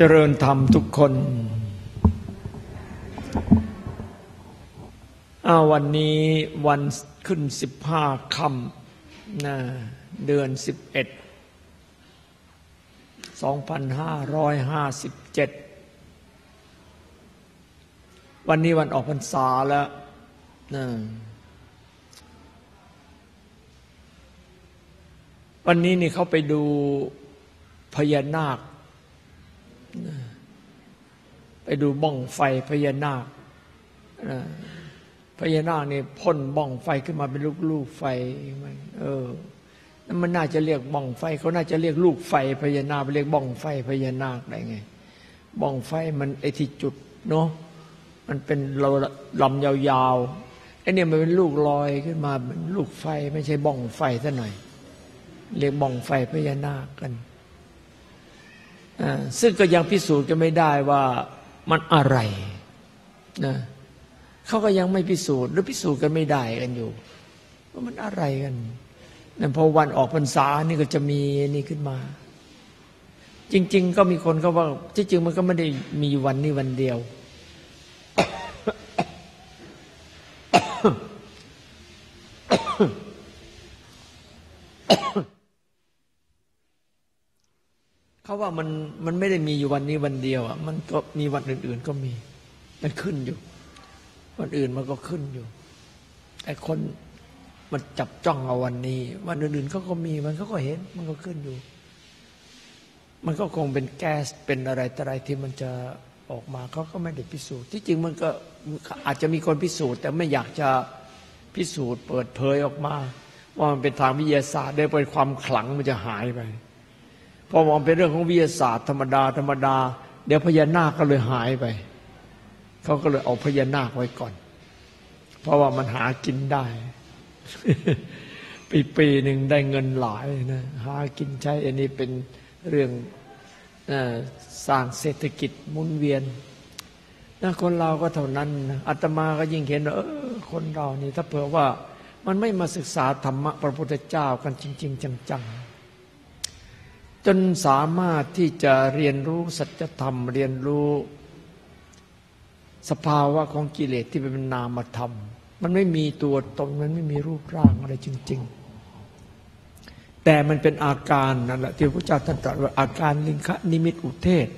เจริญธรรมทุกคนอาวันนี้วันขึ้นสิบห้าคำนะเดือนสิบเอ็ดสองพันห้าร้อยห้าสิบเจ็ดวันนี้วันออกพรรษาแล้วนะวันนี้นี่เขาไปดูพญานาค ไปดูบ้องไฟพญานาคพญานาคเนี่ยพ่นบ้องไฟขึ้นมาเป็นลูกๆไฟเออนั่นมันน่าจะเรียกบ้องไฟเขาน่าจะเรียกลูกไฟพญานาคไปเรียกบ้องไฟพญานาคได้ไงบ้องไฟมันไอที่จุดเนาะมันเป็นเราลำยาวๆไอเนี่ยมันเป็นลูกลอยขึ้นมาเป็นลูกไฟไม่ใช่บ้องไฟซะหน่อย เรียกบ้องไฟพญานาคกัน ซึ่งก็ยังพิสูจน์กันไม่ได้ว่ามันอะไรนะเขาก็ยังไม่พิสูจน์หรือพิสูจน์กันไม่ได้กันอยู่ ว่ามันอะไรกันนั่นพอวันออกพรรษานี่ก็จะมีนี่ขึ้นมา จริง ๆ ก็มีคนเขาว่าที่จริงมันก็ไม่ได้มีวันนี้วันเดียว เขาว่ามันมันไม่ได้มีอยู่วันนี้วันเดียวอะมันก็มีวันอื่น ๆก็มี มันขึ้นอยู่ วันอื่นมันก็ขึ้นอยู่ไอ้คนมันจับจ้องเอาวันนี้ วันอื่นๆเขาก็มีมันเขาก็เห็น มันก็ขึ้นอยู่ มันก็คงเป็นแก๊สเป็นอะไรต่อะไรที่มันจะออกมาเขาก็ไม่ได้พิสูจน์ ที่จริงมันก็อาจจะมีคนพิสูจน์ แต่ไม่อยากจะพิสูจน์ เปิดเผยออกมา ว่ามันเป็นทางวิทยาศาสตร์ได้เป็นความขลังมันจะหายไป พอมองเป็นเรื่องของวิทยาศาสตร์ธรรมดาธรรมดา เดี๋ยวพญานาคก็เลยหายไป เขาก็เลยเอาพญานาคไว้ก่อน เพราะว่ามันหากินได้ ปีปีหนึ่งได้เงินหลายนะหากินใช้ อันนี้เป็นเรื่องสร้างเศรษฐกิจมุนเวียนนะคนเราก็เท่านั้นอาตมาก็ยิ่งเห็นว่าเออคนเรานี่ถ้าเผื่อว่ามันไม่มาศึกษาธรรมะพระพุทธเจ้ากันจริง ๆ จังๆ จนสามารถที่จะเรียนรู้สัจธรรม เรียนรู้ สภาวะของกิเลสที่เป็นนามธรรม มันไม่มีตัวตนมันไม่มีรูปร่างอะไรจริง ๆ แต่มันเป็นอาการนั่นแหละที่พระเจ้าท่านตรัสว่าอาการลิงคะนิมิตอุเทศ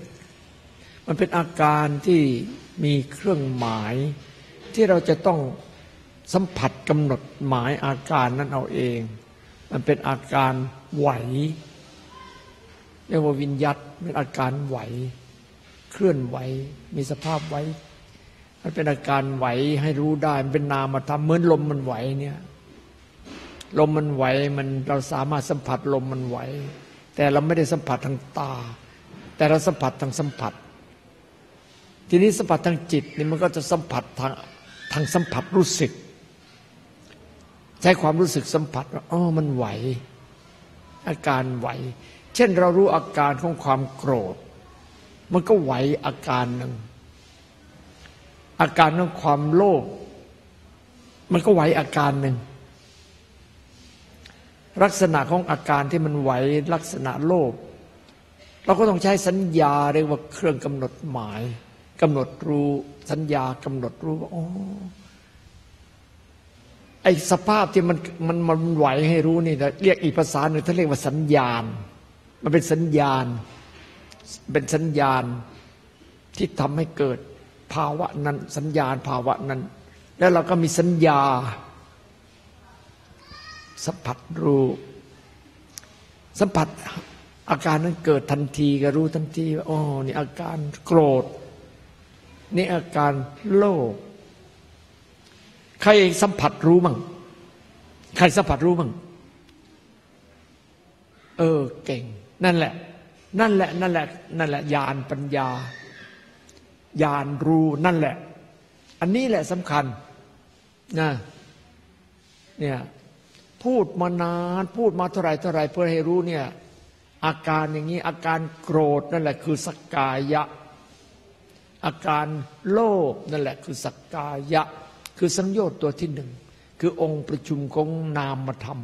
มันเป็นอาการที่มีเครื่องหมายที่เราจะต้องสัมผัสกำหนดหมายอาการนั้นเอาเอง มันเป็นอาการไหว เรียกว่าวิญญัตเป็นอาการไหว เคลื่อนไหว มีสภาพไหวมันเป็นอาการไหวให้รู้ได้มันเป็นนามธรรมเหมือนลมมันไหวเนี่ยลมมันไหวมันเราสามารถสัมผัสลมมันไหว แต่เราไม่ได้สัมผัสทางตา แต่เราสัมผัสทางสัมผัส ทีนี้สัมผัสทางจิตนี่มันก็จะสัมผัสทางทางสัมผัสรู้สึก ใช้ความรู้สึกสัมผัสว่าอ๋อมันไหว อาการไหว เช่นเรารู้อาการของความโกรธ มันก็ไหวอาการหนึ่ง อาการของความโลภมันก็ไหวอาการหนึ่ง ลักษณะของอาการที่มันไหวลักษณะโลภเราก็ต้องใช้สัญญาเรียกว่าเครื่องกำหนดหมาย กำหนดรู้สัญญากำหนดรู้ว่าอ๋อไอสภาพที่มันมันมันไหวให้รู้นี่เรียกอีกภาษาหนึ่งท่านเรียกว่าสัญญาณ มันเป็นสัญญาณ เป็นสัญญาณที่ทำให้เกิดภาวะนั้น สัญญาณภาวะนั้น แล้วเราก็มีสัญญา สัมผัสรู้สัมผัสอาการนั้นเกิดทันทีก็รู้ทันทีว่าอ๋อนี่อาการโกรธ นี่อาการโลภใครสัมผัสรู้มั่งใครสัมผัสรู้มั่งเออเก่ง นั่นแหละ นั่นแหละ นั่นแหละ นั่นแหละญาณปัญญาญาณรู้นั่นแหละ อันนี้แหละสำคัญนะเนี่ยพูดมานานพูดมาเท่าไรเท่าไรเพื่อให้รู้เนี่ยอาการอย่างนี้อาการโกรธนั่นแหละคือสกกายะ อาการโลภนั่นแหละคือสกกายะ คือสังโยชน์ตัวที่หนึ่ง คือองค์ประชุมของนามธรรม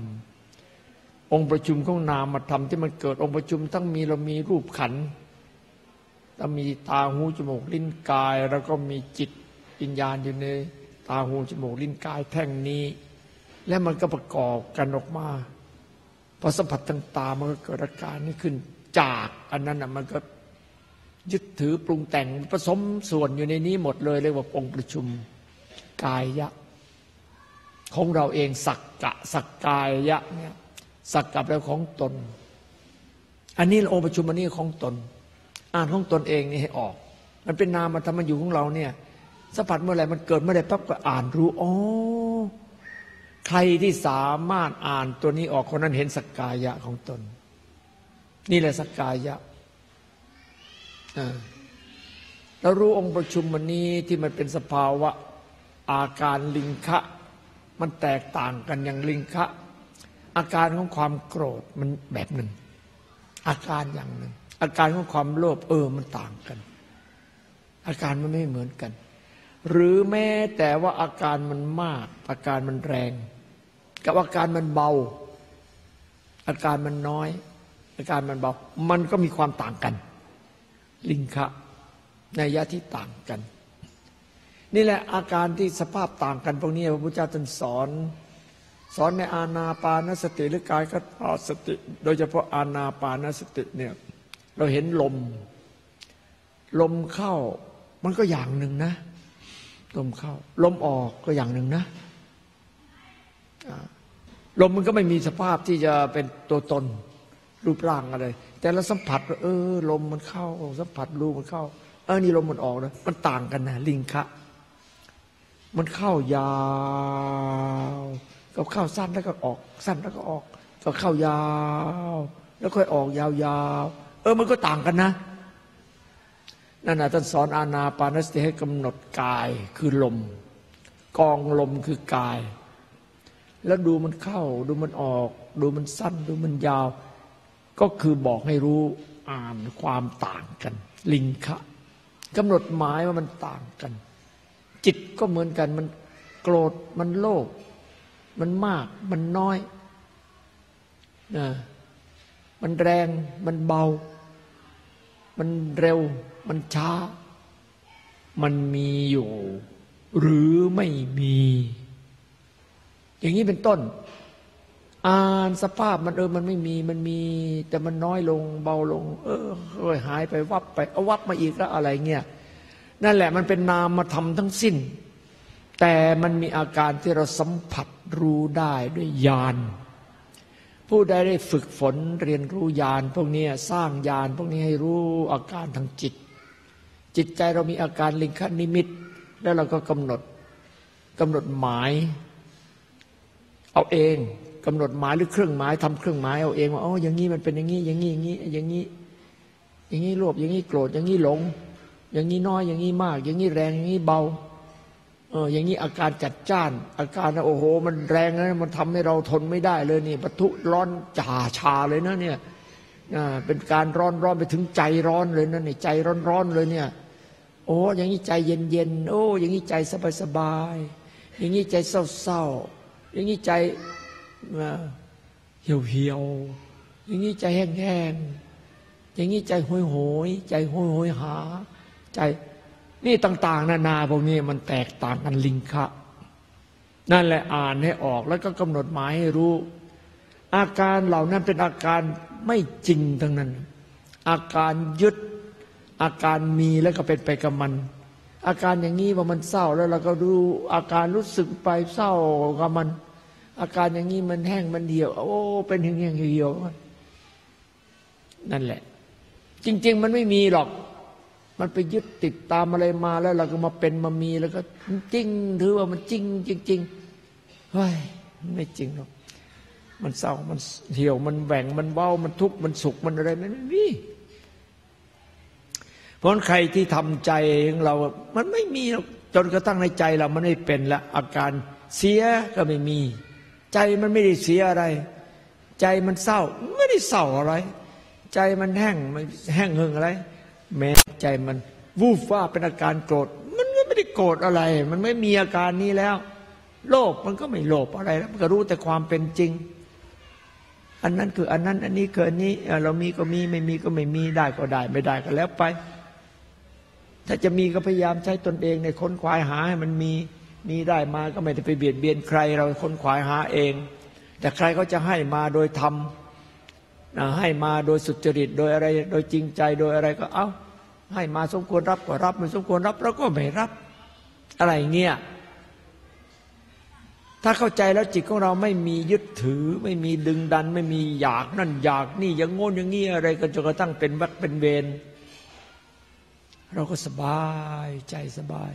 องค์ประชุมของนามธรรมที่มันเกิดองค์ประชุมทั้งมีเรามีรูปขันแล้วมีตาหูจมูกลิ้นกาย แล้วก็มีจิตวิญญาณอยู่ในตาหูจมูกลิ้นกายแท่งนี้ และมันก็ประกอบกันออกมาพอสัมผัสทางตามันก็เกิดอาการนี้ขึ้นจากอันนั้นน่ะมันก็ยึดถือปรุงแต่งผสมส่วนอยู่ในนี้หมดเลยเรียกว่าองค์ประชุมกายยะ ของเราเองสักกะสักกายยะเนี่ย สักกับแล้วของตน อันนี้องค์ประชุมอันนี้ของตน อ่านของตนเองนี่ให้ออก มันเป็นนามธรรมอยู่ของเราเนี่ยสัมผัสเมื่อไหร่มันเกิดเมื่อไหร่ปั๊บก็อ่านรู้อ๋อใครที่สามารถอ่านตัวนี้ออกคนนั้นเห็นสักกายะของตน นี่แหละสักกายะอ่าเรารู้องค์ประชุมวันนี้ที่มันเป็นสภาวะอาการลิงคะ มันแตกต่างกันอย่างลิงคะ อาการของความโกรธมันแบบหนึ่ง อาการอย่างหนึ่ง อาการของความโลภเออมันต่างกัน อาการมันไม่เหมือนกัน หรือแม้แต่ว่าอาการมันมาก อาการมันแรง กับอาการมันเบา อาการมันน้อย อาการมันเบา มันก็มีความต่างกัน ลิงคะในยะที่ต่างกัน นี่แหละอาการที่สภาพต่างกันพวกนี้พระพุทธเจ้าตรัสสอน สอนในอาณาปานสติหรือกายคตาสติ โดยเฉพาะอาณาปานสติเนี่ยเราเห็นลม ลมเข้ามันก็อย่างหนึ่งนะ ลมเข้า ลมออกก็อย่างหนึ่งนะลมมันก็ไม่มีสภาพที่จะเป็นตัวตนรูปร่างอะไร แต่เราสัมผัสเออ ลมมันเข้า สัมผัสรูมันเข้า เออนี่ลมมันออกนะมันต่างกันนะลิงคะ มันเข้ายาว กับเข้าสั้นแล้วก็ออก สั้นแล้วก็ออก ก็เข้ายาว แล้วค่อยออกยาวๆเออมันก็ต่างกันนะนั่นนะท่านสอนอาณาปานสติให้กำหนดกายคือลม กองลมคือกาย แล้วดูมันเข้า ดูมันออก ดูมันสั้น ดูมันยาว ก็คือบอกให้รู้อ่านความต่างกัน ลิงคะกำหนดหมายว่ามันต่างกัน จิตก็เหมือนกันมันโกรธมันโลภ มันมาก มันน้อยนะมันแรง มันเบา มันเร็ว มันช้า มันมีอยู่ หรือไม่มี อย่างนี้เป็นต้น อ่านสภาพมันเออมันไม่มีมันมี แต่มันน้อยลง เบาลง เออค่อยหายไปวับไปเอาวับมาอีกแล้วอะไรเงี้ยนั่นแหละมันเป็นนามมาทำทั้งสิ้น แต่มันมีอาการที่เราสัมผัส รู้ได้ด้วยญาณผู้ใดได้ฝึกฝนเรียนรู้ญาณพวกนี้สร้างญาณพวกนี้ให้รู้อาการทางจิต จิตใจเรามีอาการลิงคนิมิต แล้วเราก็กำหนดกำหนดหมาย เอาเองกำหนดหมายหรือเครื่องหมายทำเครื่องหมายเอาเองว่าอ๋ออย่างนี้มันเป็นอย่างนี้อย่างนี้อย่างนี้อย่างนี้อย่างนี้โลภอย่างนี้โกรธอย่างนี้หลง อย่างนี้น้อยอย่างนี้มาก อย่างนี้แรงอย่างนี้เบา เอออย่างนี้อาการจัดจ้าน อาการโอ้โห มันแรงนะมันทำให้เราทนไม่ได้เลยนี่ปะทุร้อนจ่าชาเลยนะเนี่ยเป็นการร้อนร้อนไปถึงใจร้อนเลยนะนี่ใจร้อนร้อนเลยเนี่ย โอ้อย่างนี้ใจเย็นเย็นโอ้ อย่างนี้ใจสบายสบายอย่างนี้ใจเศร้าเศร้าอย่างนี้ใจเหี่ยวเหี่ยวอย่างนี้ใจแห้งแห้งอย่างนี้ใจโหยโหยใจโหยโหยหา ใจ นี่ต่าง ๆ นานาพวกนี้มันแตกต่างกันลิงคะนั่นแหละอ่านให้ออกแล้วก็กำหนดหมายให้รู้ อาการเหล่านั้นเป็นอาการไม่จริงทั้งนั้น อาการยึด อาการมีแล้วก็เป็นไปกับมัน อาการอย่างนี้ว่ามันเศร้าแล้วเราก็ดูอาการรู้สึกไปเศร้ากับมัน อาการอย่างนี้มันแห้งมันเหี่ยว โอ้เป็นเหี่ยวเหี่ยวนั่นแหละ จริง ๆ มันไม่มีหรอก มันไปยึดติดตามอะไรมาแล้วเราก็มาเป็นมามีแล้วก็จริงถือว่ามันจริงจริงๆเฮ้ยไม่จริงหรอกมันเศร้ามันเหี่ยวมันแหว่งมันเบ้ามันทุกข์มันสุขมันอะไรมันไม่มีเพราะใครที่ทำใจของเรา มันไม่มีหรอกจนกระทั่งในใจเรามันไม่เป็นละอาการเสียก็ไม่มี ใจมันไม่ได้เสียอะไร ใจมันเศร้า ไม่ได้เศร้าอะไร ใจมันแห้งมันแห้งเหิงอะไร แม้ใจมันวูบว่าเป็นอาการโกรธ มันก็ไม่ได้โกรธอะไร มันไม่มีอาการนี้แล้ว โลภมันก็ไม่โลภอะไรแล้วมันก็รู้แต่ความเป็นจริง อันนั้นคืออันนั้น อันนี้คืออันนี้เรามีก็มีไม่มีก็ไม่มีได้ก็ได้ ไม่ได้ก็แล้วไป ถ้าจะมีก็พยายามใช้ตนเองในค้นควายหาให้มันมีมีได้มาก็ไม่ได้ไปเบียดเบียนใคร เราค้นควายหาเอง แต่ใครก็จะให้มาโดยธรรม นะให้มาโดยสุจริตโดยอะไรโดยจริงใจโดยอะไรก็เอาให้มาสมควรรับก็รับไม่สมควรรับเราก็ไม่รับ อะไรเงี้ยถ้าเข้าใจแล้วจิตของเราไม่มียึดถือ ไม่มีดึงดัน ไม่มีอยากนั่นอยากนี่อย่างโง่นอย่างงี้อะไรก็จนกระทั่งเป็นวักเป็นเวรเราก็สบายใจสบาย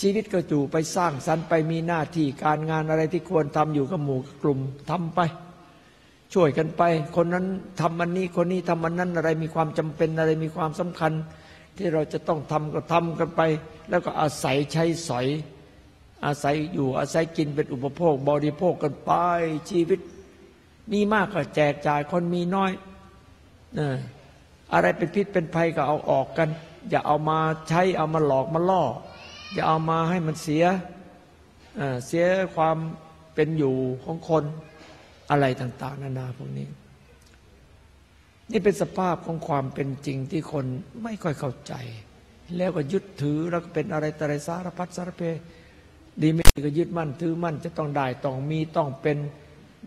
ชีวิตก็อยู่ไปสร้างสรรค์ไปมีหน้าที่การงานอะไรที่ควรทำอยู่กับหมู่กับกลุ่มทำไป ช่วยกันไป คนนั้นทำอันนี้คนนี้ทำอันนั้นอะไรมีความจำเป็นอะไรมีความสำคัญ ที่เราจะต้องทำก็ทำกันไป แล้วก็อาศัยใช้สอย อาศัยอยู่อาศัยกินเป็นอุปโภค บริโภคกันไปชีวิต มีมากก็แจกจ่ายคนมีน้อยนะอะไรเป็นพิษเป็นภัยก็เอาออกกัน อย่าเอามาใช้เอามาหลอกมาล่อ อย่าเอามาให้มันเสียเสียความเป็นอยู่ของคน อะไรต่างๆ นานาพวกนี้ นี่เป็นสภาพของความเป็นจริงที่คนไม่ค่อยเข้าใจ แล้วก็ยึดถือแล้วก็เป็นอะไรต่อะไรสารพัดสารเพดีไม่ดีก็ยึดมั่นถือมั่นจะต้องได้ต้องมีต้องเป็น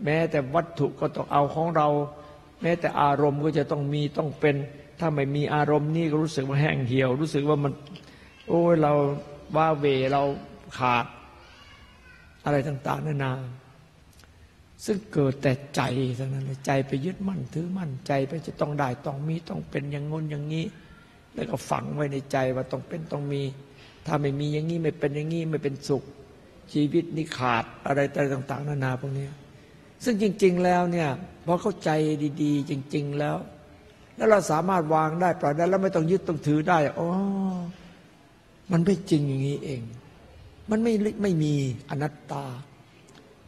แม้แต่วัตถุก็ต้องเอาของเรา แม้แต่อารมณ์ก็จะต้องมีต้องเป็น ถ้าไม่มีอารมณ์นี่ก็รู้สึกว่าแห้งเหี่ยว รู้สึกว่ามัน โอ้ยเราว่าเวเราขาด อะไรต่างๆนานา ซึ่งเกิดแต่ใจเทั้งนั้นเลยใจไปยึดมั่นถือมั่นใจไปจะต้องได้ต้องมีต้องเป็นอย่างงนอย่างนี้ แล้วก็ฝังไว้ในใจว่าต้องเป็นต้องมี ถ้าไม่มีอย่างนี้ไม่เป็นอย่างนี้ไม่เป็นสุข ชีวิตนี่ขาดอะไรต่าง ๆ นานาพวกนี้ซึ่งจริง ๆ แล้วเนี่ยพอเข้าใจดีๆ จริง ๆ แล้ว แล้วเราสามารถวางได้ปล่อยได้แล้วไม่ต้องยึดต้องถือได้อ๋อมันไม่จริงอย่างนี้เอง มันไม่ไม่มีอนัตตา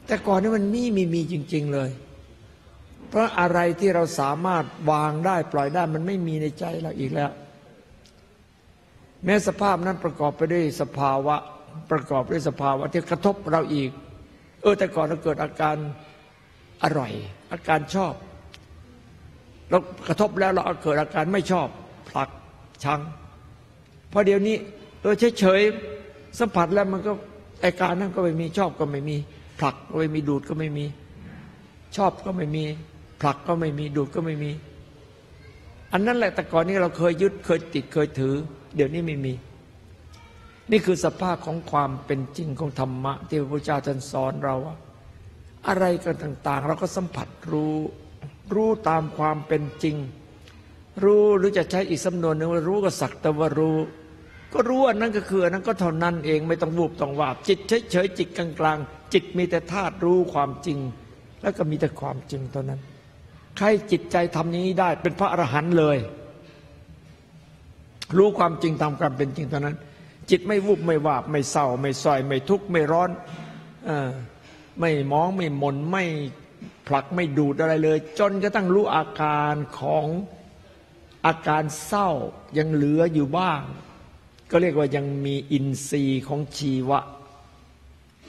แต่ก่อนนี้มันมีมีมีจริง ๆเลย เพราะอะไรที่เราสามารถวางได้ปล่อยได้มันไม่มีในใจเราอีกแล้ว แม้สภาพนั้นประกอบไปด้วยสภาวะประกอบด้วยสภาวะที่กระทบเราอีก เออแต่ก่อนเราเกิดอาการอร่อย อาการชอบเรากระทบแล้วเราเกิดอาการไม่ชอบผลักชังพอเดี๋ยวนี้เออเฉยๆสัมผัสแล้วมันก็อาการนั้นก็ไม่มีชอบก็ไม่มี ผลักก็ไม่มีดูดก็ไม่มี ชอบก็ไม่มี ผลักก็ไม่มีดูดก็ไม่มี อันนั้นแหละแต่ก่อนนี้เราเคยยึดเคยติดเคยถือ เดี๋ยวนี้ไม่มี นี่คือสภาพของความเป็นจริงของธรรมะ ที่พระพุทธเจ้าท่านสอนเราว่าอะไรกันต่าง ๆ เราก็สัมผัสรู้รู้ตามความเป็นจริง รู้หรือจะใช้อีกสำนวนหนึ่งว่ารู้ก็สักแต่ว่ารู้ ก็รู้อันนั้นก็คืออันนั้นก็เท่านั้นเองไม่ต้องวูบต้องวาบ จิตเฉยๆจิตกลางๆ จิตมีแต่ธาตุรู้ความจริง แล้วก็มีแต่ความจริงเท่านั้น ใครจิตใจทำนี้ได้เป็นพระอรหันต์เลย รู้ความจริงตามความเป็นจริงเท่านั้น จิตไม่วูบไม่วาบ ไม่เศร้า ไม่ซอยไม่ทุกข์ไม่ร้อนอไม่มองไม่มนไม่ผลักไม่ดูดอะไรเลย จนกระทั่งรู้อาการของอาการเศร้ายังเหลืออยู่บ้าง ก็เรียกว่ายังมีอินทรีย์ของชีวะ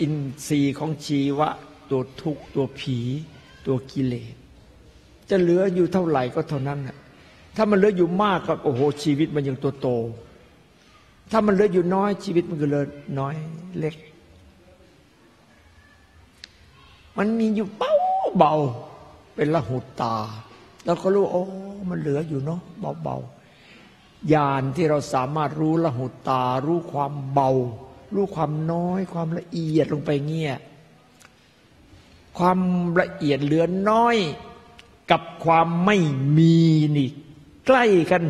อินทรีย์ของชีวะ ตัวทุกข์ตัวผี ตัวกิเลสจะเหลืออยู่เท่าไหร่ก็เท่านั้นน่ะถ้ามันเหลืออยู่มากก็โอ้โหชีวิตมันยังตัวโต ถ้ามันเหลืออยู่น้อยชีวิตมันก็เหลือน้อยเล็ก มันมีอยู่เบาเบาเป็นละหุตา แล้วก็รู้โอ้มันเหลืออยู่เนาะเบาเบา ญาณที่เราสามารถรู้ละหุตา รู้ความเบา รู้ความน้อย ความละเอียดลงไปเงี้ยความละเอียดเหลือน้อยกับความไม่มีนี่ใกล้กัน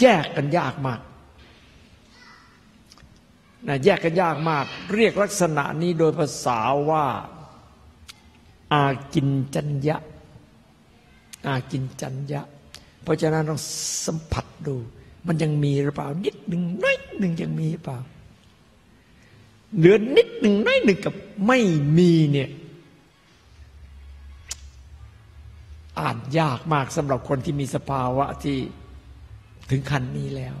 แยกกันยากมากนะแยกกันยากมาก เรียกลักษณะนี้โดยภาษาว่า อากินจัญญะ อากินจัญญะ เพราะฉะนั้นต้องสัมผัสดู มันยังมีหรือเปล่า นิดหนึ่งน้อยหนึ่งยังมีหรือเปล่าเหลือนิดหนึ่งน้อยหนึ่งกับไม่มีเนี่ยอ่านยากมากสำหรับคนที่มีสภาวะที่ถึงขั้นนี้แล้ว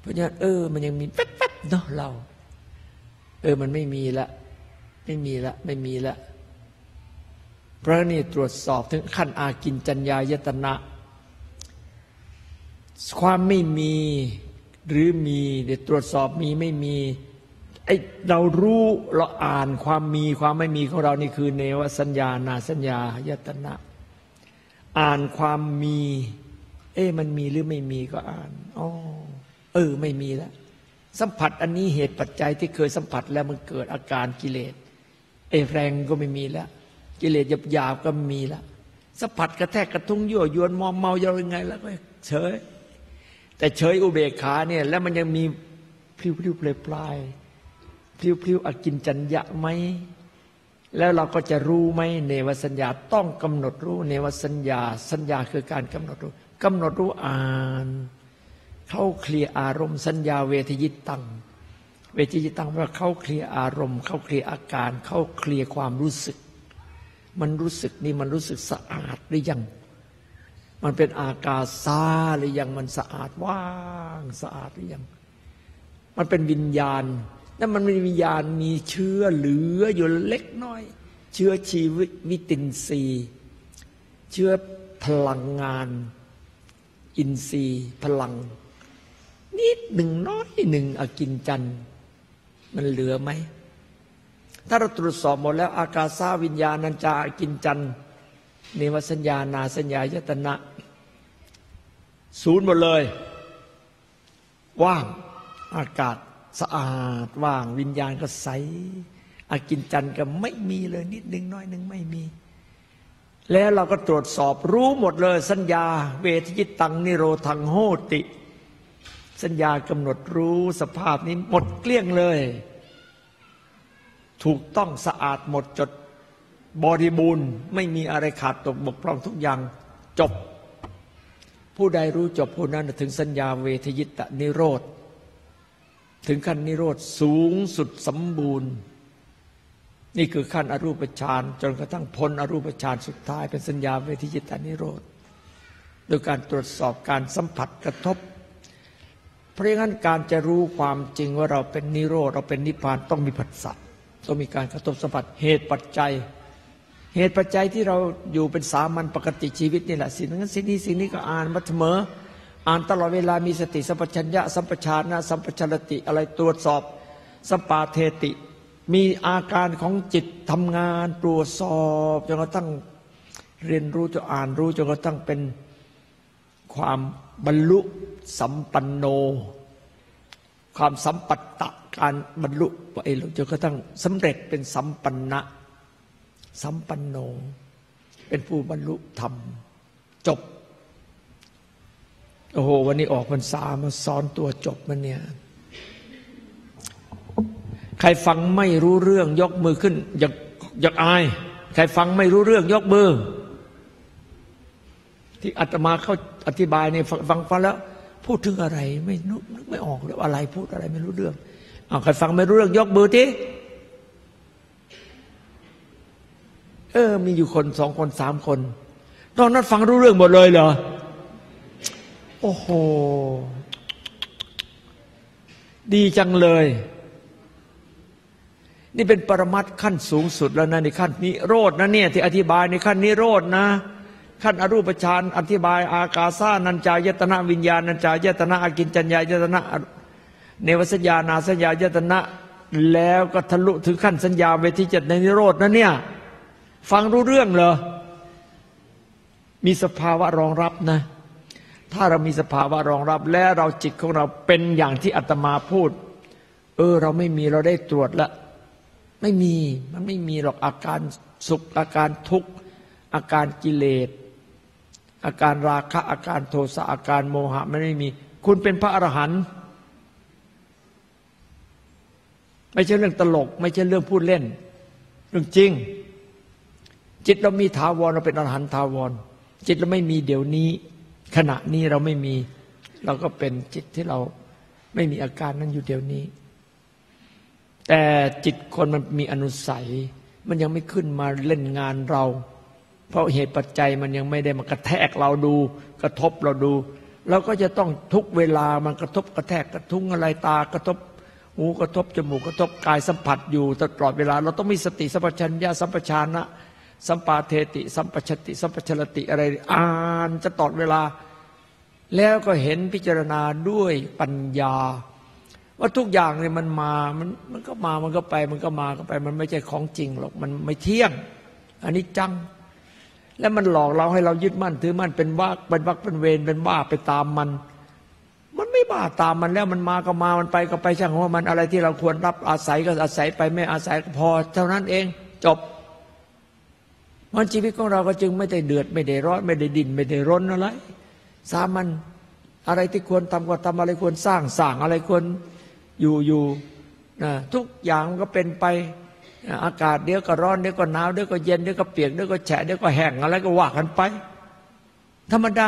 เพราะฉะนั้นเออ มันยังมีแป๊บๆเนาะเรา เออมันไม่มีละ ไม่มีละ ไม่มีละ เพราะนี่ตรวจสอบถึงขั้นอากินจัญญายตนะ ความไม่มีหรือมีเดี๋ยวตรวจสอบมีไม่มีไอเรารู้เราอ่านความมีความไม่มีของเรานี่คือเนวสัญญานาสัญญายตนะ อ่านความมี เอ๊มันมีหรือไม่มีก็อ่านอ๋อเออไม่มีแล้ว สัมผัสอันนี้เหตุปัจจัยที่เคยสัมผัสแล้วมันเกิดอาการกิเลสเอแรงก็ไม่มีแล้ว กิเลสหยาบๆก็มีแล้วสัมผัสกระแทกกระทุ้งยั่วยวนมอมเมาเยายังไงแล้วก็เฉย แต่เฉยอุเบกขาเนี่ย แล้วมันยังมีพลิ้วพลิ้วปลายปลายพลิ้วพลิ้วอกินจัญญะไหมแล้วเราก็จะรู้ไหมเนวสัญญาต้องกำหนดรู้เนวสัญญา สัญญาคือการกำหนดรู้กำหนดรู้อ่านเข้าเคลียอารมณ์สัญญาเวทยิตตังเวทยิตตังแปลว่าเข้าเคลียอารมณ์ เข้าเคลียอาการ เข้าเคลียความรู้สึก มันรู้สึกนี่มันรู้สึกสะอาดหรือยัง มันเป็นอากาศซาหรือยังมันสะอาดว่างสะอาดหรือยัง มันเป็นวิญญาณนั่นมันมีวิญญาณมีเชื้อเหลืออยู่เล็กน้อย เชื้อชีวิตวิตินทรีเชื้อพลังงาน อินทรีย์ พลัง นิดหนึ่งน้อยหนึ่งอากินจันมันเหลือไหม ถ้าเราตรวจสอบหมดแล้ว อากาซาวิญญาณัญจาอากินจันทร์ เนวสัญญานาสัญญายตนะ ศูนย์หมดเลย ว่างอากาศสะอาดว่างวิญญาณก็ใสอากินจันทร์ก็ไม่มีเลยนิดหนึ่งน้อยหนึ่งไม่มี แล้วเราก็ตรวจสอบรู้หมดเลย สัญญา เวทยิตังนิโรธังโหติ สัญญากำหนดรู้สภาพนี้หมดเกลี้ยงเลย ถูกต้องสะอาดหมดจด บริบูรณ์ไม่มีอะไรขาดตกบกพร่องทุกอย่างจบ ผู้ใดรู้จบผู้นั้นถึงสัญญาเวทยิตะนิโรธ ถึงขั้นนิโรธสูงสุดสมบูรณ์ นี่คือขั้นอรูปฌานจนกระทั่งพ้นอรูปฌานสุดท้ายเป็นสัญญาเวทยิตานิโรธ โดยการตรวจสอบการสัมผัสกระทบ เพราะงั้นการจะรู้ความจริงว่าเราเป็นนิโรธเราเป็นนิพพานต้องมีผัสสะต้องมีการกระทบสัมผัสเหตุปัจจัย เหตุปัจจัยที่เราอยู่เป็นสามัญปกติชีวิตนี่แหละสิ่งนั้นสิ่งนี้สิ่งนี้ก็อ่านมาเสมอ อ่านตลอดเวลามีสติสัมปชัญญะสัมปชานะสัมปชรติอะไรตรวจสอบสปาเทติ มีอาการของจิตทำงานตรวจสอบจนกระทั่งเรียนรู้จะอ่านรู้จนกระทั่งเป็นความบรรลุสัมปันโน ความสัมปัตตะการบรรลุไปจนกระทั่งสำเร็จเป็นสัมปันนะ สัมปันโน เป็นผู้บรรลุธรรม จบ โอ้โห วันนี้ออกพรรษามาสอนตัวจบมันเนี่ย ใครฟังไม่รู้เรื่องยกมือขึ้น อยากอยากอาย ใครฟังไม่รู้เรื่องยกมือ ที่อาตมาเข้าอธิบายเนี่ยฟังฟังแล้ว พูดถึงอะไร ไม่นึกไม่ออกแล้วอะไรพูดอะไรไม่รู้เรื่องเอาใครฟังไม่รู้เรื่องยกมือที่ เออ มีอยู่คนสองคนสามคนนอกนั้นฟังรู้เรื่องหมดเลยเหรอ โอ้โห ดีจังเลย นี่เป็นปรมัตขั้นสูงสุดแล้วนะในขั้นนิโรดนะเนี่ยที่อธิบายในขั้นนิโรดนะ ขั้นอรูปฌานอธิบาย อากาซานัญจายตนะวิญญาณัญจายตนะอากินจัญญายตนะเนวสัญญานาสัญญายตนะ แล้วก็ทะลุถึงขั้นสัญญาเวทีเจ็ดในนิโรดนะเนี่ย ฟังรู้เรื่องเหรอ มีสภาวะรองรับนะ ถ้าเรามีสภาวะรองรับ และเราจิตของเราเป็นอย่างที่อาตมาพูด เออ เราไม่มีเราได้ตรวจแล้วไม่มีมันไม่มีหรอกอาการสุขอาการทุกข์อาการกิเลสอาการราคะอาการโทสะอาการโมหะมันไม่มี คุณเป็นพระอรหันต์ไม่ใช่เรื่องตลก ไม่ใช่เรื่องพูดเล่น เรื่องจริง จิตเรามีถาวรเราเป็นอรหันต์ถาวร จิตเราไม่มีเดี๋ยวนี้ ขณะนี้เราไม่มี เราก็เป็นจิตที่เราไม่มีอาการนั้นอยู่เดี๋ยวนี้ แต่จิตคนมันมีอนุสัย มันยังไม่ขึ้นมาเล่นงานเรา เพราะเหตุปัจจัยมันยังไม่ได้มากระแทกเราดู กระทบเราดูเราก็จะต้องทุกเวลามันกระทบกระแทกกระทุ้งอะไรตากระทบหูกระทบจมูกกระทบกายสัมผัสอยู่ตลอดเวลา เราต้องมีสติสัมปชัญญะสัมปชานะ สัมปาเทติ สัมปชติ สัมปชรติอะไร อ่านจะตลอดเวลา แล้วก็เห็นพิจารณาด้วยปัญญา ว่าทุกอย่างเนี่ยมันมามันมันก็มามันก็ไป มันก็มาก็ไป มันไม่ใช่ของจริงหรอกมันไม่เที่ยง อันนี้จัง แล้วมันหลอกเราให้เรายึดมั่นถือมั่นเป็นว่าเป็นวักเป็นเวรเป็นบ้าไปตามมันมันไม่บ้าตามมันแล้วมันมาก็มามันไปก็ไปช่างว่ามันอะไรที่เราควรรับอาศัยก็อาศัยไปไม่อาศัยก็พอ เท่านั้นเองจบ มันชีวิตของเราก็จึงไม่ได้เดือดไม่ได้ร้อนไม่ได้ดินไม่ได้ร้นอะไร สามันอะไรที่ควรทำก็ทำอะไรควรสร้างสร้างอะไรควรอยู่อยู่นะทุกอย่างมันก็เป็นไปอากาศเดี๋ยวก็ร้อนเดี๋ยวก็หนาวเดี๋ยวก็เย็นเดี๋ยวก็เปียกเดี๋ยวก็แฉะเดี๋ยวก็แห้งอะไรก็ว่ากันไป ธรรมดา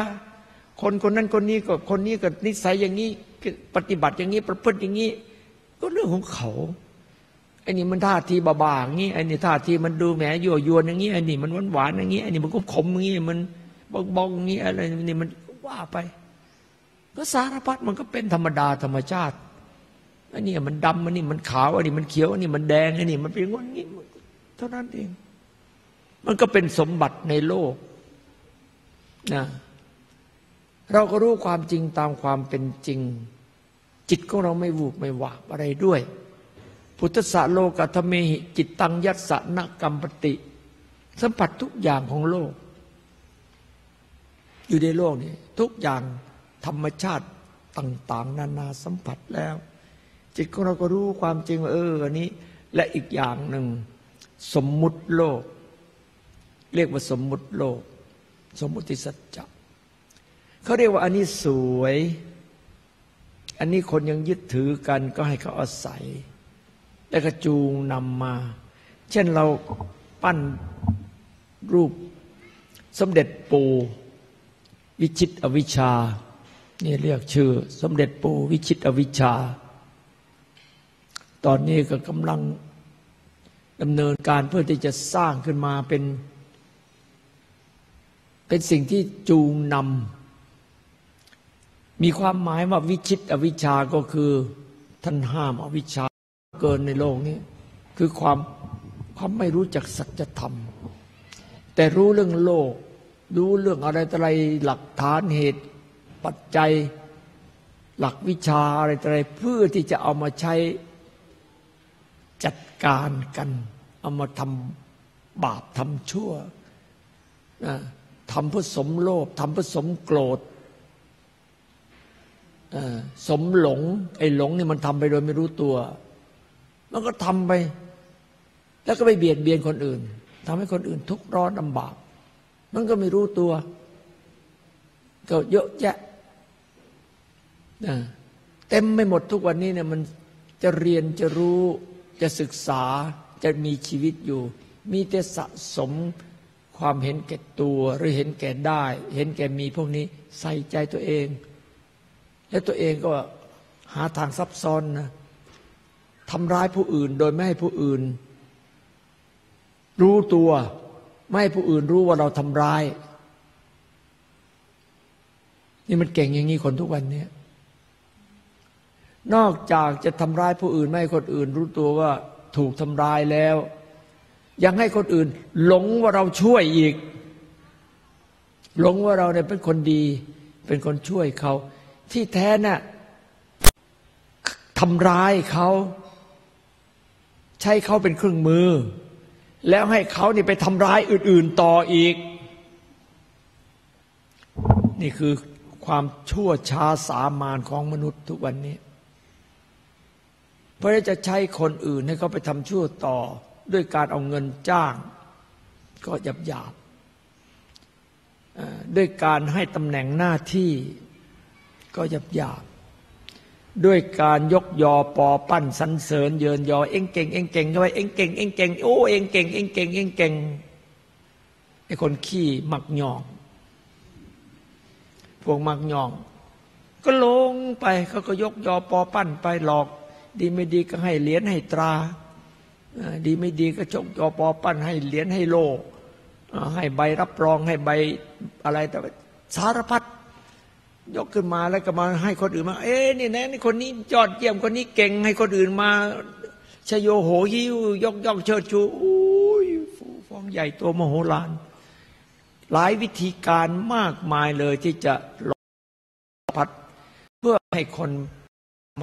คนคนนั้นคนนี้ก็คนนี้ก็นิสัยอย่างนี้ปฏิบัติอย่างนี้ประพฤติอย่างนี้ ก็เรื่องของเขา อ้นี่มันท่าทีบาๆอย่างนี้ไอ้นี่ท่าทีมันดูแหมยั่วยวนอย่างนี้ไอ้นี่มันหวานๆอย่างนี้ไอ้นี่มันก็ขมอย่างนี้มันบองๆอย่างนี้อะไรนี่มันว่าไป ก็สารพัดมันก็เป็นธรรมดาธรรมชาติอันนี้มันดำอันนี้มันขาวอันนี้มันเขียวอันนี้มันแดงอันนี้มันเป็นงนงี้เท่านั้นเอง มันก็เป็นสมบัติในโลกนะเราก็รู้ความจริงตามความเป็นจริง จิตของเราไม่วูบไม่หวาบอะไรด้วย พุทธะโลกัตเมหิจิตตังยัสสนกรรมปติ สัมผัสทุกอย่างของโลก อยู่ในโลกนี้ ทุกอย่างธรรมชาติต่าง ๆ นานาสัมผัสแล้ว จิตของเราก็รู้ความจริงเอออันนี้ และอีกอย่างหนึ่ง สมมุติโลก เรียกว่าสมมุติโลก สมมุติสัจจะเขาเรียกว่าอันนี้สวย อันนี้คนยังยึดถือกันก็ให้เขาอาศัย แล้วก็จูงนำมา เช่นเราปั้นรูปสมเด็จปู่วิชิตอวิชชานี่เรียกชื่อ สมเด็จปู่วิชิตอวิชชา ตอนนี้ก็กำลังดำเนินการเพื่อที่จะสร้างขึ้นมาเป็น เป็นสิ่งที่จูงนำมีความหมายว่าวิชิตอวิชชาก็คือ ท่านห้ามอวิชชา เกินในโลกนี้ คือความความไม่รู้จักสัจธรรม แต่รู้เรื่องโลก รู้เรื่องอะไรอะไรหลักฐานเหตุปัจจัย หลักวิชาอะไรอะไรเพื่อที่จะเอามาใช้จัดการกัน เอามาทำบาปทำชั่วทำเพื่อสมโลภทำเพื่อสมโกรธสมหลง ไอ้หลงนี่มันทำไปโดยไม่รู้ตัว มันก็ทำไป แล้วก็ไปเบียดเบียนคนอื่นทำให้คนอื่นทุกข์ร้อนลำบาก มันก็ไม่รู้ตัวก็เยอะแยะนะเต็มไม่หมดทุกวันนี้เนี่ยมันจะเรียนจะรู้จะศึกษาจะมีชีวิตอยู่ มีแต่สะสมความเห็นแก่ตัวหรือเห็นแก่ได้ เห็นแก่มีพวกนี้ใส่ใจตัวเอง แล้วตัวเองก็หาทางซับซ้อนนะ ทำร้ายผู้อื่นโดยไม่ให้ผู้อื่น รู้ตัว ไม่ให้ผู้อื่นรู้ว่าเราทำร้าย นี่มันเก่งอย่างนี้คนทุกวันนี้นอกจากจะทำร้ายผู้อื่น ไม่ให้คนอื่น รู้ตัวว่าถูกทำร้ายแล้ว ยังให้คนอื่น หลงว่าเราช่วยอีก หลงว่าเราเนี่ยเป็นคนดี เป็นคนช่วยเขา ที่แท้น่ะทำร้ายเขา ใช้เขาเป็นเครื่องมือ แล้วให้เขานี่ไปทำร้ายอื่น ๆต่ออีก นี่คือความชั่วช้าสามานของมนุษย์ทุกวันนี้ เพราะจะใช้คนอื่นให้เขาไปทำชั่วต่อด้วยการเอาเงินจ้าง ก็หยาบหยาบด้วยการให้ตำแหน่งหน้าที่ก็หยาบหยาบ ด้วยการยกยอปอปั้นสันเสริญเยินยอ เอ็งเก่งเอ็งเก่งเข้าไปเอ็งเก่งเอ็งเก่งโอ้เอ็งเก่งเอ็งเก่งเอ็งเก่งไอ้คนขี้มักยอง พวกมักยอง ก็ลงไปเขาก็ยกยอปอปั้นไปหลอก ดีไม่ดีก็ให้เหรียญให้ตราดีไม่ดีก็ชกยอปอปั้นให้เหรียญให้โลให้ใบรับรองให้ใบอะไรแต่สารพัด ยกขึ้นมาแล้วก็มาให้คนอื่นมา เอ๊นี่นะนี่คนนี้ยอดเยี่ยมคนนี้เก่งให้คนอื่นมาชโยโหหิวยกย่องเชิดชูอุ้ยฟองใหญ่ตัวมโหฬารหลายวิธีการมากมายเลยที่จะลอพัดเพื่อให้คน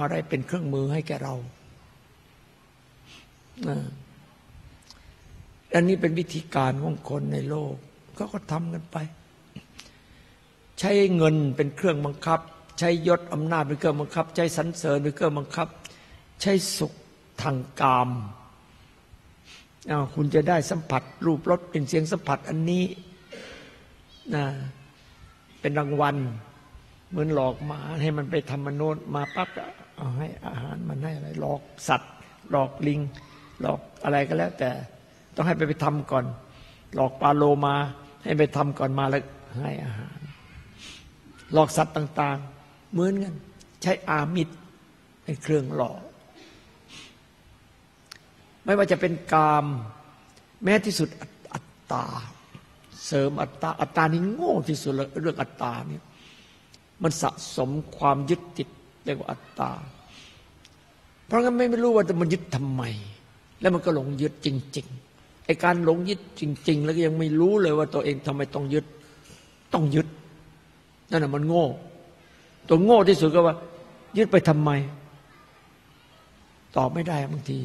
มาได้เป็นเครื่องมือให้แก่เราอันนี้เป็นวิธีการของคนในโลก ก็ก็ทำกันไป ใช้เงินเป็นเครื่องบังคับ ใช้ยศอำนาจเป็นเครื่องบังคับ ใช้สรรเสริญเป็นเครื่องบังคับ ใช้สุขทางกามคุณจะได้สัมผัส รูปรสเป็นเสียงสัมผัสอันนี้นะเป็นรางวัล เหมือนหลอกหมาให้มันไปทำมโนษมาปั๊บเอาให้อาหารมันให้อะไรหลอกสัตว์ หลอกลิง หลอกอะไรก็แล้ว แต่ต้องให้ไปไปทำก่อน หลอกปลาโลมา ให้ไปทำก่อนมาแล้วให้อาหาร หลอกสัตว์ต่าง ๆ เหมือนกัน ใช้อามิตรเป็นเครื่องหลอก ไม่ว่าจะเป็นกาม แม้ที่สุดอัตตา เสริมอัตตา อัตตานี่โง่ที่สุดเรื่องอัตตาเนี่ยมันสะสมความยึดติดเรียกว่าอัตตา เพราะงั้นไม่รู้ว่าจะมันยึดทำไม แล้วมันก็หลงยึดจริง ๆไอ้การหลงยึดจริง ๆ แล้วก็ยังไม่รู้เลยว่าตัวเองทำไมต้องยึด ต้องยึด นั่นแหะมันโง่ ตัวโง่ที่สุดก็ว่า ยึดไปทำไม ตอบไม่ได้บางที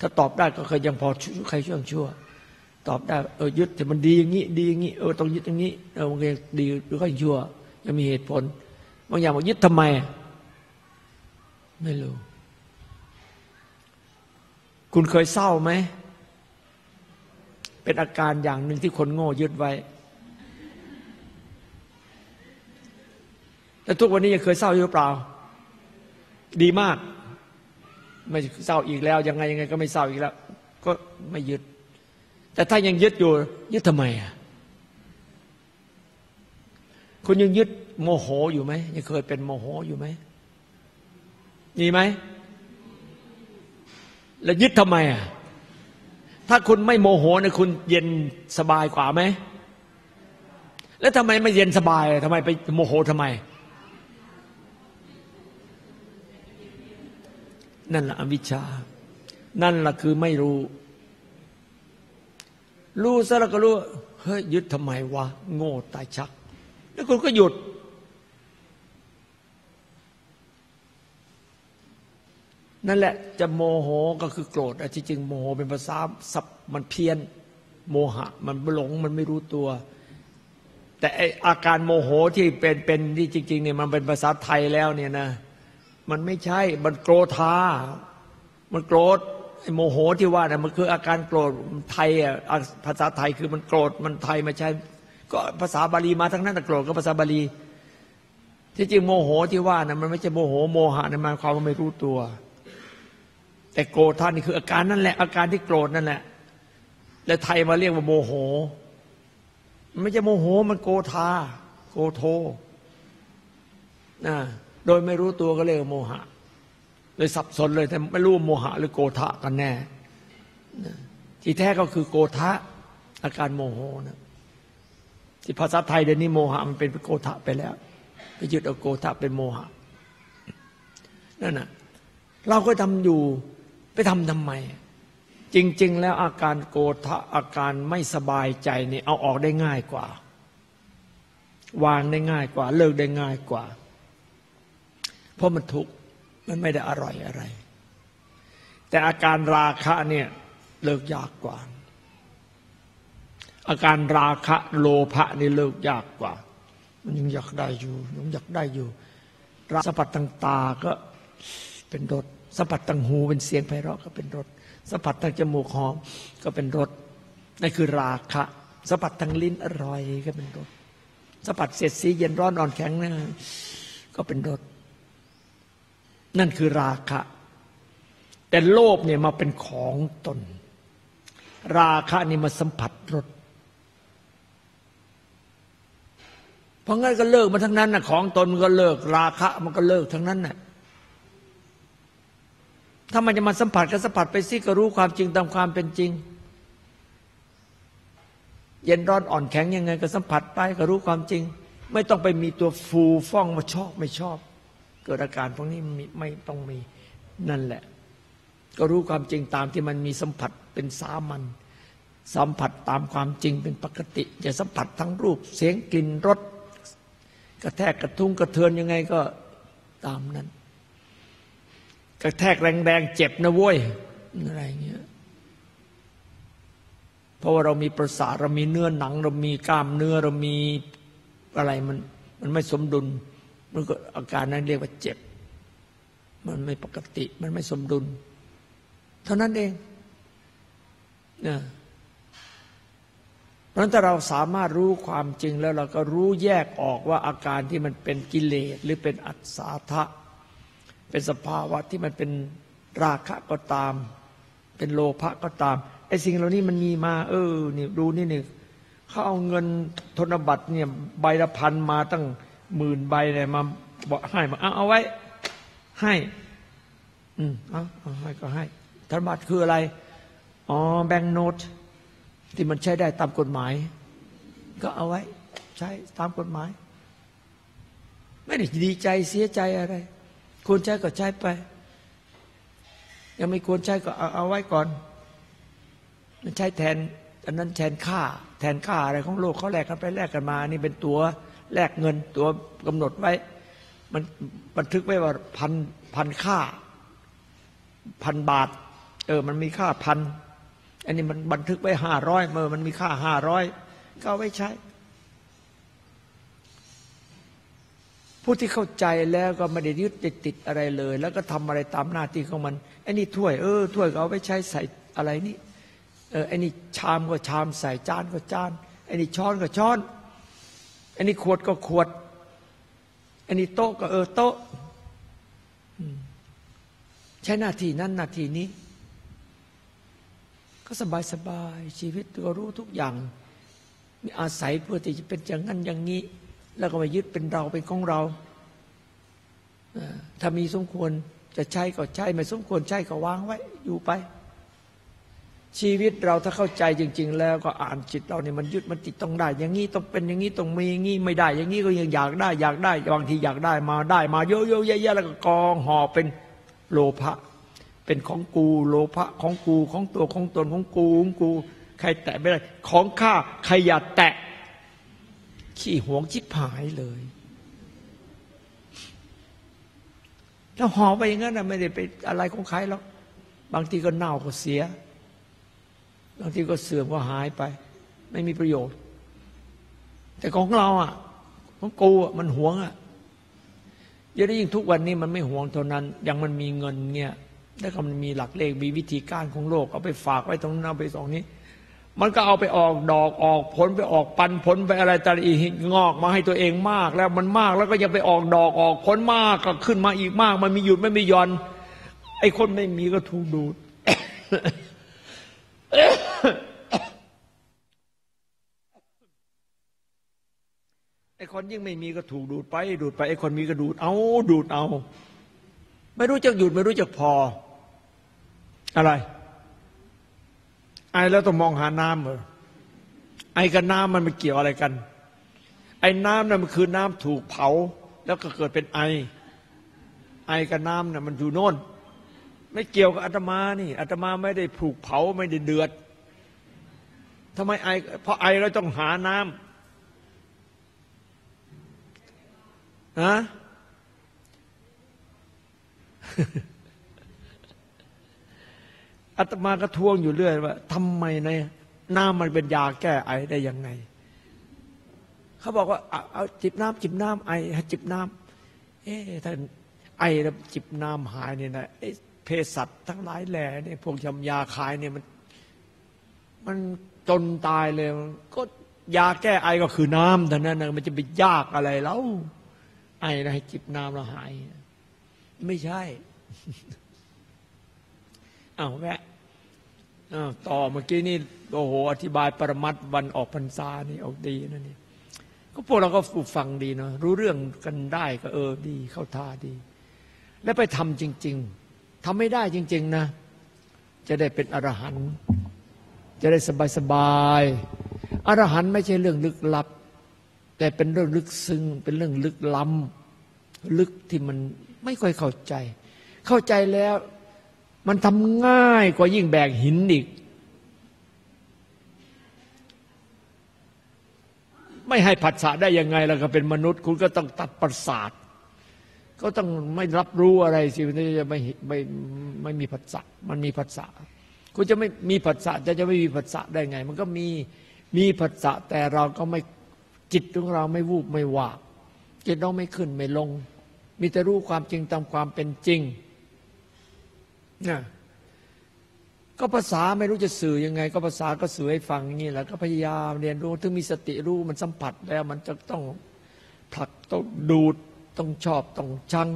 ถ้าตอบได้ก็เคยยังพอใครช่วยชั่ว ตอบได้เออยึดแต่มันดีอย่างนี้ดีอย่างนี้เออต้องยึดอย่างนี้เออมันก็ดีหรือก็ชั่วจะมีเหตุผลบางอย่างบอกยึดทำไม ไม่รู้ คุณเคยเศร้าไหมเป็นอาการอย่างหนึ่งที่คนโง่ยึดไว้ แต่ทุกวันนี้ยังเคยเศร้าอยู่หรือเปล่า ดีมาก ไม่เศร้าอีกแล้วยังไงยังไงก็ไม่เศร้าอีกแล้ว ก็ไม่ยึด แต่ถ้ายังยึดอยู่ ยึดทำไมอะคุณยังยึดโมโหอยู่ไหมยังเคยเป็นโมโหอยู่ไหมมีไหมแล้วยึดทำไมอะถ้าคุณไม่โมโหเนี่ยคุณเย็นสบายกว่าไหมแล้วทำไมไม่เย็นสบายทำไมไปโมโหทำไม นั่นแหละอวิชชา นั่นแหละคือไม่รู้ รู้ซะแล้วก็รู้ เฮ้ยยึดทำไมวะ โง่ตายชัก แล้วคุณก็หยุด นั่นแหละ จะโมโหก็คือโกรธที่จริงโมโหเป็นภาษาสับมันเพี้ยน โมหะ มันหลงมันไม่รู้ตัวแต่ออาการโมโหที่เป็นเป็นที่จริงๆเนี่ยมันเป็นภาษาไทยแล้วเนี่ยนะ มันไม่ใช่ มันโกรธา มันโกรธโมโหที่ว่าน่ยมันคืออาการโกรธไทยอะภาษาไทยคือมันโกรธมันไทยไม่ใช่ก็ภาษาบาลีมาทั้งนั้นแต่โกรธก็ภาษาบาลี ที่จริงโมโหที่ว่าน่ะมันไม่ใช่โมโหโมหะนะมันความว่าไม่รู้ตัว แต่โกรธท่านนี่คืออาการนั่นแหละ อาการที่โกรธนั่นแหละ และไทยมาเรียกว่าโมโหมันไม่ใช่โมโหมันโกธาโกโทนะ โดยไม่รู้ตัวก็เรียกโมหะ เลยสับสนเลยแต่ไม่รู้โมหะหรือโกธะกันแน่ ที่แท้ก็คือโกธะอาการโมโหนะที่ภาษาไทยเดี๋ยวนี้โมหะมันเป็นโกธะไปแล้ว ไปยึดเอาโกธะเป็นโมหะนั่นน่ะเราก็ทำอยู่ไปทำทำไม จริง ๆ แล้วอาการโกธะอาการไม่สบายใจนี่เอาออกได้ง่ายกว่า วางได้ง่ายกว่า เลิกได้ง่ายกว่า เพราะมันทุกข์มันไม่ได้อร่อยอะไร แต่อาการราคะเนี่ยเลิกยากกว่า อาการราคะโลภะนี่เลิกยากกว่า มันยังอยากได้อยู่ยังอยากได้อยู่รสัมผัสทางตาก็เป็นรสสัมผัสทางหูเป็นเสียงไพเราะก็เป็นรสสัมผัสทางจมูกหอมก็เป็นรสนั่นคือราคะสัมผัสทางลิ้นอร่อยก็เป็นรสสัมผัสเสียดสีเย็นร้อนอ่อนแข็งนั่ก็เป็นรส นั่นคือราคะ แต่โลภเนี่ยมาเป็นของตน ราคะนี่มาสัมผัสรสเพราะงั้นก็เลิกมาทั้งนั้นนะของตนมันก็เลิก ราคะมันก็เลิกทั้งนั้นน่ะถ้ามันจะมาสัมผัสก็สัมผัสไปสิก็รู้ความจริงตามความเป็นจริง เย็นร้อนอ่อนแข็งยังไงก็สัมผัสไปก็รู้ความจริง ไม่ต้องไปมีตัวฟูฟ่องมาชอบไม่ชอบ เกิดอาการพวกนี้ไม่ต้องมีนั่นแหละ ก็รู้ความจริงตามที่มันมีสัมผัสเป็นสามัญสัมผัสตามความจริงเป็นปกติอย่าสัมผัสทั้งรูป เสียงกลิ่นรสกระแทกกระทุ้งกระเทือนยังไงก็ตามนั้น กระแทกแรงๆเจ็บนะเว้ยอะไรเงี้ยเพราะว่าเรามีประสาทเรามีเนื้อหนัง เรามีกล้ามเนื้อเรามีอะไรมันมันไม่สมดุล มันก็อาการนั้นเรียกว่าเจ็บ มันไม่ปกติ มันไม่สมดุล เท่านั้นเองนะเพราะฉะนั้นถ้าเราสามารถรู้ความจริงแล้วเราก็รู้แยกออกว่าอาการที่มันเป็นกิเลสหรือเป็นอัศาทะ เป็นสภาวะที่มันเป็นราคะก็ตาม เป็นโลภะก็ตามไอ้สิ่งเหล่านี้มันมีมา เออนี่ดูนี่หนึ่งเขาเอาเงินธนบัตรเนี่ยใบละพันมาตั้ง หมื่นใบเลยมาบอกให้มาเอาเอาไว้ ให้ อืมเอาเอาให้ก็ให้ธนบัตรคืออะไร อ๋อแบงก์โนตที่มันใช้ได้ตามกฎหมาย ก็เอาไว้ ใช้ตามกฎหมาย ไม่ได้ดีใจเสียใจอะไรควรใช้ก็ใช้ไป ยังไม่ควรใช้ก็เอาเอาไว้ก่อน มันใช้แทนอันนั้นแทนค่า แทนค่าอะไรของโลกเขาแลกกันไปแลกกันมา นี่เป็นตัว แลกเงินตัวกำหนดไว้ มันบันทึกไว้ว่าพันพันค่า พันบาท เออ มันมีค่าพันอันนี้มันบันทึกไว้ห้าร้อยเมื่อมันมีค่าห้าร้อยก็เอาไว้ใช้ ผู้ที่เข้าใจแล้วก็ไม่ได้ยึดติดตดอะไรเลย แล้วก็ทำอะไรตามหน้าที่ของมันไอ้นี่ถ้วยเออถ้วยก็เอาไปใช้ใส่อะไรนี่เออไอ้นี่ชามก็ชามใส่จานก็จานไอ้นี่ช้อนก็ช้อน อ้นี่ขวดก็ขวดอ้นี่โต๊ะก็เออโต๊ะใช้หน้าที่นั้นหน้าที่นี้ ก็สบายสบายชีวิตก็รู้ทุกอย่างมีอาศัยเพื่อที่จะเป็นอย่างนั้นอย่างนี้ แล้วก็มายึดเป็นเราเป็นของเราถ้ามีสมควรจะใช้ก็ใช้ไม่สมควรใช้ก็วางไว้อยู่ไป ชีวิตเราถ้าเข้าใจจริง ๆ แล้วก็อ่านจิตเราเนี่ยมันยึดมันติดต้องได้ อย่างนี้ต้องเป็นอย่างนี้ต้องมีอย่างนี้ไม่ได้ อย่างนี้ก็ยังอยากได้ อยากได้บางทีอยากได้มาได้ มาเยอะๆแยะๆแล้วก็กองห่อเป็นโลภะเป็นของกูโลภะของกูของตัวของตนของกูของกู ใครแตะไม่ได้ ของข้าใครอย่าแตะ ขี้หวงชิบหายเลยแล้วห่อไปอย่างนั้นนะไม่ได้ไปอะไรของใครหรอกบางทีก็เน่าก็เสีย บางทีก็เสื่อมก็หายไป ไม่มีประโยชน์ แต่ของเราอะของกูอะมันหวงอะเยอะยิ่งทุกวันนี้มันไม่หวงเท่านั้น ยังมันมีเงินเนี่ยแล้วก็มันมีหลักเลขมีวิธีการของโลก เอาไปฝากไว้ตรงนั้นเอาไปสองนี้ มันก็เอาไปออกดอกออกผลไปออกปันผลไปอะไรต่างอีกงอกมาให้ตัวเองมาก แล้วมันมากแล้วก็ยังไปออกดอกออกผลมากก็ขึ้นมาอีกมาก มันมีหยุดไม่มีย่อน ไอ้คนไม่มีก็ถูกดูด ไอ้คนยิ่งไม่มีก็ถูกดูดไป ดูดไปไอ้คนมีก็ดูดเอา ดูดเอา ไม่รู้จักหยุดไม่รู้จักพอ อะไร ไอแล้วต้องมองหาน้ำเหรอไอกับน้ำมันมันเกี่ยวอะไรกัน ไอ้น้ำนั่นมันคือน้ำถูกเผา แล้วก็เกิดเป็นไอ ไอกับน้ำน่ะมันอยู่โน่น ไม่เกี่ยวกับอาตมานี่อาตมาไม่ได้ผูกเผาไม่ได้เดือดทำไมไอเพราะไอเราต้องหาน้ำฮะอาตมากระทวงอยู่เรื่อยว่าทำไมในน้ำมันเป็นยาแก้ไอได้ยังไง เขาบอกว่าเอาจิบน้ำจิบน้ำไอจิบน้ำเอ๊ะท่านไอแล้วจิบน้ำหายเนี่ยนะไอ้ เภสัชทั้งหลายแหล่เนี่ยพวกยำยาขายเนี่ยมัน มันจนตายเลย ก็ยาแก้ไอก็คือน้ำเท่านั้นนะมันจะไปยากอะไรแล้วไอแล้วให้จิบน้ำแล้วหาย ไม่ใช่อ้าวแวะอ้าต่อเมื่อกี้นี่โอ้โห อธิบายปรมัตวันออกพรรษานี่ออกดีนะนี่ก็พวกเราก็ฟูฟังดีเนาะรู้เรื่องกันได้ก็เออดีเข้าท่าดี แล้วไปทำจริง ๆ ทำไม่ได้จริง ๆนะ จะได้เป็นอรหันต์จะได้สบายๆอรหันต์ไม่ใช่เรื่องลึกลับ แต่เป็นเรื่องลึกซึ้งเป็นเรื่องลึกล้ำลึกที่มันไม่ค่อยเข้าใจ เข้าใจแล้วมันทำง่ายกว่ายิ่งแบกหินอีก ไม่ให้ผัสสะได้ยังไงแล้วก็เป็นมนุษย์ คุณก็ต้องตัดประสาท ก็ต้องไม่รับรู้อะไรสิคุณจะไม่ไม่ไม่มีผัสสะมันมีผัสสะคุณจะไม่มีผัสสะจะจะไม่มีผัสสะได้ไง มันก็มีมีผัสสะแต่เราก็ไม่จิตของเราไม่วูบไม่ว่าจิตเราไม่ขึ้นไม่ลง มีแต่รู้ความจริงตามความเป็นจริงนะก็ภาษาไม่รู้จะสื่อยังไง ก็ภาษาก็สื่อให้ฟังอย่างนี้แหละก็พยายามเรียนรู้ถึงมีสติรู้มันสัมผัสแล้วมันจะต้องผลักต้องดูด ต้องชอบต้องชัง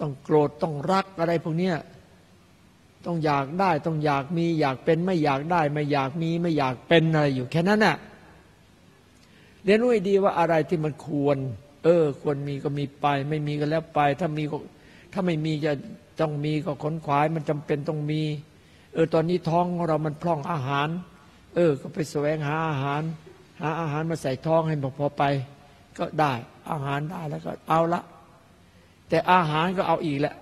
ต้องโกรธต้องรักอะไรพวกเนี้ยต้องอยากได้ต้องอยากมีอยากเป็นไม่อยากได้ไม่อยากมีไม่อยากเป็นอะไรอยู่แค่นั้นน่ะเรียนรู้ให้ดีว่าอะไรที่มันควร เออ ควรมีก็มีไป ไม่มีก็แล้วไป ถ้ามีก็ถ้าไม่มีจะต้องมีก็ขนขวายมันจำเป็นต้องมี เออตอนนี้ท้องของเรามันพร่องอาหาร เออ ก็ไปแสวงหาอาหาร หาอาหารมาใส่ท้องให้พอไป ก็ได้ อาหารได้แล้วก็เอาละ แต่อาหารก็เอาอีกแหละ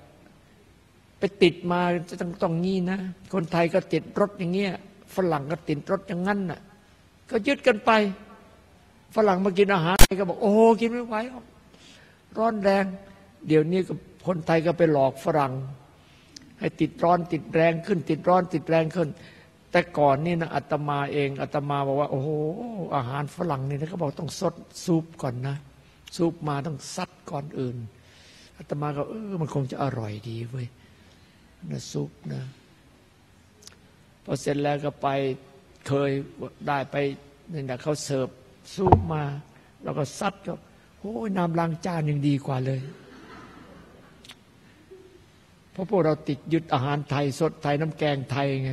ไปติดมาจะต้องต้องงี้นะ คนไทยก็ติดรถอย่างเงี้ยฝรั่งก็ติดรถอย่างนั้นน่ะ ก็ยึดกันไป ฝรั่งมากินอาหารไทยก็บอก โอ้กินไม่ไหวร้อนแรง เดี๋ยวนี้ก็คนไทยก็ไปหลอกฝรั่ง ให้ติดร้อนติดแรงขึ้น ติดร้อนติดแรงขึ้น แต่ก่อนนี่นะอาตมาเองอาตมาบอกว่า โอ้โหอาหารฝรั่งนี่นะเขาบอกต้องซดซุปก่อนนะซุปมาต้องซัดก่อนอื่นอาตมาก็เออมันคงจะอร่อยดีเว้ยนะซุปนะพอเสร็จแล้วก็ไปเคยได้ไปนี่นะเขาเสิร์ฟซุปมา แล้วก็ซัดก็โอ้ยน้ำล้างจานยังดีกว่าเลยเพราะพวกเราติดยึดอาหารไทยสดไทยน้ำแกงไทยไง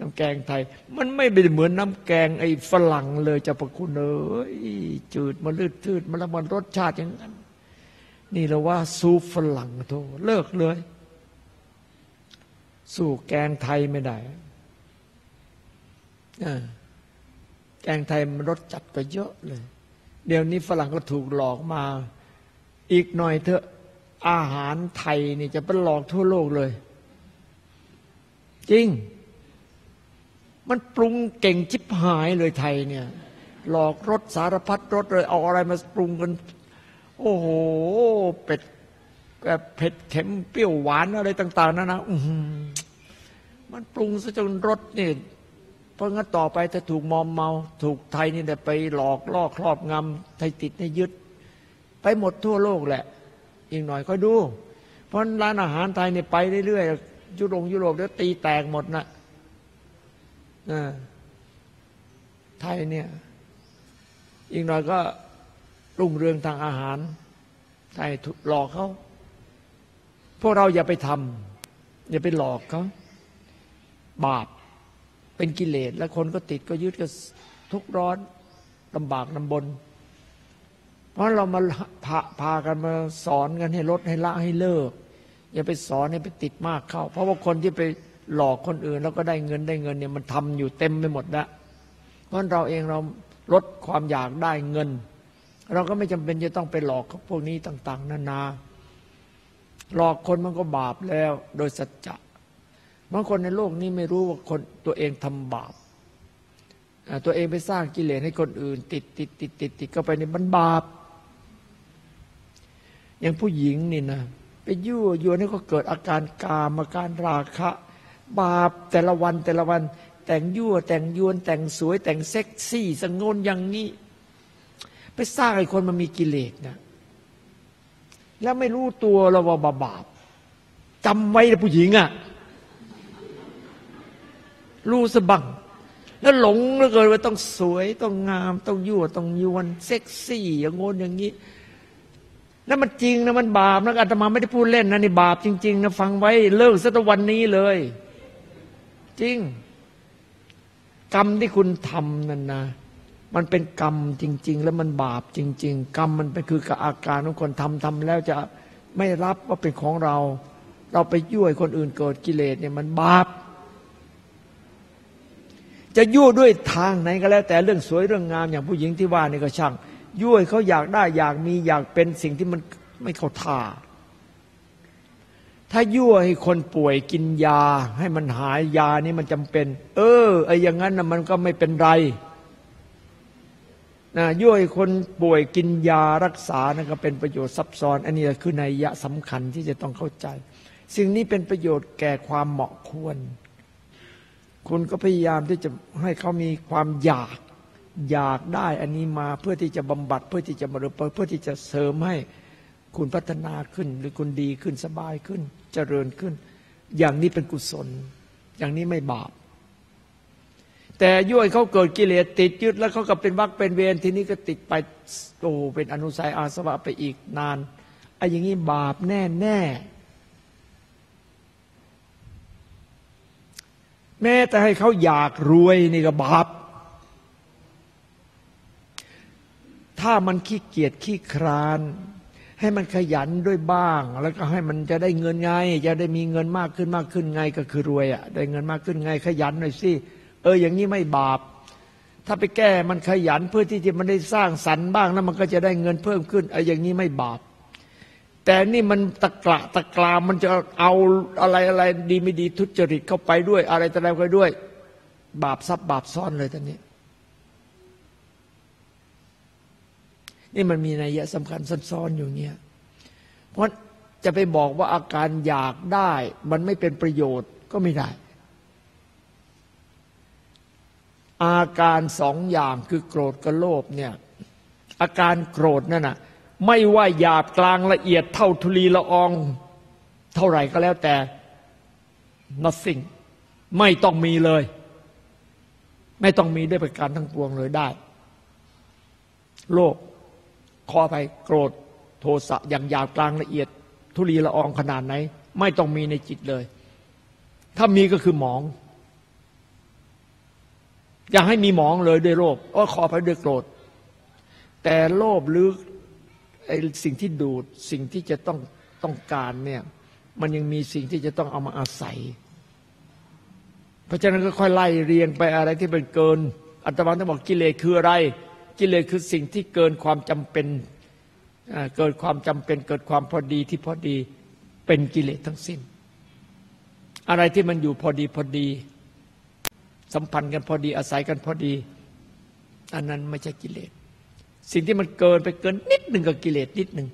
น้ำแกงไทย มันไม่เป็นเหมือนน้ำแกงไอ้ฝรั่งเลยจะประคุณเอ้ยจืดมันลืดทืดมันล้วมันรสชาติอย่างนั้น นี่เราว่าซูฝรั่งโทเลิกเลย สู้แกงไทยไม่ได้แกงไทยมันรสจัดก็เยอะเลย เดี๋ยวนี้ฝรั่งก็ถูกหลอกมา อีกหน่อยเถอะอาหารไทยนี่จะเป็นหลอกทั่วโลกเลย จริง มันปรุงเก่งชิบหายเลยไทยเนี่ย หลอกรสสารพัดรสเลยเอาอะไรมาปรุงกัน โอ้โห เป็ดแบบเผ็ดเค็มเปรี้ยวหวานอะไรต่าง ๆนั่นนะมันปรุงซะจนรสนี่เพราะงั้นต่อไปถ้าถูกมอมเมา ถูกไทยนี่แต่ไปหลอกล่อครอบงำไทยติดในยึด ไปหมดทั่วโลกแหละ อีกหน่อยค่อยดู เพราะร้านอาหารไทยเนี่ยไปเรื่อยๆยุโรปยุโรปแล้วตีแตกหมดน่ะ ไทยเนี่ยอีกหน่อยก็รุ่งเรืองทางอาหารไทยหลอกเขาพวกเราอย่าไปทำอย่าไปหลอกเขาบาปเป็นกิเลส แล้วคนก็ติดก็ยึดก็ทุกร้อนลำบากลำบน เพราะเรามาพาพากันมาสอนกันให้ลดให้ละให้เลิก อย่าไปสอนให้ไปติดมากเข้า เพราะว่าคนที่ไป หลอกคนอื่น แล้วก็ได้เงินได้เงินเนี่ยมันทำอยู่เต็มไปหมดล้วเพราะเราเองเราลดความอยากได้เงิน เราก็ไม่จำเป็นจะต้องไปหลอกพวกนี้ต่าง ๆ นานา หลอกคนมันก็บาปแล้วโดยสัจจะบางคนในโลกนี้ไม่รู้ว่าคนตัวเองทำบาปตัวเองไปสร้างกิเลสให้คนอื่น ติดติดติดติดติดก็ไปในมันบาป อย่างผู้หญิงนี่นะไปยั่วยวนให้ก็เกิดอาการกามอาการราคะ บาปแต่ละวันแต่ละวัน แต่งยั่ว แต่งยวน แต่งสวย แต่งเซ็กซี่สงนอย่างนี้ ไปสร้างให้คนมันมีกิเลสนะ แล้วไม่รู้ตัวเราว่าบาปจำไว้ผู้หญิงอะ่ะรู้สบังแล้วหลงแล้วเกินว่าต้องสวยต้องงาม ต้องยั่วต้องยวน เซ็กซี่ อย่างงนอย่างนี้นั่นมันจริงนะมันบาปนะอาตมาไม่ได้พูดเล่นนะนี่บาปจริง ๆนะฟังไว้เลิกสักวันนี้เลย จริง กรรมที่คุณทำนั่นนะมันเป็นกรรมจริง ๆ แล้วมันบาปจริง ๆ กรรมมันเป็นคือกับอาการของคนทำทำแล้วจะไม่รับว่าเป็นของเรา เราไปยั่วคนอื่นเกิดกิเลสเนี่ยมันบาป จะยั่วด้วยทางไหนก็แล้ว แต่เรื่องสวยเรื่องงามอย่างผู้หญิงที่ว่านี่ก็ช่างยั่วเขาอยากได้อยากมีอยากเป็นสิ่งที่มันไม่เข้าท่า ถ้ายั่วให้คนป่วยกินยา ให้มันหายยานี่มันจำเป็น เออไอ้อย่างนั้นนะมันก็ไม่เป็นไรนะย่อยคนป่วยกินยารักษานะก็เป็นประโยชน์ซับซ้อน อันนี้คือในยะสำคัญที่จะต้องเข้าใจ สิ่งนี้เป็นประโยชน์แก่ความเหมาะควร คุณก็พยายามที่จะให้เขามีความอยากอยากได้อันนี้มาเพื่อที่จะบำบัดเพื่อที่จะมาเพื่อที่จะเสริมให้คุณพัฒนาขึ้นหรือคุณดีขึ้นสบายขึ้น เจริญขึ้น อย่างนี้เป็นกุศล อย่างนี้ไม่บาป แต่ย่อยเขาเกิดกิเลสติดยึดแล้วเขาก็เป็นวักเป็นเวรทีนี้ก็ติดไปโอ้เป็นอนุสัยอาสวะไปอีกนานไอ้อย่างนี้บาปแน่แน่แม้แต่ให้เขาอยากรวยนี่ก็บาป ถ้ามันขี้เกียจขี้คร้าน ให้มันขยันด้วยบ้าง แล้วก็ให้มันจะได้เงินไง จะได้มีเงินมากขึ้นมากขึ้นไงก็คือรวยอะ่ะ ได้เงินมากขึ้นไง ขยันหน่อยสิเอออย่างนี้ไม่บาป ถ้าไปแก้มันขยันเพื่อที่จะมันได้สร้างสรรค์บ้างแล้วมันก็จะได้เงินเพิ่มขึ้นเอออย่างนี้ไม่บาป แต่นี่มันตะกละตะกรามมันจะเอาอะไรอะไรดีไม่ดีทุจริตเข้าไปด้วย อะไรแต่อะไรไปด้วย บาปซับบาปซ่อนเลยตอนนี้ นี่มันมีนัยยะสำคัญซ้อนๆอยู่เงี้ยเพราะจะไปบอกว่าอาการอยากได้ มันไม่เป็นประโยชน์ก็ไม่ได้ อาการสองอย่างคือโกรธกับโลภเนี่ยอาการโกรธนั่นน่ะไม่ว่าหยาบกลางละเอียดเท่าทุลีละออง เท่าไหร่ก็แล้วแต่ nothing ไม่ต้องมีเลย ไม่ต้องมีด้วยประการทั้งปวงเลยได้ โลภ ขอไปโกรธโทสะอย่างหยาบกลางละเอียด ทุลีละอองขนาดไหน ไม่ต้องมีในจิตเลย ถ้ามีก็คือหมอง อย่าให้มีหมองเลยด้วยโลภอ้อขอไปด้วยโกรธ แต่โลภหรือไอ้สิ่งที่ดูดสิ่งที่จะต้องต้องการเนี่ยมันยังมีสิ่งที่จะต้องเอามาอาศัย เพราะฉะนั้นก็ค่อยไล่เรียงไปอะไรที่เป็นเกินอัตมาต้องบอกกิเลสคืออะไร กิเลสคือสิ่งที่เกินความจำเป็นเกิดความจำเป็นเกิดความพอดีที่พอดีเป็นกิเลสทั้งสิ้น อะไรที่มันอยู่พอดีพอดี สัมพันธ์กันพอดีอาศัยกันพอดี อันนั้นไม่ใช่กิเลส สิ่งที่มันเกินไปเกินนิดหนึ่งกับกิเลสนิดหนึ่ง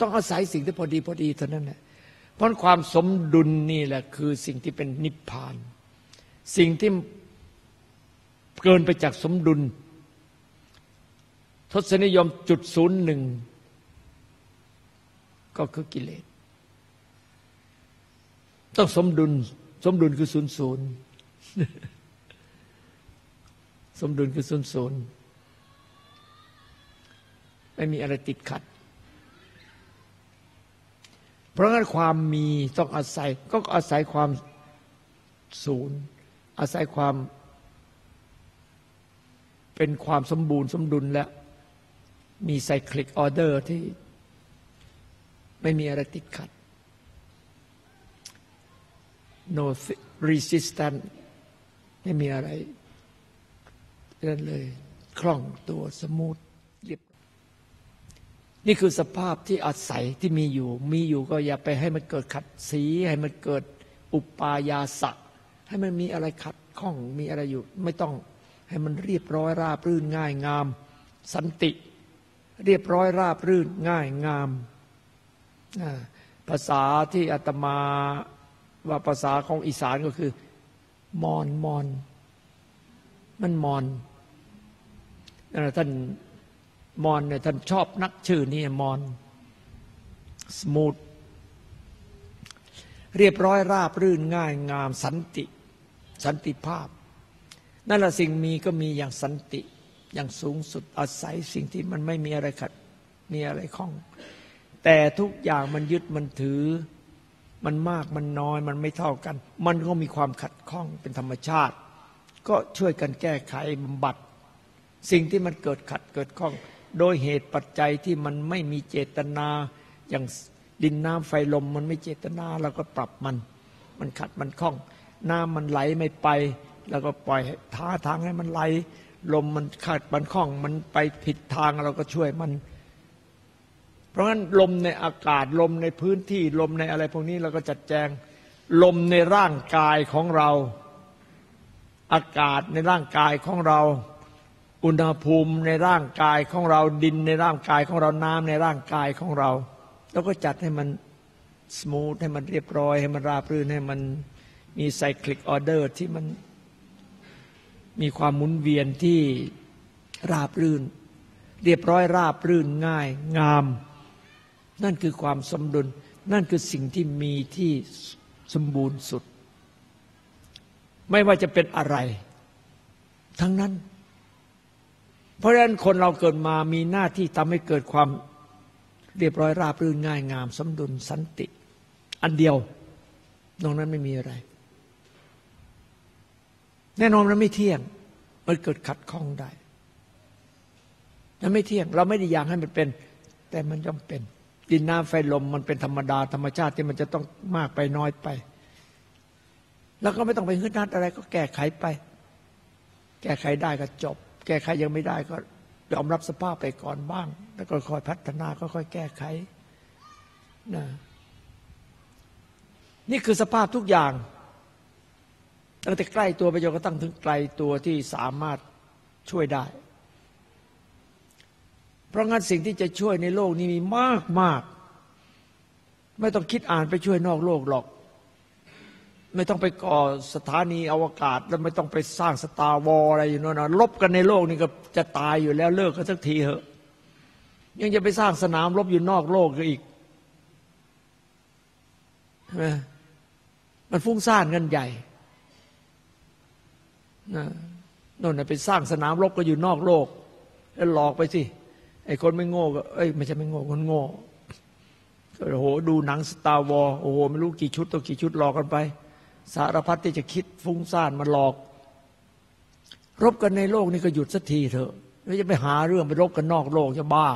ต้องอาศัยสิ่งที่พอดีพอดีเท่านั้นแหละเพราะความสมดุลนี่แหละคือสิ่งที่เป็นนิพพาน สิ่งที่เกินไปจากสมดุล ทศนิยมจุดศูนย์หนึ่งก็คือกิเลส ต้องสมดุล สมดุลคือศูนย์ศูนย์สมดุลคือศูนย์ศูนย์ไม่มีอะไรติดขัด เพราะงั้นความมีต้องอาศัยก็อาศัยความศูนย์ อาศัยความเป็นความสมบูรณ์สมดุลและมี cyclic order ที่ไม่มีอะไรติดขัด no resistance ไม่มีอะไรนั่นเลยคล่องตัว smooth เรียบ นี่คือสภาพที่อาศัยที่มีอยู่ มีอยู่ก็อย่าไปให้มันเกิดขัดสี ให้มันเกิดอุปายาสะ ให้มันมีอะไรขัดข้องมีอะไรอยู่ ไม่ต้องให้มันเรียบร้อยราบรื่นง่ายงาม สันติ เรียบร้อยราบรื่นง่ายงาม ภาษาที่อาตมาว่าภาษาของอีสานก็คือ มอนมอน มันมอนท่านมอนเนี่ยท่านชอบนักชื่อนี้มอน สมูท เรียบร้อยราบรื่นง่ายงามสันติ สันติภาพ นั่นแหละสิ่งมีก็มีอย่างสันติ อย่างสูงสุดอาศัยสิ่งที่มันไม่มีอะไรขัดมีอะไรข้อง แต่ทุกอย่างมันยึดมันถือ มันมากมันน้อยมันไม่เท่ากัน มันก็มีความขัดข้องเป็นธรรมชาติ ก็ช่วยกันแก้ไขบำบัด สิ่งที่มันเกิดขัดเกิดข้อง โดยเหตุปัจจัยที่มันไม่มีเจตนาอย่าง ดินน้ำไฟลมมันไม่เจตนาเราก็ปรับมัน มันขัดมันข้อง น้ำมันไหลไม่ไปเราก็ปล่อยท่าทางให้มันไหล ลมมันขัดมันข้อง มันไปผิดทางเราก็ช่วยมัน เพราะฉะนั้นลมในอากาศลมในพื้นที่ลมในอะไรพวกนี้เราก็จัดแจงลมในร่างกายของเรา อากาศในร่างกายของเรา อุณหภูมิในร่างกายของเราดินในร่างกายของเราน้ำในร่างกายของเรา แล้วก็จัดให้มัน smooth ให้มันเรียบร้อย ให้มันราบรื่นให้มันมี cyclic order ที่มันมีความหมุนเวียนที่ราบรื่น เรียบร้อยราบรื่นง่าย งาม นั่นคือความสมดุล นั่นคือสิ่งที่มีที่สมบูรณ์สุด ไม่ว่าจะเป็นอะไร ทั้งนั้น เพราะฉะนั้นคนเราเกิดมามีหน้าที่ทำให้เกิดความ เรียบร้อยราบรื่นง่ายงาม สมดุลสันติ อันเดียวนอกนั้นไม่มีอะไร แน่นอนมันไม่เที่ยง มันเกิดขัดข้องได้มันไม่เที่ยง เราไม่ได้อยากให้มันเป็น แต่มันย่อมเป็น ดินน้ำไฟลมมันเป็นธรรมดา ธรรมชาติที่มันจะต้องมากไปน้อยไป แล้วก็ไม่ต้องไปฮึดนัดอะไร ก็แก้ไขไป แก้ไขได้ก็จบ แก้ไขยังไม่ได้ก็ ยอมรับสภาพไปก่อนบ้าง แล้วก็ค่อยพัฒนาค่อยแก้ไขนะนี่คือสภาพทุกอย่าง ตั้งแต่ใกล้ตัวไปจนกระทั่งถึงไกลตัวที่สามารถช่วยได้ เพราะงั้นสิ่งที่จะช่วยในโลกนี้มีมากมาก ไม่ต้องคิดอ่านไปช่วยนอกโลกหรอก ไม่ต้องไปก่อสถานีอวกาศ แล้วไม่ต้องไปสร้างสตาร์วอลอะไรอยู่นั่นนะลบกันในโลกนี้ก็จะตายอยู่แล้วเลิกกันสักทีเถอะ ยังจะไปสร้างสนามรบอยู่นอกโลกก็อีกใช่ไหมมันฟุ้งซ่านกันใหญ่นะนั่นนะไปสร้างสนามรบก็อยู่นอกโลก แล้วหลอกไปสิไอ้คนไม่โง่ก็เอ้ยไม่ใช่ไม่โง่คนโง่ก็โอ้โหดูหนังสตาร์วอลโอ้โหไม่รู้กี่ชุดตัวกี่ชุดหลอกกันไป สารพัดที่จะคิดฟุ้งซ่านมาหลอก รบกันในโลกนี่ก็หยุดสักทีเถอะไม่จะไปหาเรื่องไปรบกันนอกโลกจะบ้า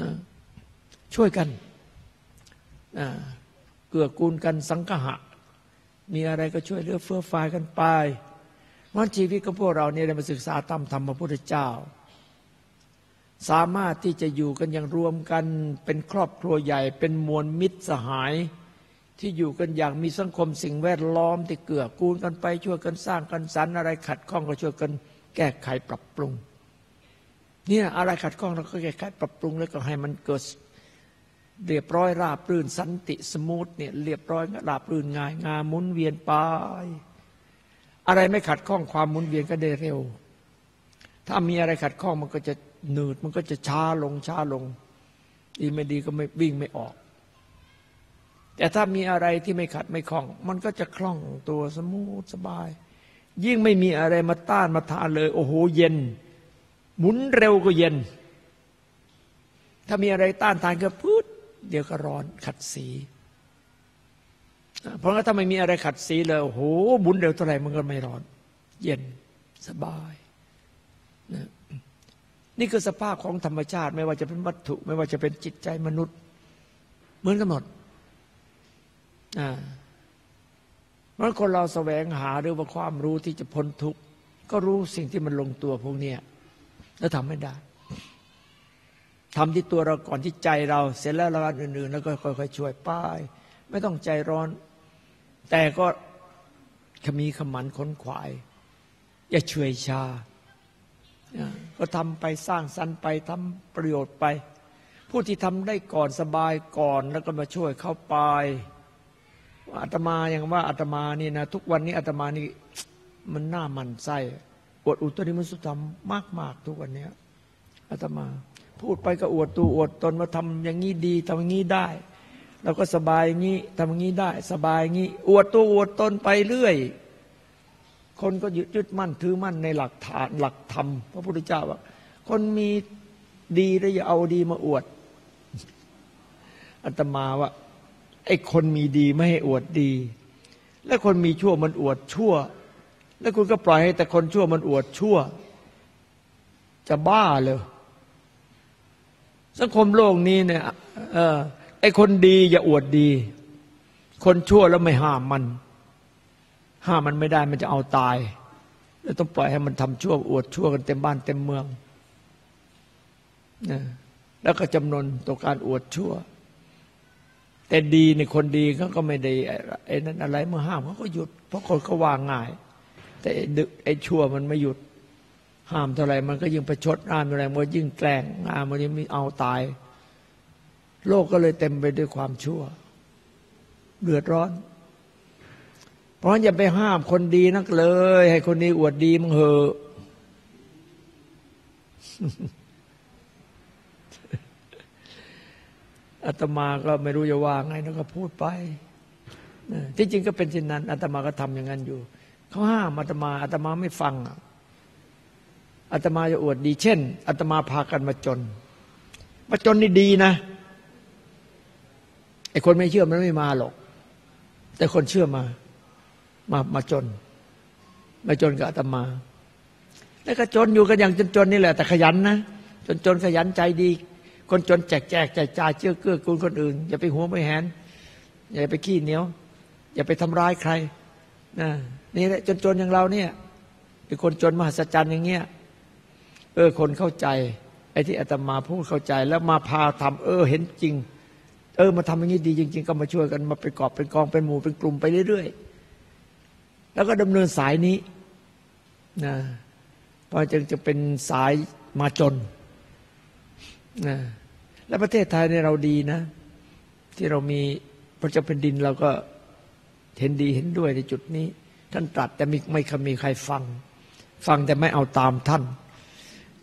นะช่วยกันนะเกื้อกูลกันสังหะ มีอะไรก็ช่วยเหลือเฟื่อฟายกันไปวันชีวิตของพวกเราเนี่ยได้มาศึกษาตามธรรมพระพุทธเจ้า สามารถที่จะอยู่กันอย่างรวมกันเป็นครอบครัวใหญ่ เป็นมวลมิตรสหาย ที่อยู่กันอย่างมีสังคมสิ่งแวดล้อมที่เกื้อกูลกันไปช่วยกันสร้างกันสรรอะไรขัดข้องก็ช่วยกันแก้ไขปรับปรุงเนี่ยอะไรขัดข้องเราก็แก้ไขปรับปรุงแล้วก็ให้มันเกิดเรียบร้อยราบรื่นสันติ smooth เนี่ยเรียบร้อยราบรื่นง่ายงามหมุนเวียนไป อะไรไม่ขัดข้องความหมุนเวียนก็ได้เร็ว ถ้ามีอะไรขัดข้องมันก็จะหนืดมันก็จะช้าลงช้าลง ดีไม่ดีก็ไม่วิ่งไม่ออก แต่ถ้ามีอะไรที่ไม่ขัดไม่คล่อง มันก็จะคล่องตัวสมูทสบาย ยิ่งไม่มีอะไรมาต้านมาทานเลย โอ้โหเย็น หมุนเร็วก็เย็น ถ้ามีอะไรต้านทานก็พืดเดี๋ยวก็ร้อนขัดสี เพราะงั้นถ้าไม่มีอะไรขัดสีเลยโอ้โหบุญเร็วเท่าไหร่มันก็ไม่ร้อน เย็นสบายนะนี่คือสภาพของธรรมชาติ ไม่ว่าจะเป็นวัตถุ ไม่ว่าจะเป็นจิตใจมนุษย์ เหมือนกันหมด มื่อคนเราแสวงหาหรือว่าความรู้ที่จะพ้นทุกข์ก็รู้สิ่งที่มันลงตัวพวกเนี้ยแล้วทำไม่ได้ทำที่ตัวเราก่อนที่ใจเรา เสร็จแล้วเราอื่นๆ แล้วก็ค่อยๆช่วยป้าย ไม่ต้องใจร้อน แต่ก็ขมีขมันค้นขวาย อย่าเฉยชา ก็ทำไปสร้างสรรค์ไปทำประโยชน์ไป ผู้ที่ทำได้ก่อนสบายก่อนแล้วก็มาช่วยเข้าไป อาตมาอย่างว่าอาตมานี่นะทุกวันนี้อาตมานี่มันหน้ามันไส้อวดอุตริมุสุธรรมมากๆทุกวันนี้อาตมา พูดไปก็อวดตัวอวดตนว่าทำอย่างนี้ดีทำอย่างนี้ได้เราก็สบายอย่างนี้ทำอย่างนี้ได้ สบายอย่างนี้ อวดตัวอวดตนไปเรื่อย คนก็ยึดยึดมั่นถือมั่นในหลักฐานหลักธรรมพระพุทธเจ้าว่า คนมีดีแล้วอย่าเอาดีมาอวดอัตมาว่า ไอ้คนมีดีไม่ให้อวดดี และคนมีชั่วมันอวดชั่ว แล้วคุณก็ปล่อยให้แต่คนชั่วมันอวดชั่ว จะบ้าเลย สังคมโลกนี้เนี่ยออไอ้คนดีอย่าอวดดี คนชั่วแล้วไม่ห้ามมัน ห้ามมันไม่ได้มันจะเอาตายแล้วต้องปล่อยให้มันทำชั่วอวดชั่วกันเต็มบ้านเต็มเมืองนะแล้วก็จำนวนต่อการอวดชั่ว แต่ดีในคนดีเขาก็ไม่ได้ไอ้นั้นอะไรเมื่อห้ามเขาก็หยุด เพราะคนเขาวางง่าย แต่ไอ้ดึกไอ้ชั่วมันไม่หยุด ห้ามเท่าไรมันก็ยิ่งประชดห้ามเท่าไรมันก็ยิ่งแกล้งห้ามมันยิ่งมีเอาตาย โลกก็เลยเต็มไปด้วยความชั่วเดือดร้อน เพราะอย่าไปห้ามคนดีนักเลย ให้คนนี้อวดดีมึงเหอะ อาตมาก็ไม่รู้จะว่าไงแล้วก็พูดไปที่จริงก็เป็นเช่นนั้นอาตมาก็ทำอย่างนั้นอยู่เขาห้ามอาตมาอาตมาไม่ฟังอาตมาจะอวดดี เช่นอาตมาพากันมาจน มาจนนี่ดีนะไอ้คนไม่เชื่อมันไม่มาหรอก แต่คนเชื่อมา มามาจน มาจนกับอาตมา แล้วก็จนอยู่กันอย่างจนๆนี่แหละ แต่ขยันนะจนจนขยันใจดี คนจนแจกแจกแจกจ่ายเชื่อเกื้อกูลคนอื่น อย่าไปหัวไม่แหนอย่าไปขี้เหนียว อย่าไปทำร้ายใครนะนี่แหละจนๆอย่างเราเนี่ยเป็นคนจนมหัศจรรย์อย่างเงี้ยเออคนเข้าใจไอ้ที่อาตมาพูดเข้าใจ แล้วมาพาทำเออเห็นจริง เออมาทำอย่างนี้ดีจริง ๆ ก็มาช่วยกันมาเป็นกอบเป็นกองเป็นหมู่เป็นกลุ่มไปเรื่อยๆแล้วก็ดำเนินสายนี้นะเพราะจึงจะเป็นสายมาจน นะและประเทศไทยเนี่ยเราดีนะ ที่เรามีพระเจ้าแผ่นดินเราก็เห็นดีเห็นด้วยในจุดนี้ ท่านตรัสแต่ไม่ไม่เคยมีใครฟัง ฟังแต่ไม่เอาตามท่าน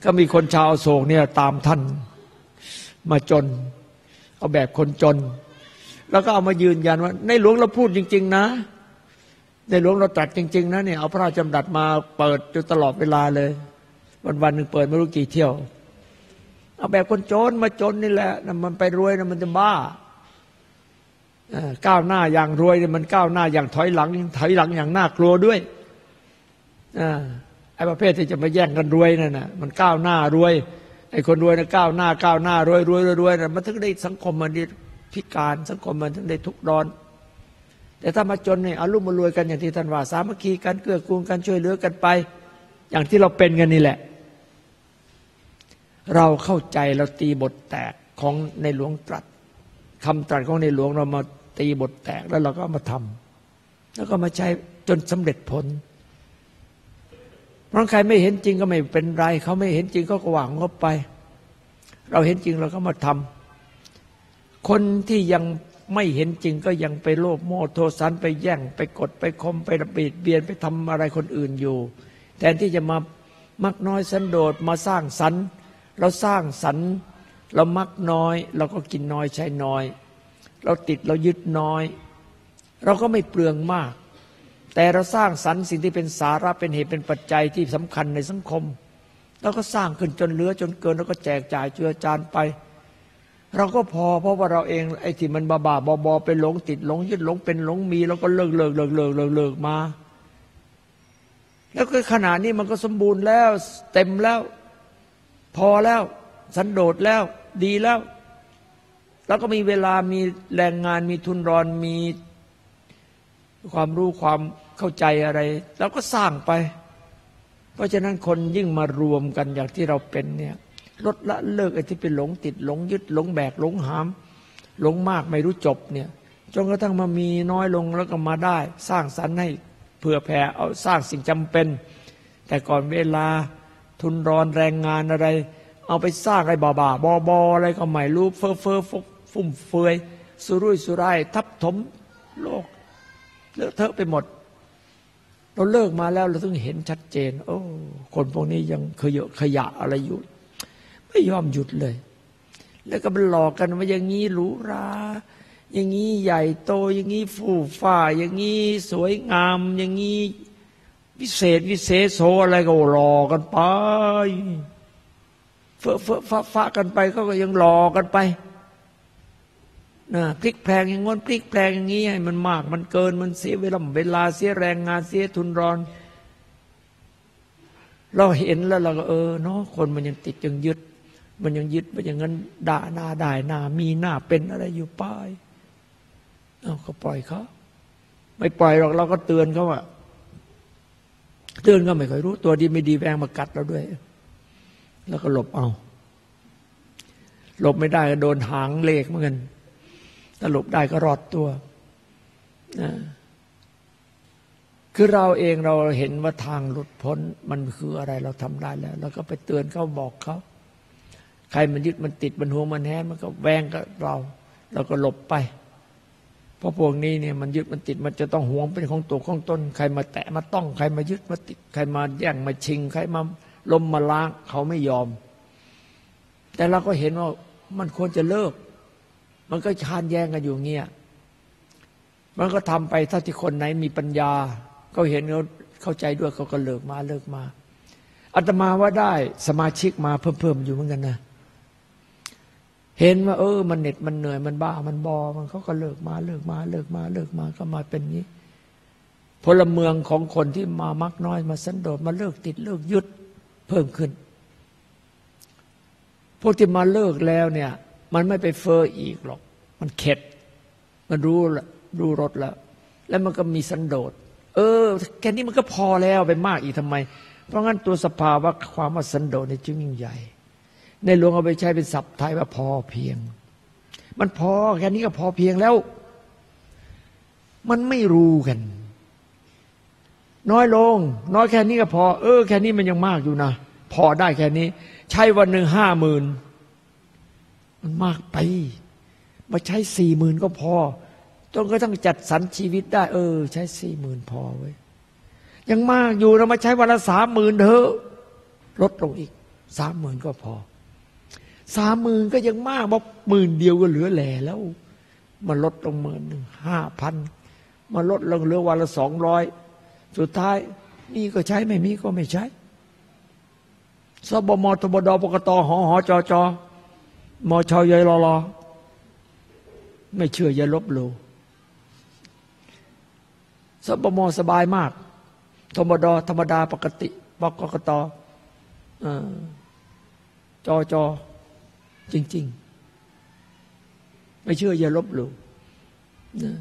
ก็มีคนชาวโศกเนี่ยตามท่าน มาจน เอาแบบคนจน แล้วก็เอามายืนยันว่า ในหลวงเราพูดจริง ๆ นะ ในหลวงเราตรัสจริง ๆ นะเนี่ยเอาพระราชดำรัสมาเปิดอยู่ตลอดเวลาเลย วันๆหนึ่งเปิดไม่รู้กี่เที่ยว เอาแบบคนจนมาจนนี่แหละนะมันไปรวยนะมันจะบ้าก้าวหน้าอย่างรวยนี่มันก้าวหน้าอย่างถอยหลังถอยหลังอย่างน่ากลัวด้วยอ่าไอ้ประเภทที่จะมาแย่งกันรวยนั่นน่ะมันก้าวหน้ารวยไอ้คนรวยนะก้าวหน้าก้าวหน้ารวยรวยรวยนะมันถึงได้สังคมมันได้พิการสังคมมันถึงได้ทุกข์ร้อน แต่ถ้ามาจนเนี่ยเอารุ่มมารวยกันอย่างที่ท่านว่า สามัคคีกันเกื้อกูลกันช่วยเหลือกันไป อย่างที่เราเป็นกันนี่แหละ เราเข้าใจเราตีบทแตกของในหลวงตรัสคำตรัสของในหลวงเรามาตีบทแตกแล้วเราก็มาทำแล้วก็มาใช้จนสำเร็จผลเพราะใครไม่เห็นจริงก็ไม่เป็นไร เขาไม่เห็นจริงก็หวังงบไป เราเห็นจริงเราก็มาทำคนที่ยังไม่เห็นจริงก็ยังไปโลภโมโทสันไปแย่งไปกดไปคมไประเบียดเบียนไปทำอะไรคนอื่นอยู่ แทนที่จะมามักน้อยสันโดษมาสร้างสรรค์ เราสร้างสรรค์เรามักน้อย เราก็กินน้อยใช้น้อย เราติดเรายึดน้อย เราก็ไม่เปลืองมาก แต่เราสร้างสรรค์สิ่งที่เป็นสาระเป็นเหตุเป็นปัจจัยที่สำคัญในสังคมเราก็สร้างขึ้นจนเหลือจนเกิน แล้วก็แจกจ่ายเจือจานไป เราก็พอเพราะว่าเราเองไอ้ที่มันบาบาบอบอไปหลงติดหลงยึดหลงเป็นหลงมีเราก็เลิกเลิกเลิกเลิกเลิกเลิกมา แล้วก็ขณะนี้มันก็สมบูรณ์แล้วเต็มแล้ว พอแล้ว สันโดษแล้ว ดีแล้ว แล้วก็มีเวลามีแรงงานมีทุนรอนมีความรู้ความเข้าใจอะไร แล้วก็สร้างไป เพราะฉะนั้นคนยิ่งมารวมกันอย่างที่เราเป็นเนี่ยลดละเลิกไอ้ที่เป็นหลงติดหลงยึดหลงแบกหลงหาม หลงมากไม่รู้จบเนี่ยจนกระทั่งมามีน้อยลงแล้วก็มาได้ สร้างสรรค์ให้เผื่อแผ่เอาสร้างสิ่งจำเป็น แต่ก่อนเวลา ทุนรอนแรงงานอะไร เอาไปสร้างไอ้บาบาบอบออะไรก็ไม่รู้เฟอเฟอฟุ่มเฟือยสุรุ่ยสุร่ายทับถมโลกเลอะเทอะไปหมด เราเลิกมาแล้วเราต้องเห็นชัดเจน โอ้ คนพวกนี้ยังขยะขยะอะไรอยู่ ไม่ยอมหยุดเลย แล้วก็มันหลอกกันว่าอย่างนี้หรูหราอย่างนี้ใหญ่โต อย่างนี้ฟูฟ้าอย่างนี้สวยงาม อย่างนี้ วิเศษวิเศษโซอะไรก็หลอกันไปเฟ้อเฟ้อฟ้าฟ้ากันไปเขาก็ยังหลอกันไปนะพลิกแพลงอย่างง้นพลิกแพลงอย่างนี้ให้มันมาก มันเกินมันเสียเวลาเวลาเสียแรงงานเสียทุนรอน เราเห็นแล้วเราก็เออเนาะคนมันยังติดยังยึด มันยังยึดว่าอย่างนั้นด่าหน้าได้หน้ามีหน้าเป็นอะไรอยู่ป้ายเอาก็ปล่อยเขาไม่ปล่อยหรอกเราก็เตือนเขาอะ เตือนก็ไม่ค่อยรู้ ตัวดีไม่ดีแวงมากัดเราด้วย แล้วก็หลบเอา หลบไม่ได้ก็โดนหางเลขเหมือนกันถ้าหลบได้ก็รอดตัวนะคือเราเองเราเห็นว่าทางหลุดพ้นมันคืออะไรเราทำได้แล้วเราก็ไปเตือนเขาบอกเขา ใครมันยึดมันติดมันห่วงมันแหนมันก็แวงกับเรา เราก็หลบไป เพราะพวกนี้เนี่ยมันยึดมันติดมันจะต้องหวงเป็นของตัวของตนใครมาแตะมาต้องใครมายึดมาติด ใครมาแย่งมาชิง ใครมาลมมาล้างเขาไม่ยอม แต่เราก็เห็นว่ามันควรจะเลิก มันก็ชานแย่งกันอยู่เงี้ยมันก็ทำไปถ้าที่คนไหนมีปัญญาเขาเห็นเขาเข้าใจด้วยเขาก็เลิกมาเลิกมาอาตมาว่าได้สมาชิกมาเพิ่มๆอยู่เหมือนกันนะ เห็นว่าเออ มันเหน็ดมันเหนื่อยมันบ้ามันบอ มันเขาก็เลิกมาเลิกมาเลิกมาเลิกมาก็มาเป็นนี้ พลเมืองของคนที่มามักน้อยมาสันโดษมาเลิกติดเลิกยึดเพิ่มขึ้น พวกที่มาเลิกแล้วเนี่ย มันไม่ไปเฟอร์อีกหรอก มันเข็ด มันรู้ละรู้รสแล้ว แล้วมันก็มีสันโดษเออ แค่นี้มันก็พอแล้วไปมากอีกทำไม เพราะงั้นตัวสภาวะความว่าสันโดษในจึงยิ่งใหญ่ ในหลวงเอาไปใช้เป็นศัพท์ไทยว่าพอเพียง มันพอแค่นี้ก็พอเพียงแล้ว มันไม่รู้กัน น้อยลง น้อยแค่นี้ก็พอ เออ แค่นี้มันยังมากอยู่นะพอได้แค่นี้ ใช้วันหนึ่งห้าหมื่นมันมากไป มาใช้สี่หมื่นก็พอต้องก็ต้องจัดสรรชีวิตได้ เออ ใช้สี่หมื่นพอไว้ยังมากอยู่เรามาใช้วันละสามหมื่นเถอะลดลงอีกสามหมื่นก็พอ สามหมื่นก็ยังมากบอกหมื่นเดียวก็เหลือแหล่แล้ว มาลดลงมื่นหนึ่งห้าพันมาลดลงเหลือวันละสองร้อยสุดท้ายมีก็ใช้ไม่มีก็ไม่ใช้สบมทบดปกตหอหอจอจอมอชอยรอรอไม่เชื่ออย่าลบหลู่สบมสบายมากธรรมดาธรรมดาปกติปกกตจอจอ จริง ๆ ไม่เชื่ออย่าลบหลู่นะ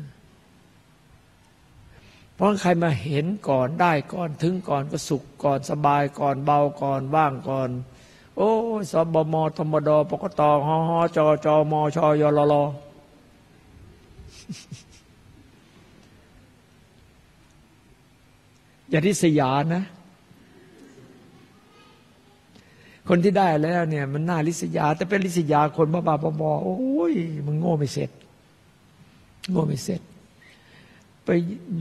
เพราะใครมาเห็นก่อนได้ก่อนถึงก่อนก็สุขก่อนสบายก่อนเบาก่อนว่างก่อน โอ้สบมธรรมดปกตหอหอจอจอมชยลลอย่าทิสยานะ คนที่ได้แล้วเนี่ย มันน่าลิษยา แต่เป็นลิษยาคนบ้าบ้าบอโอ้ยมันโง่ไม่เสร็จ โง่ไม่เสร็จ ไป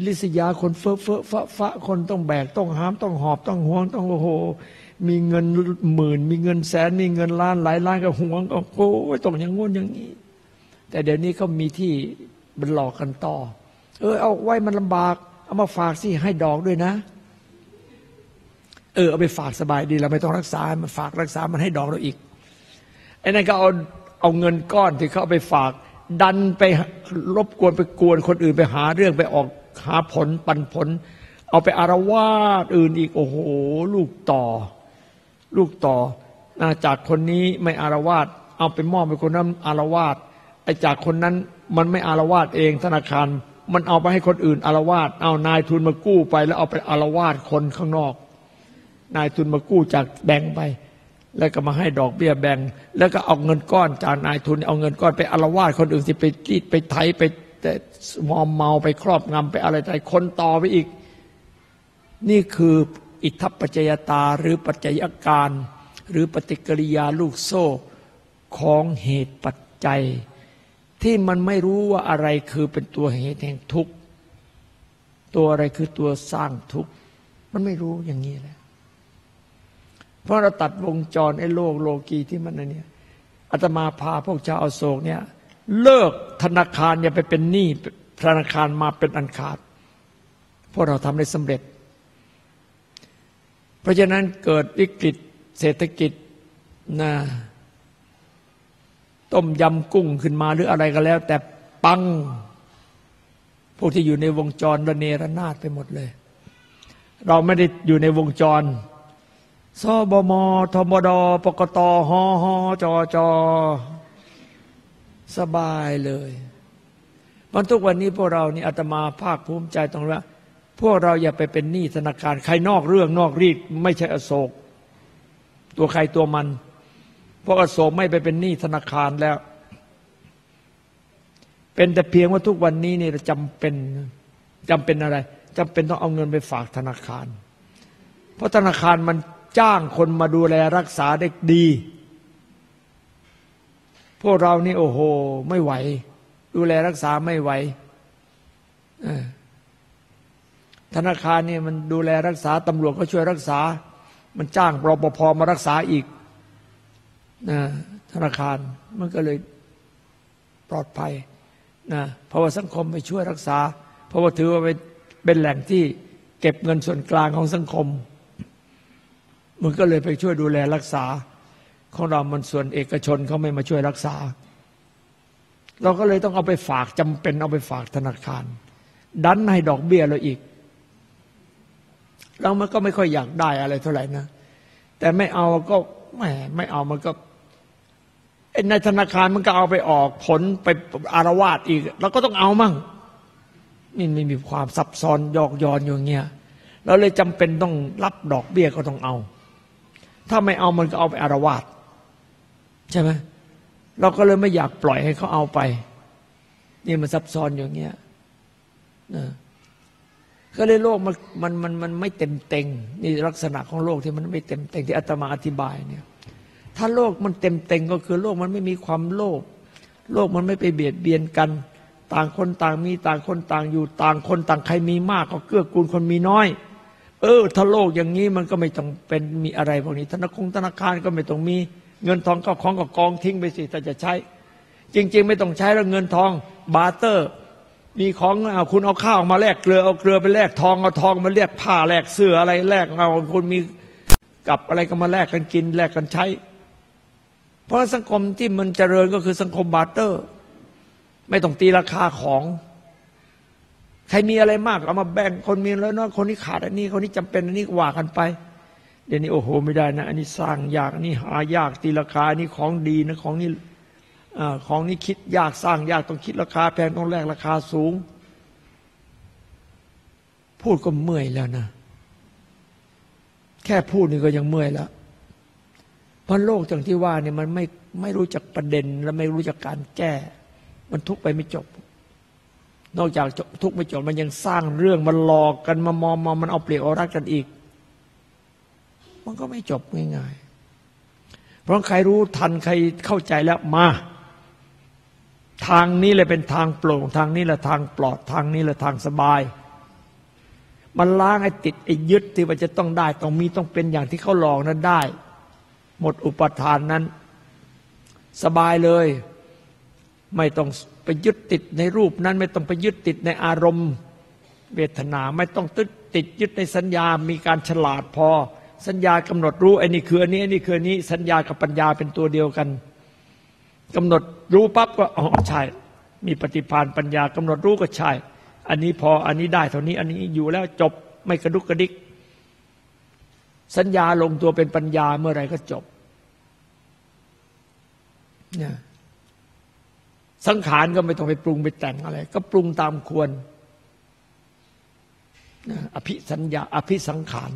ลิษยาคนเฟ้อเฟ้อฟะฟะคนต้องแบกต้องห้ามต้องหอบต้องห่วงต้องโอ้โห มีเงินหมื่น มีเงินแสน มีเงินล้านหลายล้านก็ห่วงก็โอ้โหต้องอย่างงนอย่างนี้ แต่เดี๋ยวนี้เขามีที่บรรหลอกกันต่อ เออเอาไว้มันลำบาก เอามาฝากสิให้ดอกด้วยนะ ออเอาไปฝากสบายดีเราไม่ต้องรักษามันฝากรักษามันให้ดอกเราอีกไอ้นั่นก็เอาเอาเงินก้อนที่เขาเอาไปฝาก ดันไปรบกวนไปกวนคนอื่นไปหาเรื่องไปออกหาผลปันผล เอาไปอารวาสอื่นอีกโอ้โห ลูกต่อ ลูกต่อจากคนนี้ไม่อารวาสเอาไปมอบไปคนนั้นอารวาสไอ้จากคนนั้นมันไม่อารวาสเองธนาคาร มันเอาไปให้คนอื่นอารวาสเอานายทุนมากู้ไปแล้วเอาไปอารวาสคนข้างนอก นายทุนมากู้จากแบงค์ไป แล้วก็มาให้ดอกเบี้ยแบงค์แล้วก็เอาเงินก้อนจากนายทุน เอาเงินก้อนไปอารวาสคนอื่นที่ไปกีดไปไถไปแต่มอมเมาไปครอบงำไปอะไรใจคนต่อไปอีก นี่คืออิทธิปัจจยตาหรือปัจจัยการ หรือปฏิกิริยาลูกโซ่ของเหตุปัจจัย ที่มันไม่รู้ว่าอะไรคือเป็นตัวเหตุแห่งทุกข์ ตัวอะไรคือตัวสร้างทุกข์ มันไม่รู้อย่างนี้แหละ เพราะเราตัดวงจรไอ้โลกโลกีที่มันเนี่ยอาตมาพาพวกชาวอโศกเนี่ย เลิกธนาคารอย่าไปเป็นหนี้ธนาคารมาเป็นอันขาดเพราะเราทำได้สำเร็จ เพราะฉะนั้นเกิดวิกฤตเศรษฐกิจนะต้มยำกุ้งขึ้นมาหรืออะไรก็แล้ว แต่ปัง พวกที่อยู่ในวงจรระเนระนาดไปหมดเลย เราไม่ได้อยู่ในวงจร สบมทมดปกตหอหอจอจอสบายเลยมันทุกวันนี้พวกเรานี่อาตมาภาคภูมิใจตรงว่า พวกเราอย่าไปเป็นหนี้ธนาคาร ใครนอกเรื่องนอกรีดไม่ใช่อโศก ตัวใครตัวมัน พวกอโศกไม่ไปเป็นหนี้ธนาคารแล้ว เป็นแต่เพียงว่าทุกวันนี้นี่เราจำเป็นจำเป็นอะไรจำเป็นต้องเอาเงินไปฝากธนาคาร เพราะธนาคารมัน จ้างคนมาดูแลรักษาได้ดี พวกเรานี่โอ้โห ไม่ไหว ดูแลรักษาไม่ไหวธนาคารเนี่ยมันดูแลรักษาตำรวจก็ช่วยรักษา มันจ้างรปภมารักษาอีกนะธนาคารมันก็เลยปลอดภัยนะเพราะว่าสังคมไปช่วยรักษา เพราะว่าถือว่าเป็นแหล่งที่เก็บเงินส่วนกลางของสังคม มันก็เลยไปช่วยดูแลรักษา ของเรามันส่วนเอกชนเขาไม่มาช่วยรักษา เราก็เลยต้องเอาไปฝากจำเป็นเอาไปฝากธนาคาร ดันให้ดอกเบี้ยเราอีก เรามันก็ไม่ค่อยอยากได้อะไรเท่าไหร่นะ แต่ไม่เอาก็แหมไม่เอามันก็ในธนาคารมันก็เอาไปออกผลไปอารวาสอีกเราก็ต้องเอามั่งนี่ไม่มีความซับซ้อนยอกย้อนอยู่เงี้ยเราเลยจำเป็นต้องรับดอกเบี้ยก็ต้องเอา ถ้าไม่เอามันก็เอาไปอารวาสใช่ไหมเราก็เลยไม่อยากปล่อยให้เขาเอาไป นี่มันซับซ้อนอย่างเงี้ยนะก็เลยโลกมันมันมันมันไม่เต็มเต็งนี่ลักษณะของโลกที่มันไม่เต็มเต็งที่อาตมาอธิบายเนี่ย ถ้าโลกมันเต็มเต็งก็คือโลกมันไม่มีความโลภโลกมันไม่ไปเบียดเบียนกัน ต่างคนต่างมีต่างคนต่างอยู่ต่างคนต่างใครมีมาก ก็เกื้อกูลคนมีน้อย เออ ถ้าโลกอย่างนี้มันก็ไม่ต้องเป็นมีอะไรพวกนี้ ธนาคารธนาคารก็ไม่ต้องมีเงินทองก็ของก็กองทิ้งไปสิถ้าจะใช้ จริง ๆ ไม่ต้องใช้แล้วเงินทองbarter มีของเอาคุณเอาข้าวมาแลกเกลือเอาเกลือไปแลกทองเอาทองมาแลกผ้าแลกเสื้ออะไรแลกเอาคุณมีกับอะไรก็มาแลกกันกินแลกกันใช้ เพราะสังคมที่มันเจริญก็คือสังคม barter ไม่ต้องตีราคาของ ใครมีอะไรมากเอามาแบ่งคนมีแล้วน้อยคนนี้ขาดอันนี้คนนี้จำเป็นอันนี้ว่ากันไปเดี๋ยวนี้โอ้โหไม่ได้นะ อันนี้สร้างยากอันนี้หายากตีราคาอันนี้ของดีนะของนี้อาของนี้คิดยากสร้างยากต้องคิดราคาแพงต้องแลกราคาสูง พูดก็เมื่อยแล้วนะ แค่พูดนี่ก็ยังเมื่อยแล้วเพราะโลกอย่างที่ว่าเนี่ยมันไม่ไม่รู้จักประเด็นและไม่รู้จักการแก้ มันทุกไปไม่จบ นอกจากทุกไม่จบมันยังสร้างเรื่องมันหลอกกันมามอมมามันเอาเปรียบเอารัดกันอีก มันก็ไม่จบง่ายๆ เพราะใครรู้ทันใครเข้าใจแล้วมา ทางนี้เลยเป็นทางโปร่ง ทางนี้แหละทางปลอดทางนี้แหละทางสบาย มันล้างไอ้ติดไอ้ยึดที่ว่าจะต้องได้ต้องมีต้องเป็นอย่างที่เขาหลอกนั้นได้ หมดอุปทานนั้น สบายเลย ไม่ต้อง ไปยึดติดในรูปนั้นไม่ต้องไปยึดติดในอารมณ์ เวทนาไม่ต้องติดติดยึดในสัญญา มีการฉลาดพอ สัญญากำหนดรู้ไอ้นี่คืออันนี้อันนี้คืออันนี้ สัญญากับปัญญาเป็นตัวเดียวกันกำหนดรู้ปั๊บก็อ๋อใช่ มีปฏิภาณปัญญากำหนดรู้ก็ใช่ อันนี้พออันนี้ได้เท่านี้อันนี้อยู่แล้วจบไม่กระดุกกระดิก สัญญาลงตัวเป็นปัญญาเมื่อไรก็จบเนี่ย สังขารก็ไม่ต้องไปปรุงไปแต่งอะไร ก็ปรุงตามควรอภิสัญญาอภิสังขาร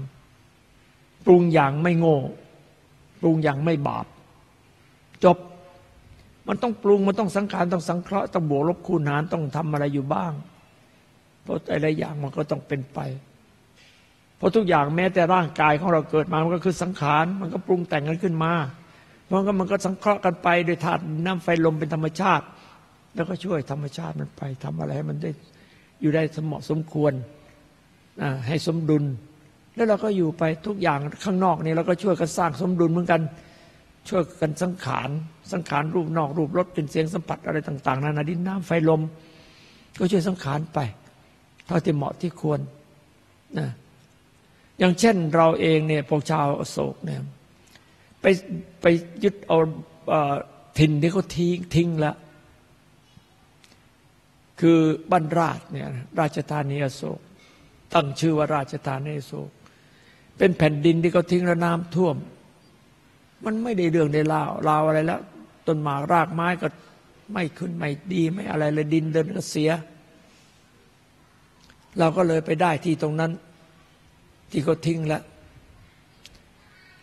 ปรุงอย่างไม่โง่ ปรุงอย่างไม่บาป จบ มันต้องปรุง มันต้องสังขารต้องสังเคราะห์ต้องบวกลบคูณหารต้องทำอะไรอยู่บ้าง เพราะอะไรอย่างมันก็ต้องเป็นไป เพราะทุกอย่างแม้แต่ร่างกายของเราเกิดมา มันก็คือสังขาร มันก็ปรุงแต่งกันขึ้นมา เพราะงั้นมันก็สังเคราะห์กันไปโดยธาตุน้ำไฟลมเป็นธรรมชาติ แล้วก็ช่วยธรรมชาติมันไปทำอะไรให้มันได้อยู่ได้สมเหมาะสมควรให้สมดุล แล้วเราก็อยู่ไปทุกอย่างข้างนอกนี่เราก็ช่วยกันสร้างสมดุลเหมือนกัน ช่วยกันสังขารสังขารรูปนอกรูปรสเป็นเสียงสัมผัสอะไรต่าง ๆนานาดินน้ำไฟลม ก็ช่วยสังขารไปเท่าที่เหมาะที่ควรนะอย่างเช่นเราเองเนี่ยพวกชาวอโศกเนี่ยไปไปยึดเอาถิ่นที่เขาทิ้งทิ้งแล้ว คือบ้านราชเนี่ยราชธานีอโศก ตั้งชื่อว่าราชธานีอโศก เป็นแผ่นดินที่เขาทิ้งแล้วน้ำท่วม มันไม่ได้เรื่องได้ลาวลาวอะไรแล้ว ต้นหมากรากไม้ก็ไม่ขึ้นไม่ดีไม่อะไรเลยดินเดินก็เสีย เราก็เลยไปได้ที่ตรงนั้น ที่เขาทิ้งแล้ว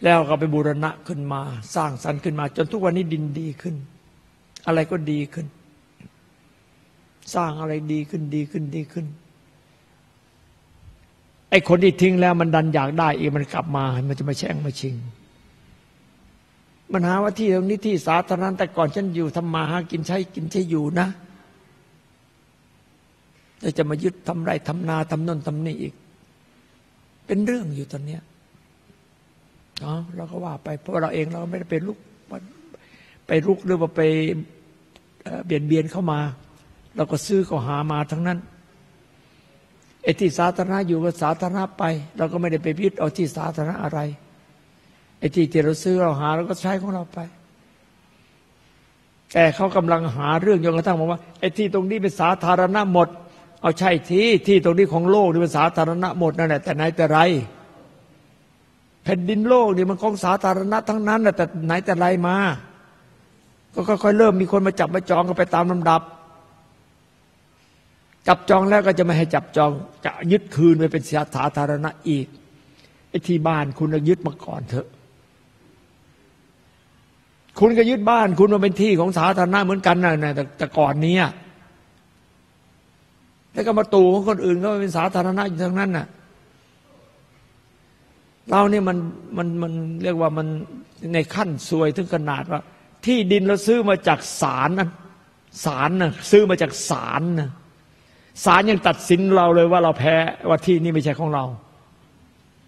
แล้วก็ไปบูรณะขึ้นมา สร้างสรรค์ขึ้นมา จนทุกวันนี้ดินดีขึ้น อะไรก็ดีขึ้น สร้างอะไรดีขึ้นดีขึ้นดีขึ้น ไอ้คนที่ทิ้งแล้วมันดันอยากได้อีกมันกลับมา มันจะมาแช่งมาชิง มันหาว่าที่ตรงนี้ที่สาธารณะแต่ก่อนฉันอยู่ทำมาหากินใช้กินใช้อยู่นะแล้วจะมายึดทำไรทำนาทำนนทำนี่อีก เป็นเรื่องอยู่ตอนเนี้ยเนาะเราก็ว่าไปเพราะเราเองเราไม่ได้ไปลุกไปลุกหรือว่าไปเบียนเบียนเข้ามา เราก็ซื้อก็หามาทั้งนั้นไอ้ที่สาธารณะอยู่ก็สาธารณะไป เราก็ไม่ได้ไปยึดเอาที่สาธารณะอะไรไอ้ที่ที่เราซื้อเราหาเราก็ใช้ของเราไป แต่เขากำลังหาเรื่องจนกระทั่งบอกว่าไอ้ที่ตรงนี้เป็นสาธารณะหมด เอาใช่ที่ที่ตรงนี้ของโลกนี่เป็นสาธารณะหมดนั่นแหละแต่ไหนแต่ไร แผ่นดินโลกนี่มันของสาธารณะทั้งนั้นแต่ไหนแต่ไรมา ก็ค่อยๆเริ่มมีคนมาจับมาจองกันไปตามลำดับ จับจองแล้วก็จะไม่ให้จับจองจะยึดคืนไปเป็นสาธารณะอีกไอ้ที่บ้านคุณยึดมาก่อนเถอะ คุณก็ยึดบ้าน คุณมาเป็นที่ของสาธารณะเหมือนกันนะแต่แต่ก่อนนี้แล้วก็มาตู่ของคนอื่นก็เป็นสาธารณะอยู่ทั้งนั้นน่ะ เราเนี่ยมันมันมันเรียกว่ามันในขั้นซวยถึงขนาดว่า ที่ดินเราซื้อมาจากศาลนะศาลนะซื้อมาจากศาลนะ ศาลยังตัดสินเราเลยว่าเราแพ้ว่าที่นี่ไม่ใช่ของเรา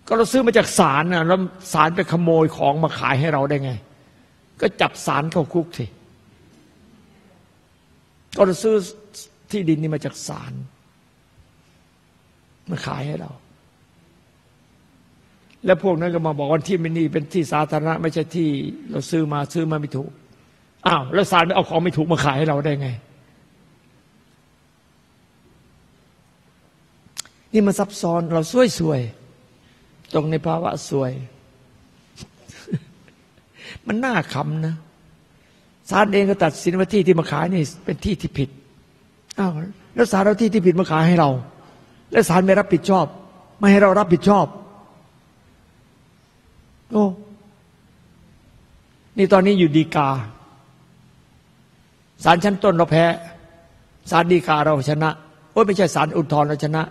ก็เราซื้อมาจากศาลนะแล้วศาลไปขโมยของมาขายให้เราได้ไง ก็จับสารเข้าคุกสิก็จะซื้อที่ดินนี้มาจากสารมาขายให้เรา แล้วพวกนั้นก็มาบอกว่าที่ไม่นี่เป็นที่สาธารณะ ไม่ใช่ที่เราซื้อมาซื้อมาไม่ถูกอ้าวแล้วสารไม่เอาของไม่ถูกมาขายให้เราได้ไง นี่มันซับซ้อนเราซวยซวยตรงในภาวะซวย มันน่าขำนะศาลเองก็ตัดสินว่าที่ที่มาขายนี่เป็นที่ที่ผิดอ้าวแล้วศาลเอาที่ที่ผิดมาขายให้เรา แล้วศาลไม่รับผิดชอบ ไม่ให้เรารับผิดชอบ โอ้นี่ตอนนี้อยู่ดีกาศาลชั้นต้นเราแพ้ศาลดีกาเราชนะโอ้ไม่ใช่ศาลอุทธรณ์เราชนะ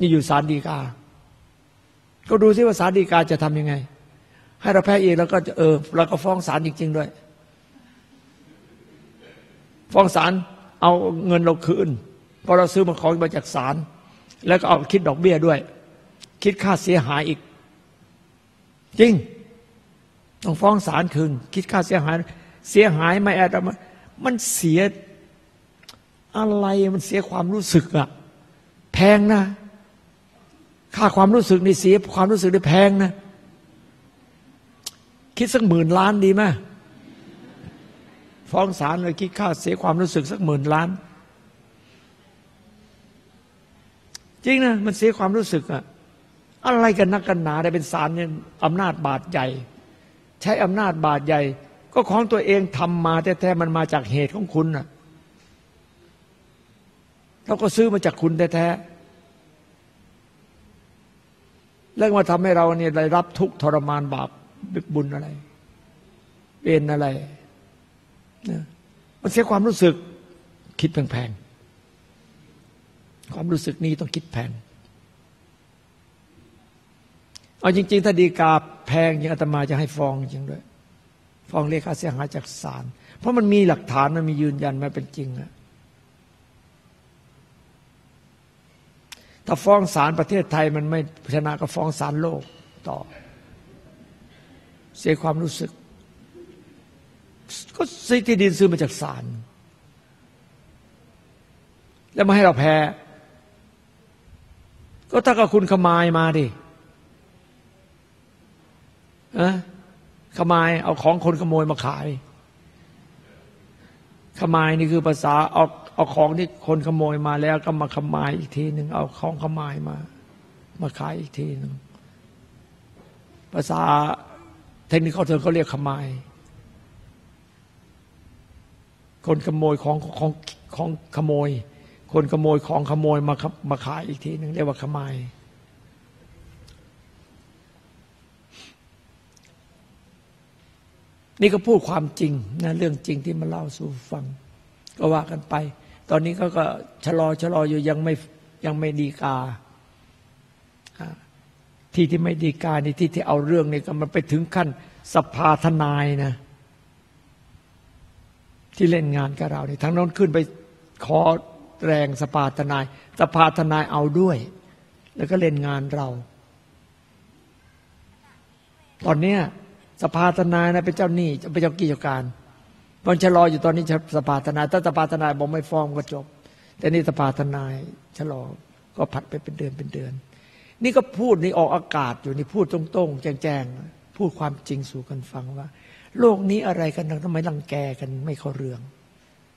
นี่อยู่ศาลดีกา ก็ดูซิว่าศาลดีกาจะทำยังไง ให้เราแพ้เองแล้วก็เออเราก็ฟ้องศาลจริง ๆ ด้วย ฟ้องศาลเอาเงินเราคืนพอเราซื้อมาของมาจากศาลแล้วก็เอาคิดดอกเบี้ยด้วย คิดค่าเสียหายอีก จริง ต้องฟ้องศาลคืน คิดค่าเสียหาย เสียหายไม่แอดมันเสียอะไรมันเสียความรู้สึกอะแพงนะ ค่าความรู้สึกนี่เสียความรู้สึกนี่แพงนะ คิดสักหมื่นล้านดีไหมฟ้องศาลเลยคิดค่าเสียความรู้สึกสักหมื่นล้าน จริงนะมันเสียความรู้สึกอะอะไรกันนักกันหนาได้เป็นศาลเนี่ยอำนาจบาดใหญ่ ใช้อำนาจบาดใหญ่ ก็ของตัวเองทำมาแท้ๆมันมาจากเหตุของคุณน่ะเราก็ซื้อมาจากคุณแท้ๆ แล้วมาทำให้เราเนี่ยได้รับทุกทรมานบาปบุญอะไร เป็นอะไรนะมันเสียความรู้สึกคิดแพงๆความรู้สึกนี้ต้องคิดแพงเอาจริง ๆ ถ้าดีกาแพงย่างอาตมาจะให้ฟ้องจริงด้วยฟ้องเรียกค่าเสียหายจากศาลเพราะมันมีหลักฐานมันมียืนยันมาเป็นจริงอะ ถ้าฟ้องศาลประเทศไทยมันไม่ชนะก็ฟ้องศาลโลกต่อ เสียความรู้สึก ก็ซื้อที่ดินซื้อมาจากศาลแล้วมาให้เราแพ้ ก็ถ้ากับคุณขมายมาดิอะขมายเอาของคนขโมยมาขาย ขมายนี่คือภาษาเอา เอาของที่คนขโมยมาแล้วก็มาขมายอีกทีหนึ่งเอาของขมายมา มาขายอีกทีหนึ่งภาษาเทคนิคเขาเธอเขาเรียกขมาย คนขโมยของของของขโมย คนขโมยของขโมยมามาขายอีกทีหนึ่งเรียกว่าขมายนี่ก็พูดความจริงนะเรื่องจริงที่มาเล่าสู่ฟัง ก็ว่ากันไป ตอนนี้เขาก็ชะลอชะลออยู่ยังไม่ยังไม่ดีกา ที่ที่ไม่ดีการนี่ที่ที่เอาเรื่องนี่ก็มันไปถึงขั้นสภาทนายนะ ที่เล่นงานกับเราเนี่ยทั้งนั้นขึ้นไปขอแรงสภาทนาย สภาทนายเอาด้วย แล้วก็เล่นงานเรา ตอนเนี้ยสภาทนายนะเป็นเจ้าหนี้เป็นเจ้ากิจการ มันชะลออยู่ตอนนี้สภาทนายถ้าสภาทนายบอกไม่ฟ้องก็จบ แต่นี่สภาทนายชะลอก็ผัดไปเป็นเดือนเป็นเดือน นี่ก็พูดนี่ออกอากาศอยู่นี่พูดตรงๆ แจ้งๆ พูดความจริงสู่กันฟังว่า โลกนี้อะไรกันทำไมรังแกกันไม่เข้าเรื่อง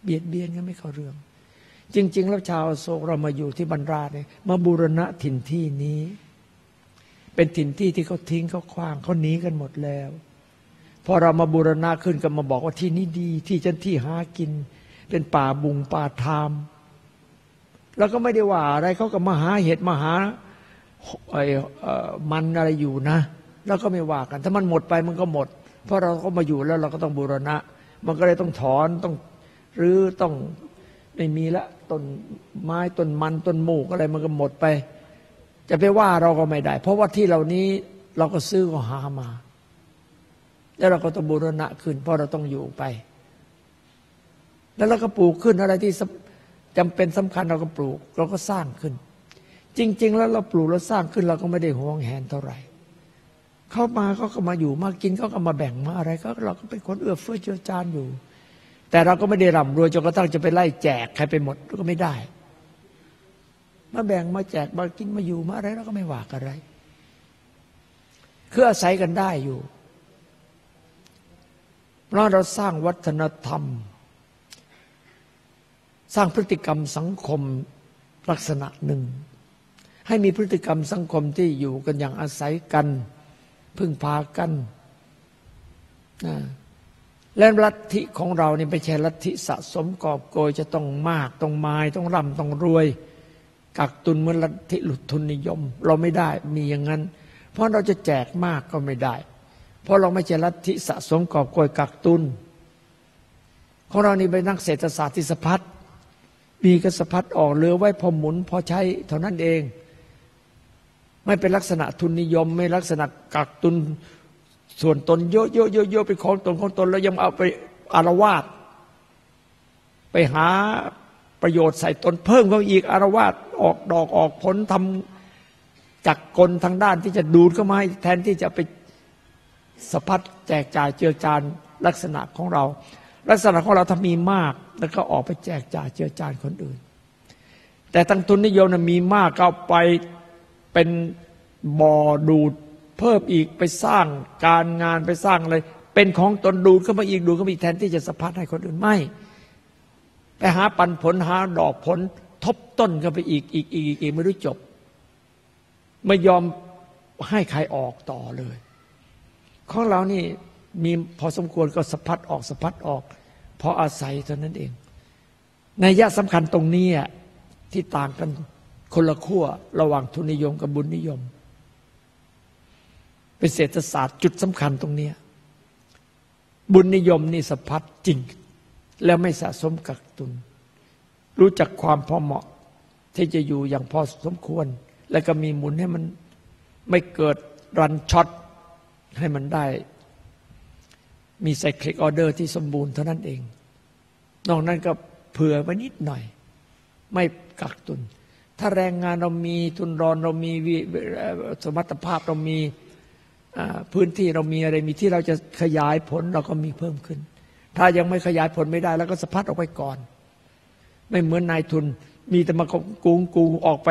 เบียดเบียนกันไม่เข้าเรื่อง จริง ๆ แล้วชาวโศกเรามาอยู่ที่บรรดาเนี่ยมาบูรณะถิ่นที่นี้ เป็นถิ่นที่ที่เขาทิ้งเขาคว้างเขาหนีกันหมดแล้ว พอเรามาบูรณะขึ้นก็มาบอกว่าที่นี้ดีที่ฉันที่หากิน เป็นป่าบุงป่าทามแล้วก็ไม่ได้ว่าอะไรเขาก็มาหาเห็ดมาหาไอ้มันอะไรอยู่นะ แล้วก็ไม่ว่ากัน ถ้ามันหมดไปมันก็หมด เพราะเราก็มาอยู่แล้วเราก็ต้องบูรณะ มันก็เลยต้องถอนต้องหรือต้องไม่มีละต้นไม้ต้นมันต้นหมูกอะไรมันก็หมดไป จะไปว่าเราก็ไม่ได้ เพราะว่าที่เหล่านี้เราก็ซื้อก็หามา แล้วเราก็ต้องบูรณะขึ้น เพราะเราต้องอยู่ไป แล้วเราก็ปลูกขึ้นอะไรที่จำเป็นสำคัญเราก็ปลูก เราก็สร้างขึ้น จริง ๆ แล้วเราปลูกแล้วสร้างขึ้น เราก็ไม่ได้ห่วงแหนเท่าไหร่เข้ามาเขาก็มาอยู่มากินเขาก็มาแบ่งมาอะไรก็เราก็เป็นคนเอื้อเฟื้อเจือจานอยู่ แต่เราก็ไม่ได้ร่ำรวยจนกระทั่งจะไปไล่แจกใครไปหมดก็ไม่ได้มาแบ่งมาแจกมากินมาอยู่มาอะไรเราก็ไม่หว่าอะไร คืออาศัยกันได้อยู่ เพราะเราสร้างวัฒนธรรม สร้างพฤติกรรมสังคมลักษณะหนึ่ง ให้มีพฤติกรรมสังคมที่อยู่กันอย่างอาศัยกัน พึ่งพากันนะและลัทธิของเรานี่ไม่ใช่ลัทธิสะสมกอบโกยจะต้องมากต้องมายต้องร่ำต้องรวย กักตุนเหมือนลัทธิหลุดทุนนิยม เราไม่ได้มีอย่างนั้น เพราะเราจะแจกมากก็ไม่ได้ เพราะเราไม่ใช่ลัทธิสะสมกอบโกยกักตุนของเรานี่เป็นนักเศรษฐศาสตร์ที่สะพัดมีกระสพัดออกเหลือไว้พอหมุนพอใช้เท่านั้นเอง ไม่เป็นลักษณะทุนนิยม ไม่ลักษณะกักตุนส่วนตนเยอะๆเยอะๆไปของตนของตนแล้วยังเอาไปอารวาสไปหาประโยชน์ใส่ตนเพิ่มเข้าอีกอารวาสออกดอกออกผลทำจักกลทางด้านที่จะดูดเข้ามาแทนที่จะไป สะพัดแจกจ่ายเจือจานลักษณะของเรา ลักษณะของเราถ้ามีมาก แล้วก็ออกไปแจกจ่ายเจือจานคนอื่น แต่ตั้งทุนนิยมนะมีมากก็ไปเป็นบ่อดูดเพิ่มอีกไปสร้างการงานไปสร้างอะไรเป็นของตนดูดเข้ามาอีกดูดเข้ามาอีกแทนที่จะสะพัดให้คนอื่นไม่ ไปหาปันผลหาดอกผล ทบต้นเข้าไปอีกอีกอีกอีกไม่รู้จบ ไม่ยอมให้ใครออกต่อเลย ของเรานี่มีพอสมควรก็สะพัดออกสะพัดออก พออาศัยเท่านั้นเองในยะสำคัญตรงนี้ที่ต่างกันคนละขั้วระหว่างทุนนิยมกับบุญนิยม เป็นเศรษฐศาสตร์จุดสำคัญตรงนี้ บุญนิยมนี่สะพัดจริง แล้วไม่สะสมกักตุน รู้จักความพอเหมาะที่จะอยู่อย่างพอสมควร แล้วก็มีหมุนให้มันไม่เกิดรันช็อต ให้มันได้ มีไซคลิกออเดอร์ที่สมบูรณ์เท่านั้นเอง นอกนั้นก็เผื่อไว้นิดหน่อย ไม่กักตุน ถ้าแรงงานเรามีทุนรอนเรามีสมรรถภาพเรามีพื้นที่เรามีอะไรมีที่เราจะขยายผลเราก็มีเพิ่มขึ้น ถ้ายังไม่ขยายผลไม่ได้ แล้วก็สะพัดออกไปก่อน ไม่เหมือนนายทุน มีแต่มากูงกูงออกไป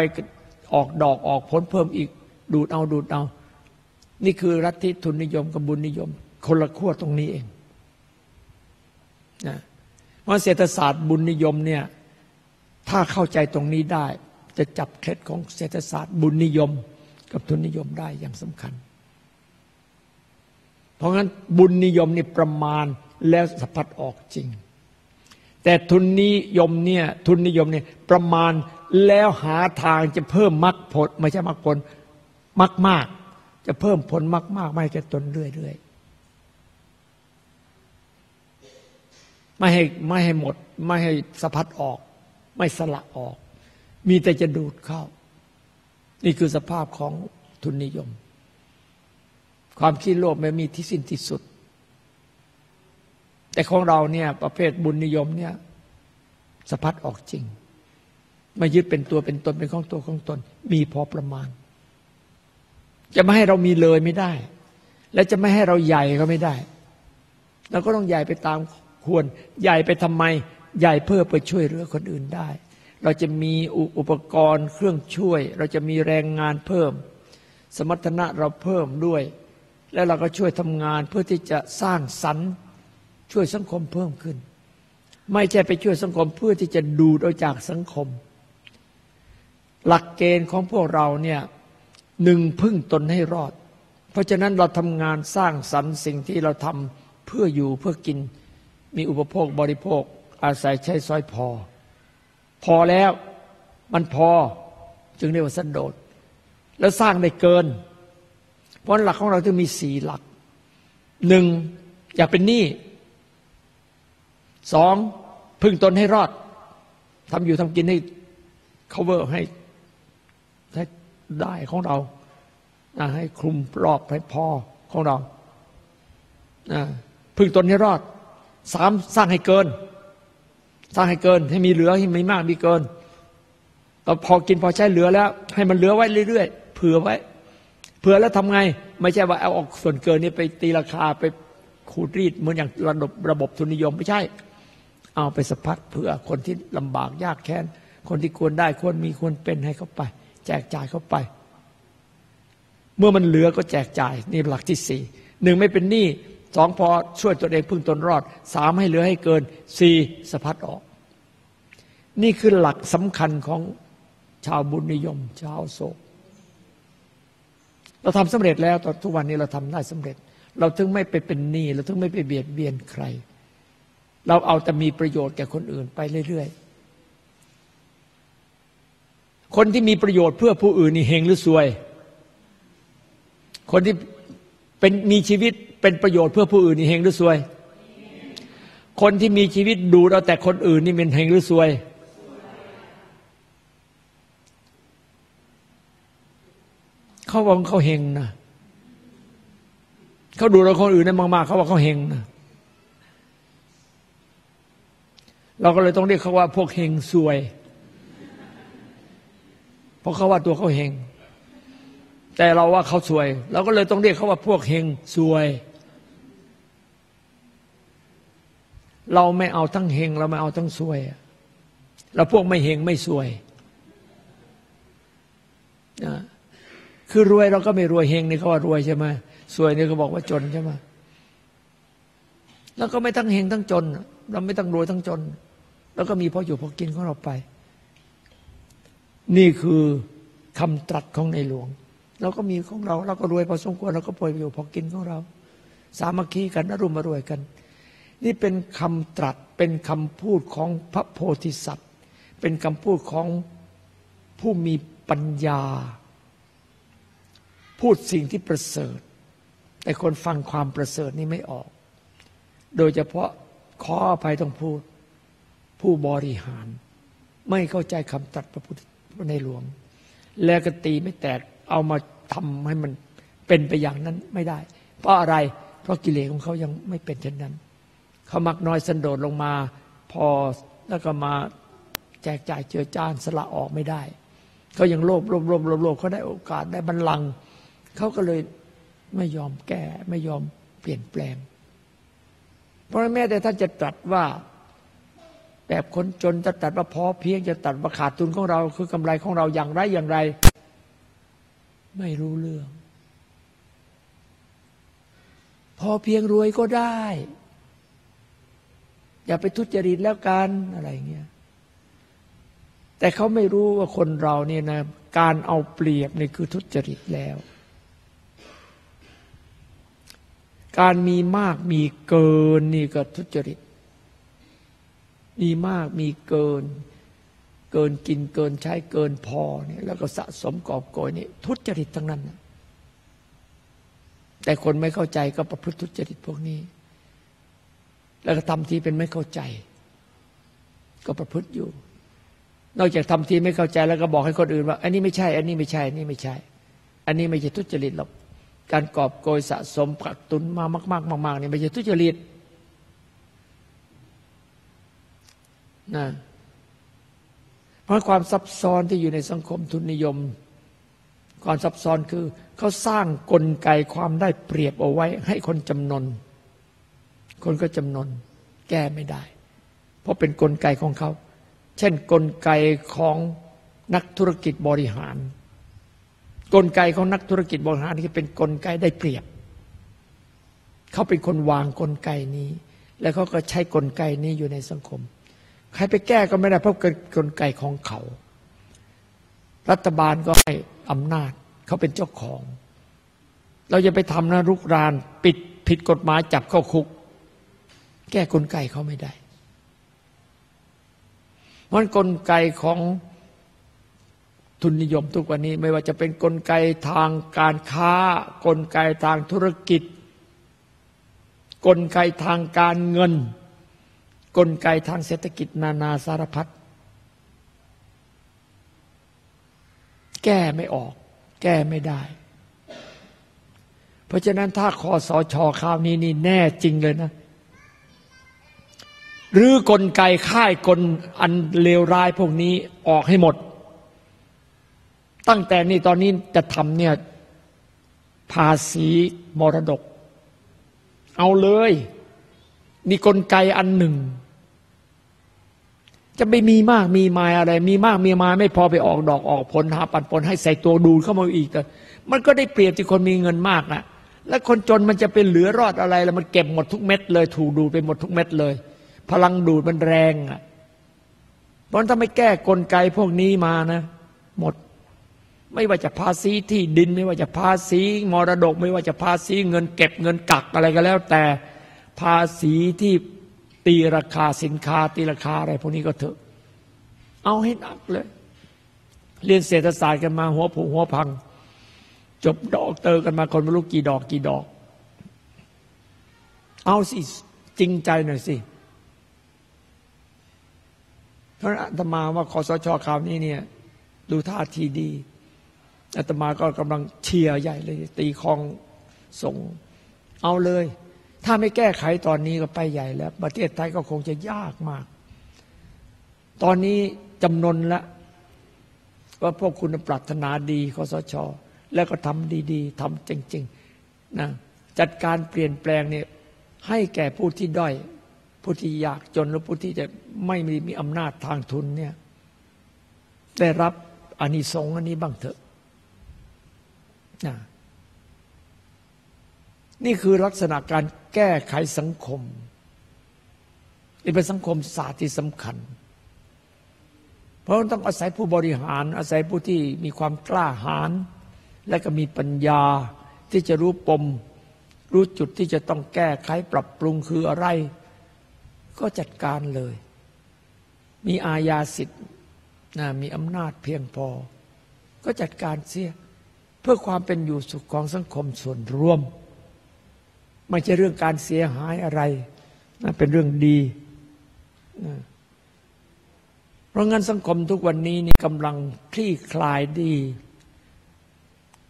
ออกดอกออกผลเพิ่มอีกดูดเอาดูดเอา นี่คือรัฐที่ทุนนิยมกับบุญนิยม คนละขั้วตรงนี้เองนะว่าเศรษฐศาสตร์บุญนิยมเนี่ยถ้าเข้าใจตรงนี้ได้ จะจับเคล็ดของเศรษฐศาสตร์บุญนิยม กับทุนนิยมได้อย่างสำคัญ เพราะงั้นบุญนิยมนี่ประมาณแล้วสะพัดออกจริง แต่ทุนนิยมเนี่ยทุนนิยมเนี่ยประมาณแล้วหาทางจะเพิ่มมรรคผลไม่ใช่มรรคผลมากมาก จะเพิ่มผลมากมากไม่แก่ตนเรื่อยๆ ไม่ให้ไม่ให้หมด ไม่ให้สะพัดออก ไม่สละออก มีแต่จะดูดเข้า นี่คือสภาพของทุนนิยม ความขี้โลภไม่มีที่สิ้นที่สุด แต่ของเราเนี่ยประเภทบุญนิยมเนี่ยสะพัดออกจริง ไม่ยึดเป็นตัวเป็นตนเป็นของตัวของตน มีพอประมาณ จะไม่ให้เรามีเลยไม่ได้ และจะไม่ให้เราใหญ่ก็ไม่ได้เราก็ต้องใหญ่ไปตามควร ใหญ่ไปทำไม ใหญ่เพื่อไปช่วยเหลือคนอื่นได้ เราจะมีอุปกรณ์เครื่องช่วย เราจะมีแรงงานเพิ่ม สมรรถนะเราเพิ่มด้วย แล้วเราก็ช่วยทำงานเพื่อที่จะสร้างสรรค์ช่วยสังคมเพิ่มขึ้น ไม่ใช่ไปช่วยสังคมเพื่อที่จะดูดเอาจากสังคม หลักเกณฑ์ของพวกเราเนี่ย หนึ่งพึ่งตนให้รอด เพราะฉะนั้นเราทำงานสร้างสรรค์สิ่งที่เราทำเพื่ออยู่เพื่อกิน มีอุปโภคบริโภค อาศัยใช้สอยพอ พอแล้วมันพอจึงเรียกว่าสันโดษแล้วสร้างได้เกิน เพราะหลักของเราจะมีสี่หลักหนึ่งอย่าเป็นหนี้สองพึ่งตนให้รอดทำอยู่ทำกินให้ cover ให้ให้ ได้ของเราให้คลุมรอบให้พอของเราพึ่งตนให้รอดสามสร้างให้เกิน สร้างให้เกิน ให้มีเหลือให้มีมากมีเกินก็พอกินพอใช้เหลือแล้ว ให้มันเหลือไว้เรื่อยๆเผื่อไว้เผื่อแล้วทำไง ไม่ใช่ว่าเอาออกส่วนเกินนี่ไปตีราคาไปขูดรีดเหมือนอย่างระบบระบบทุนนิยมไม่ใช่ เอาไปสะพัดเผื่อคนที่ลำบากยากแค้นคนที่ควรได้ควรมีควรเป็นให้เขาไป แจกจ่ายเข้าไป เมื่อมันเหลือก็แจกจ่าย นี่หลักที่สี่หนึ่งไม่เป็นหนี้สองพอช่วยตัวเองพึ่งตนรอดสามให้เหลือให้เกินสี่สะพัดออก นี่คือหลักสำคัญของชาวบุญนิยม ชาวโศก เราทำสำเร็จแล้วตอนทุกวันนี้เราทำได้สำเร็จ เราถึงไม่ไปเป็นหนี้เราถึงไม่ไปเบียดเบียนใคร เราเอาแต่มีประโยชน์แก่คนอื่นไปเรื่อยๆ คนที่มีประโยชน์เพื่อผู้อื่นนี่เฮงหรือซวย คนที่เป็นมีชีวิตเป็นประโยชน์เพื่อผู้อื่นนี่เฮงหรือซวย คนที่มีชีวิตดูเราแต่คนอื่นนี่เป็นเฮงหรือซวย เขาบอกเขาเฮงนะเขาดูเราคนอื่นได้มากๆเขาบอกเขาเฮงนะเราก็เลยต้องเรียกเขาว่าพวกเฮงซวย ราะเขาว่าตัวเขาเฮงแต่เราว่าเขาสวย เราก็เลยต้องเรียกเขาว่าพวกเฮงซวย เราไม่เอาทั้งเฮงเราไม่เอาทั้งซวยเราพวกไม่เฮงไม่ซวยนะคือรวยเราก็ไม่รวยเฮงนี่เขาว่ารวยใช่ไหมสวยนี่ก็บอกว่าจนใช่ไหมแล้วก็ไม่ทั้งเฮงทั้งจน เราไม่ต้งรวยทั้งจน แล้วก็มีพออยู่พอกินของเราไป นี่คือคำตรัสของในหลวง เราก็มีของเรา เราก็รวยพอสมควรเราก็พออยู่พอกินของเรา สามัคคีกันนรุมมารวยกัน นี่เป็นคำตรัสเป็นคำพูดของพระโพธิสัตว์ เป็นคำพูดของผู้มีปัญญา พูดสิ่งที่ประเสริฐ แต่คนฟังความประเสริฐนี้ไม่ออก โดยเฉพาะขออภัยต้องพูด ผู้บริหาร ไม่เข้าใจคำตรัสพระพุทธ ในหลวง แล้วก็ตีไม่แตกเอามาทำให้มันเป็นไปอย่างนั้นไม่ได้ เพราะอะไร เพราะกิเลสของเขายังไม่เป็นเช่นนั้น เขามักน้อยสันโดษลงมาพอแล้วก็มาแจกจ่ายเจือจานสละออกไม่ได้ เขายังโลภโลภโลภโลภโลภเขาได้โอกาสได้บัลลังก์เขาก็เลยไม่ยอมแก้ไม่ยอมเปลี่ยนแปลง เพราะแม้แต่ท่านจะตรัสว่า แบบคนจนจะตัดว่าพอเพียงจะตัดว่าขาดทุนของเรา คือกำไรของเราอย่างไรอย่างไร ไม่รู้เรื่อง พอเพียงรวยก็ได้ อย่าไปทุจริตแล้วกันอะไรเงี้ยแต่เขาไม่รู้ว่าคนเราเนี่ยนะการเอาเปรียบนี่คือทุจริตแล้ว การมีมากมีเกินนี่ก็ทุจริต มีมากมีเกิน เกินกินเกินใช้เกินพอเนี่ยแล้วก็สะสมกอบโกยนี่ทุจริตทั้งนั้นแต่คนไม่เข้าใจก็ประพฤติทุจริตพวกนี้ แล้วก็ทำทีเป็นไม่เข้าใจ ก็ประพฤติอยู่ นอกจากทำทีไม่เข้าใจแล้วก็บอกให้คนอื่นว่า อันนี้ไม่ใช่ อันนี้ไม่ใช่ อันนี้ไม่ใช่ อันนี้ไม่ใช่ทุจริตหรอกการกอบโกยสะสมกักตุนมามากๆมากๆนี่ไม่ใช่ทุจริต นะเพราะความซับซ้อนที่อยู่ในสังคมทุนนิยม ความซับซ้อนคือเขาสร้างกลไกความได้เปรียบเอาไว้ ให้คนจำนน คนก็จำนน แก้ไม่ได้ เพราะเป็นกลไกของเขา เช่น กลไกของนักธุรกิจบริหาร กลไกของนักธุรกิจบริหารที่เป็นกลไกได้เปรียบ เขาเป็นคนวางกลไกนี้ แล้วเขาก็ใช้กลไกนี้อยู่ในสังคม ใครไปแก้ก็ไม่ได้เพราะเป็นกลไกของเขา รัฐบาลก็ให้อำนาจเขาเป็นเจ้าของ เราจะไปทำนะรุกราน ปิดผิดกฎหมายจับเข้าคุก แก้กลไกเขาไม่ได้มันกลไกของทุนนิยมทุกวันนี้ไม่ว่าจะเป็นนกลไกทางการค้า กลไกทางธุรกิจ กลไกทางการเงิน กลไกทางเศรษฐกิจนานาสารพัดแก้ไม่ออก แก้ไม่ได้ เพราะฉะนั้นถ้าคอสอชอคราวนี้นี่แน่จริงเลยนะหรือกลไกค่ายกลอันเลวร้ายพวกนี้ออกให้หมด ตั้งแต่นี่ตอนนี้จะทำเนี่ยภาษีมรดก เอาเลยมีกลไกอันหนึ่ง จะไม่มีมากมีมายอะไร มีมากมีมายไม่พอไปออกดอกออกผลหาปันผลให้ใส่ตัวดูเข้ามาอีกแต่มันก็ได้เปรียบที่คนมีเงินมากนะแล้วคนจนมันจะเป็นเหลือรอดอะไรแล้วมันเก็บหมดทุกเม็ดเลย ถูกดูดไปหมดทุกเม็ดเลย พลังดูดมันแรงอะเพราะถ้าไม่แก้กลไกพวกนี้มานะ หมด ไม่ว่าจะภาษีที่ดิน ไม่ว่าจะภาษีมรดก ไม่ว่าจะภาษีเงินเก็บเงินกักอะไรก็แล้ว แต่ภาษีที่ ตีราคาสินค้า ตีราคาอะไรพวกนี้ก็เถอะ เอาให้หนักเลย เรียนเศรษฐศาสตร์กันมาหัวผุหัวพัง จบดอกเตอกันมาคนไม่รู้กี่ดอกกี่ดอก เอาสิจริงใจหน่อยสิเพราะอาตมาว่าคอสชคราวนี้เนี่ยดูท่าทีดีอาตมาก็กำลังเชียร์ใหญ่เลย ตีคองส่งเอาเลย ถ้าไม่แก้ไขตอนนี้ก็ไปใหญ่แล้ว ประเทศไทยก็คงจะยากมาก ตอนนี้จำนวนละว่าพวกคุณปรารถนาดีคอสช แล้วก็ทำดีๆทำจริงๆนะจัดการเปลี่ยนแปลงเนี่ยให้แก่ผู้ที่ด้อย ผู้ที่ยากจนหรือผู้ที่จะไม่มีมีอำนาจทางทุนเนี่ยได้รับอานิสงส์อันนี้บ้างเถอะนะ นี่คือลักษณะการแก้ไขสังคมนี่เป็นสังคมศาสตร์ที่สำคัญ เพราะต้องอาศัยผู้บริหาร อาศัยผู้ที่มีความกล้าหาญและก็มีปัญญาที่จะรู้ปม รู้จุดที่จะต้องแก้ไขปรับปรุงคืออะไร ก็จัดการเลย มีอาญาสิทธิ์มีอำนาจเพียงพอ ก็จัดการเสีย เพื่อความเป็นอยู่สุขของสังคมส่วนรวม ไม่ใช่เรื่องการเสียหายอะไรนะเป็นเรื่องดีนะเพราะงั้นสังคมทุกวันนี้นี่กำลังคลี่คลายดี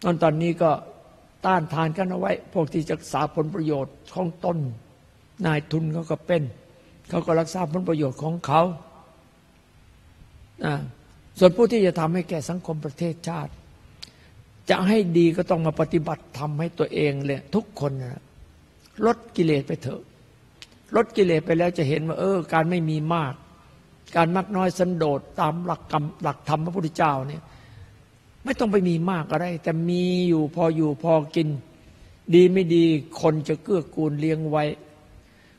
ตอนตอนนี้ก็ต้านทานกันเอาไว้ พวกที่จะรักษาผลประโยชน์ของตนนายทุนเขาก็เป็น เขาก็รักษาผลประโยชน์ของเขา ส่วนผู้ที่จะทำให้แก่สังคมประเทศชาติ จะให้ดีก็ต้องมาปฏิบัติทำให้ตัวเองเลยทุกคนนะ ลดกิเลสไปเถอะ ลดกิเลสไปแล้วจะเห็นว่า เออ การไม่มีมาก การมักน้อยสันโดษตามหลักกรรมหลักธรรมพระพุทธเจ้าเนี่ย ไม่ต้องไปมีมากอะไรแต่มีอยู่พออยู่พอกิน ดีไม่ดีคนจะเกื้อกูลเลี้ยงไว้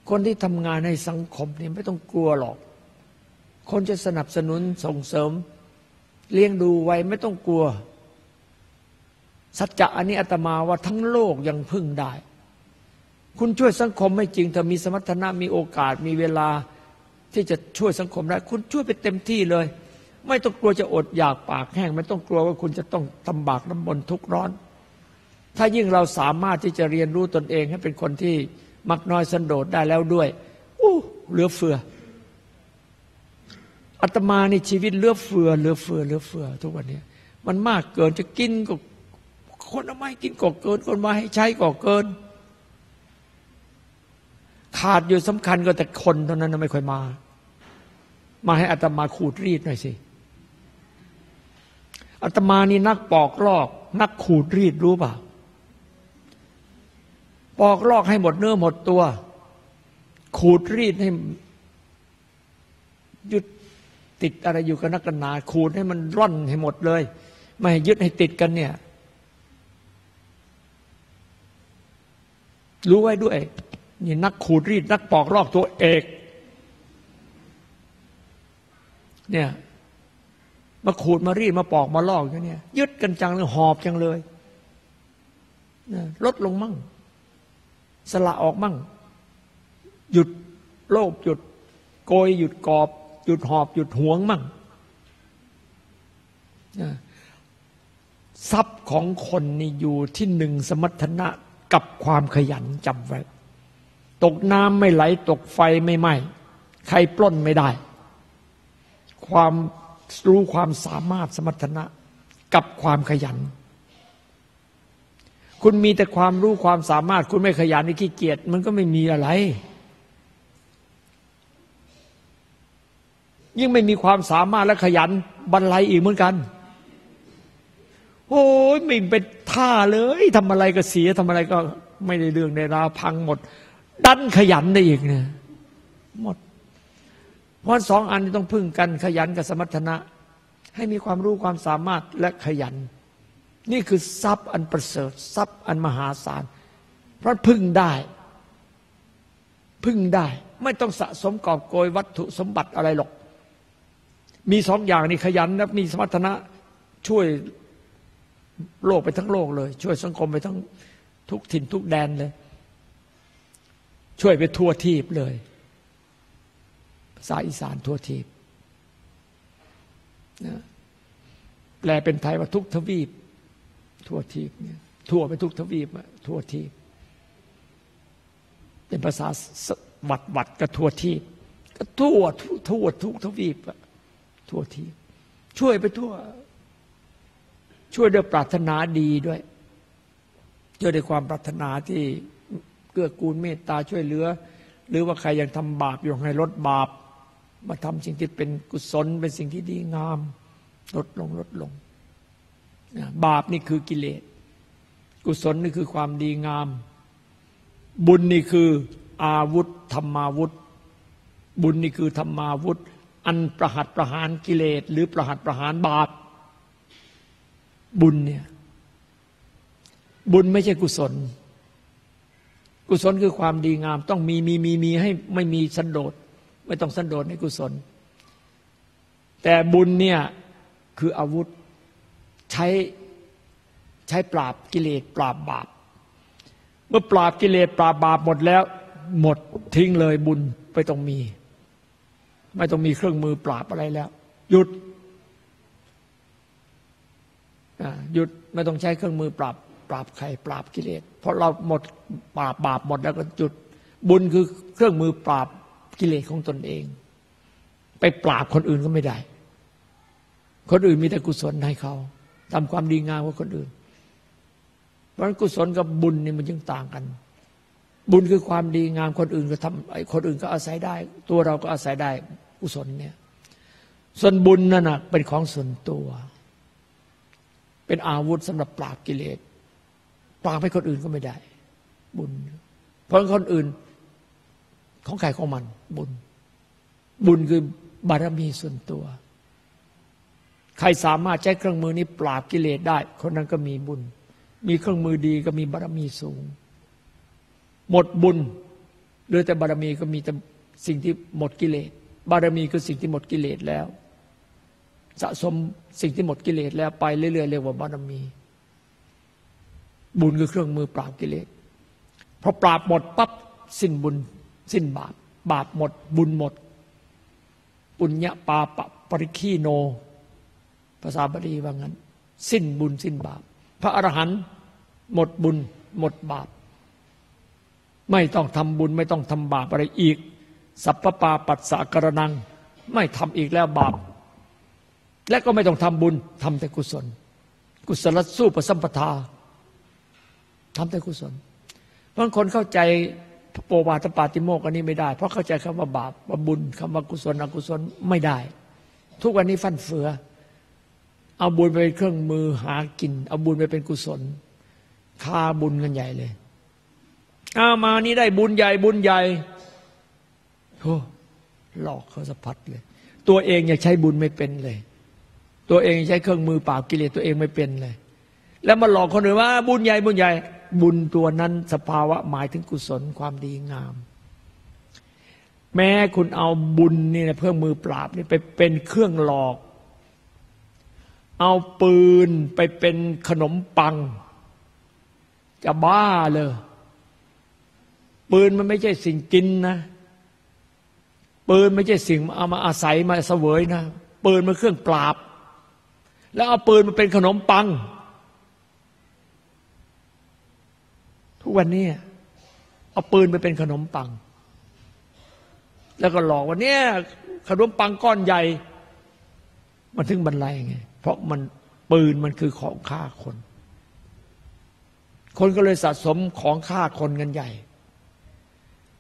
คนที่ทำงานในสังคมเนี่ยไม่ต้องกลัวหรอก คนจะสนับสนุนส่งเสริม เลี้ยงดูไว้ไม่ต้องกลัวสัจจะอันนี้อาตมาว่าทั้งโลกยังพึ่งได้ คุณช่วยสังคมไม่จริงถ้ามีสมรรถนะมีโอกาสมีเวลาที่จะช่วยสังคมได้ คุณช่วยไปเต็มที่เลย ไม่ต้องกลัวจะอดอยากปากแห้ง ไม่ต้องกลัวว่าคุณจะต้องทำบากน้ำบนทุกร้อน ถ้ายิ่งเราสามารถที่จะเรียนรู้ตนเองให้เป็นคนที่มักน้อยสันโดษได้แล้วด้วยอู้เหลือเฟืออาตมาในชีวิตเลือเฟือเลือเฟือเลือเฟือ ทุกวันนี้มันมากเกินจะกินก็คนเอาไม้กินก็เกิน คนมาให้ใช้ก็เกิน ขาดอยู่สำคัญก็แต่คนเท่านั้นไม่ค่อยมา มาให้อัตมาขูดรีดหน่อยสิอาตมานี่นักปอกลอก นักขูดรีดรู้ป่ะปอกลอกให้หมดเนื้อหมดตัว ขูดรีดให้ยึดติดอะไรอยู่กับนักกันนา ขูดให้มันร่อนให้หมดเลย ไม่ให้ยึดให้ติดกันเนี่ย รู้ไว้ด้วย นี่นักขูดรีดนักปอกลอกตัวเอกเนี่ยมาขูดมารีดมาปอกมาลอกอย่างนี้ยึดกันจังเลยหอบจังเลยลดลงมั่ง สละออกมั่ง หยุดโลภหยุดโกยหยุดกอบ หยุดหอบ หยุดหวงมั่งทรัพย์ของคนนี่อยู่ที่หนึ่งสมรรถนะกับความขยันจำไว้ ตกน้ำไม่ไหลตกไฟไม่ไหม้ใครปล้นไม่ได้ ความรู้ความสามารถสมรรถนะกับความขยัน คุณมีแต่ความรู้ความสามารถ คุณไม่ขยันนี่ขี้เกียจมันก็ไม่มีอะไร ยิ่งไม่มีความสามารถและขยันบรรลัยอีกเหมือนกันโอ้ยไม่เป็นท่าเลยทำอะไรก็เสียทำอะไรก็ไม่ได้เรื่องในราพังหมด ดันขยันได้อีกเนี่ยหมด เพราะสองอันนี้ต้องพึ่งกันขยันกับสมรรถนะ ให้มีความรู้ความสามารถและขยัน นี่คือทรัพย์อันประเสริฐทรัพย์อันมหาศาล เพราะพึ่งได้ พึ่งได้ ไม่ต้องสะสมกอบโกยวัตถุสมบัติอะไรหรอก มีสองอย่างนี่ขยันและมีสมรรถนะช่วยโลกไปทั้งโลกเลย ช่วยสังคมไปทั้งทุกถิ่นทุกแดนเลย ช่วยไปทั่วทีบเลย ภาษาอีสานทั่วทีบนะแปลเป็นไทยว่าทุกทวีป ทั่วทีบเนี่ยทั่วไปทุกทวีปทั่วทีบ เป็นภาษาวัดวัดก็ทั่วทีบก็ทั่วทั่วทุกทวีปทั่วทีบ ช่วยไปทั่ว ช่วยด้วยปรารถนาดีด้วยช่วยด้วยความปรารถนาที่ เกื้อกูลเมตตาช่วยเหลือ หรือว่าใครยังทำบาปอยู่ให้ลดบาป มาทำสิ่งที่เป็นกุศลเป็นสิ่งที่ดีงาม ลดลงลดลง บาปนี่คือกิเลส กุศลนี่คือความดีงาม บุญนี่คืออาวุธธรรมาวุธ บุญนี่คือธรรมาวุธ อันประหัตประหารกิเลส หรือประหัตประหารบาปบุญเนี่ยบุญไม่ใช่กุศล กุศลคือความดีงาม ต้องมีมีมีมีให้ไม่มีสันโดษไม่ต้องสันโดษในกุศล แต่บุญเนี่ยคืออาวุธใช้ใช้ปราบกิเลสปราบบาป เมื่อปราบกิเลสปราบบาปหมดแล้วหมดทิ้งเลยบุญไม่ต้องมี ไม่ต้องมีเครื่องมือปราบอะไรแล้ว หยุดหยุดไม่ต้องใช้เครื่องมือปราบ ปราบใครปราบกิเลสเพราะเราหมดปราบบาปหมดแล้วก็หยุด บุญคือเครื่องมือปราบกิเลสของตนเอง ไปปราบคนอื่นก็ไม่ได้ คนอื่นมีแต่กุศลให้เขาทำความดีงามกว่าคนอื่น เพราะกุศลกับบุญนี่มันยังต่างกัน บุญคือความดีงามคนอื่นก็ทำไอ้คนอื่นก็อาศัยได้ ตัวเราก็อาศัยได้กุศลเนี่ย ส่วนบุญนั่นนะเป็นของส่วนตัว เป็นอาวุธสำหรับปราบกิเลส ปาบให้คนอื่นก็ไม่ได้ บุญ เพราะคนอื่น ของใครของมัน บุญ บุญคือบารมีส่วนตัว ใครสามารถใช้เครื่องมือนี้ปราบกิเลสได้ คนนั้นก็มีบุญ มีเครื่องมือดีก็มีบารมีสูง หมดบุญเหลือแต่บารมีก็มีแต่สิ่งที่หมดกิเลส บารมีคือสิ่งที่หมดกิเลสแล้ว สะสมสิ่งที่หมดกิเลสแล้วไปเรื่อยๆเรียกว่าบารมี บุญคือเครื่องมือปราบกิเลสพอปราบหมดปั๊บสิ้นบุญ สิ้นบาปบาปหมด บุญหมด ปุญญาปาปะปริคีโน ภาษาบาลีว่างั้น สิ้นบุญสิ้นบาป พระอรหันต์หมดบุญ หมดบาป ไม่ต้องทำบุญไม่ต้องทำบาปอะไรอีก สัพพปาปัสสะกระนัง ไม่ทำอีกแล้วบาป และก็ไม่ต้องทำบุญทำแต่กุศล กุศลสู้ประสัมปทา ทำแต่กุศล เพราะคนเข้าใจโปวาตปาติโมกอันนี้ไม่ได้ เพราะเข้าใจคำว่าบาปว่าบุญคำว่ากุศลอกุศลไม่ได้ ทุกวันนี้ฟันเฟือ เอาบุญไปเป็นเครื่องมือหากิน เอาบุญไปเป็นกุศลคาบุญกันใหญ่เลยอามานี่ได้บุญใหญ่บุญใหญ่โอ้หลอกเขาสะพัดเลย ตัวเองยังใช้บุญไม่เป็นเลย ตัวเองใช้เครื่องมือปราบกิเลสตัวเองไม่เป็นเลย แล้วมาหลอกคนอื่นว่าบุญใหญ่บุญใหญ่ บุญตัวนั้นสภาวะหมายถึงกุศลความดีงาม แม้คุณเอาบุญนี่นะเพื่อมือปราบนี่ไปเป็นเครื่องหลอก เอาปืนไปเป็นขนมปัง จะบ้าเลย ปืนมันไม่ใช่สิ่งกินนะ ปืนไม่ใช่สิ่งเอามาอาศัยมาเสวยนะ ปืนมันเครื่องปราบ แล้วเอาปืนมาเป็นขนมปัง ทุกวันนี้เอาปืนไปเป็นขนมปัง แล้วก็หลอกว่าเนี่ยขนมปังก้อนใหญ่ มันถึงบรรลัยไง เพราะมันปืนมันคือของฆ่าคน คนก็เลยสะสมของฆ่าคนกันใหญ่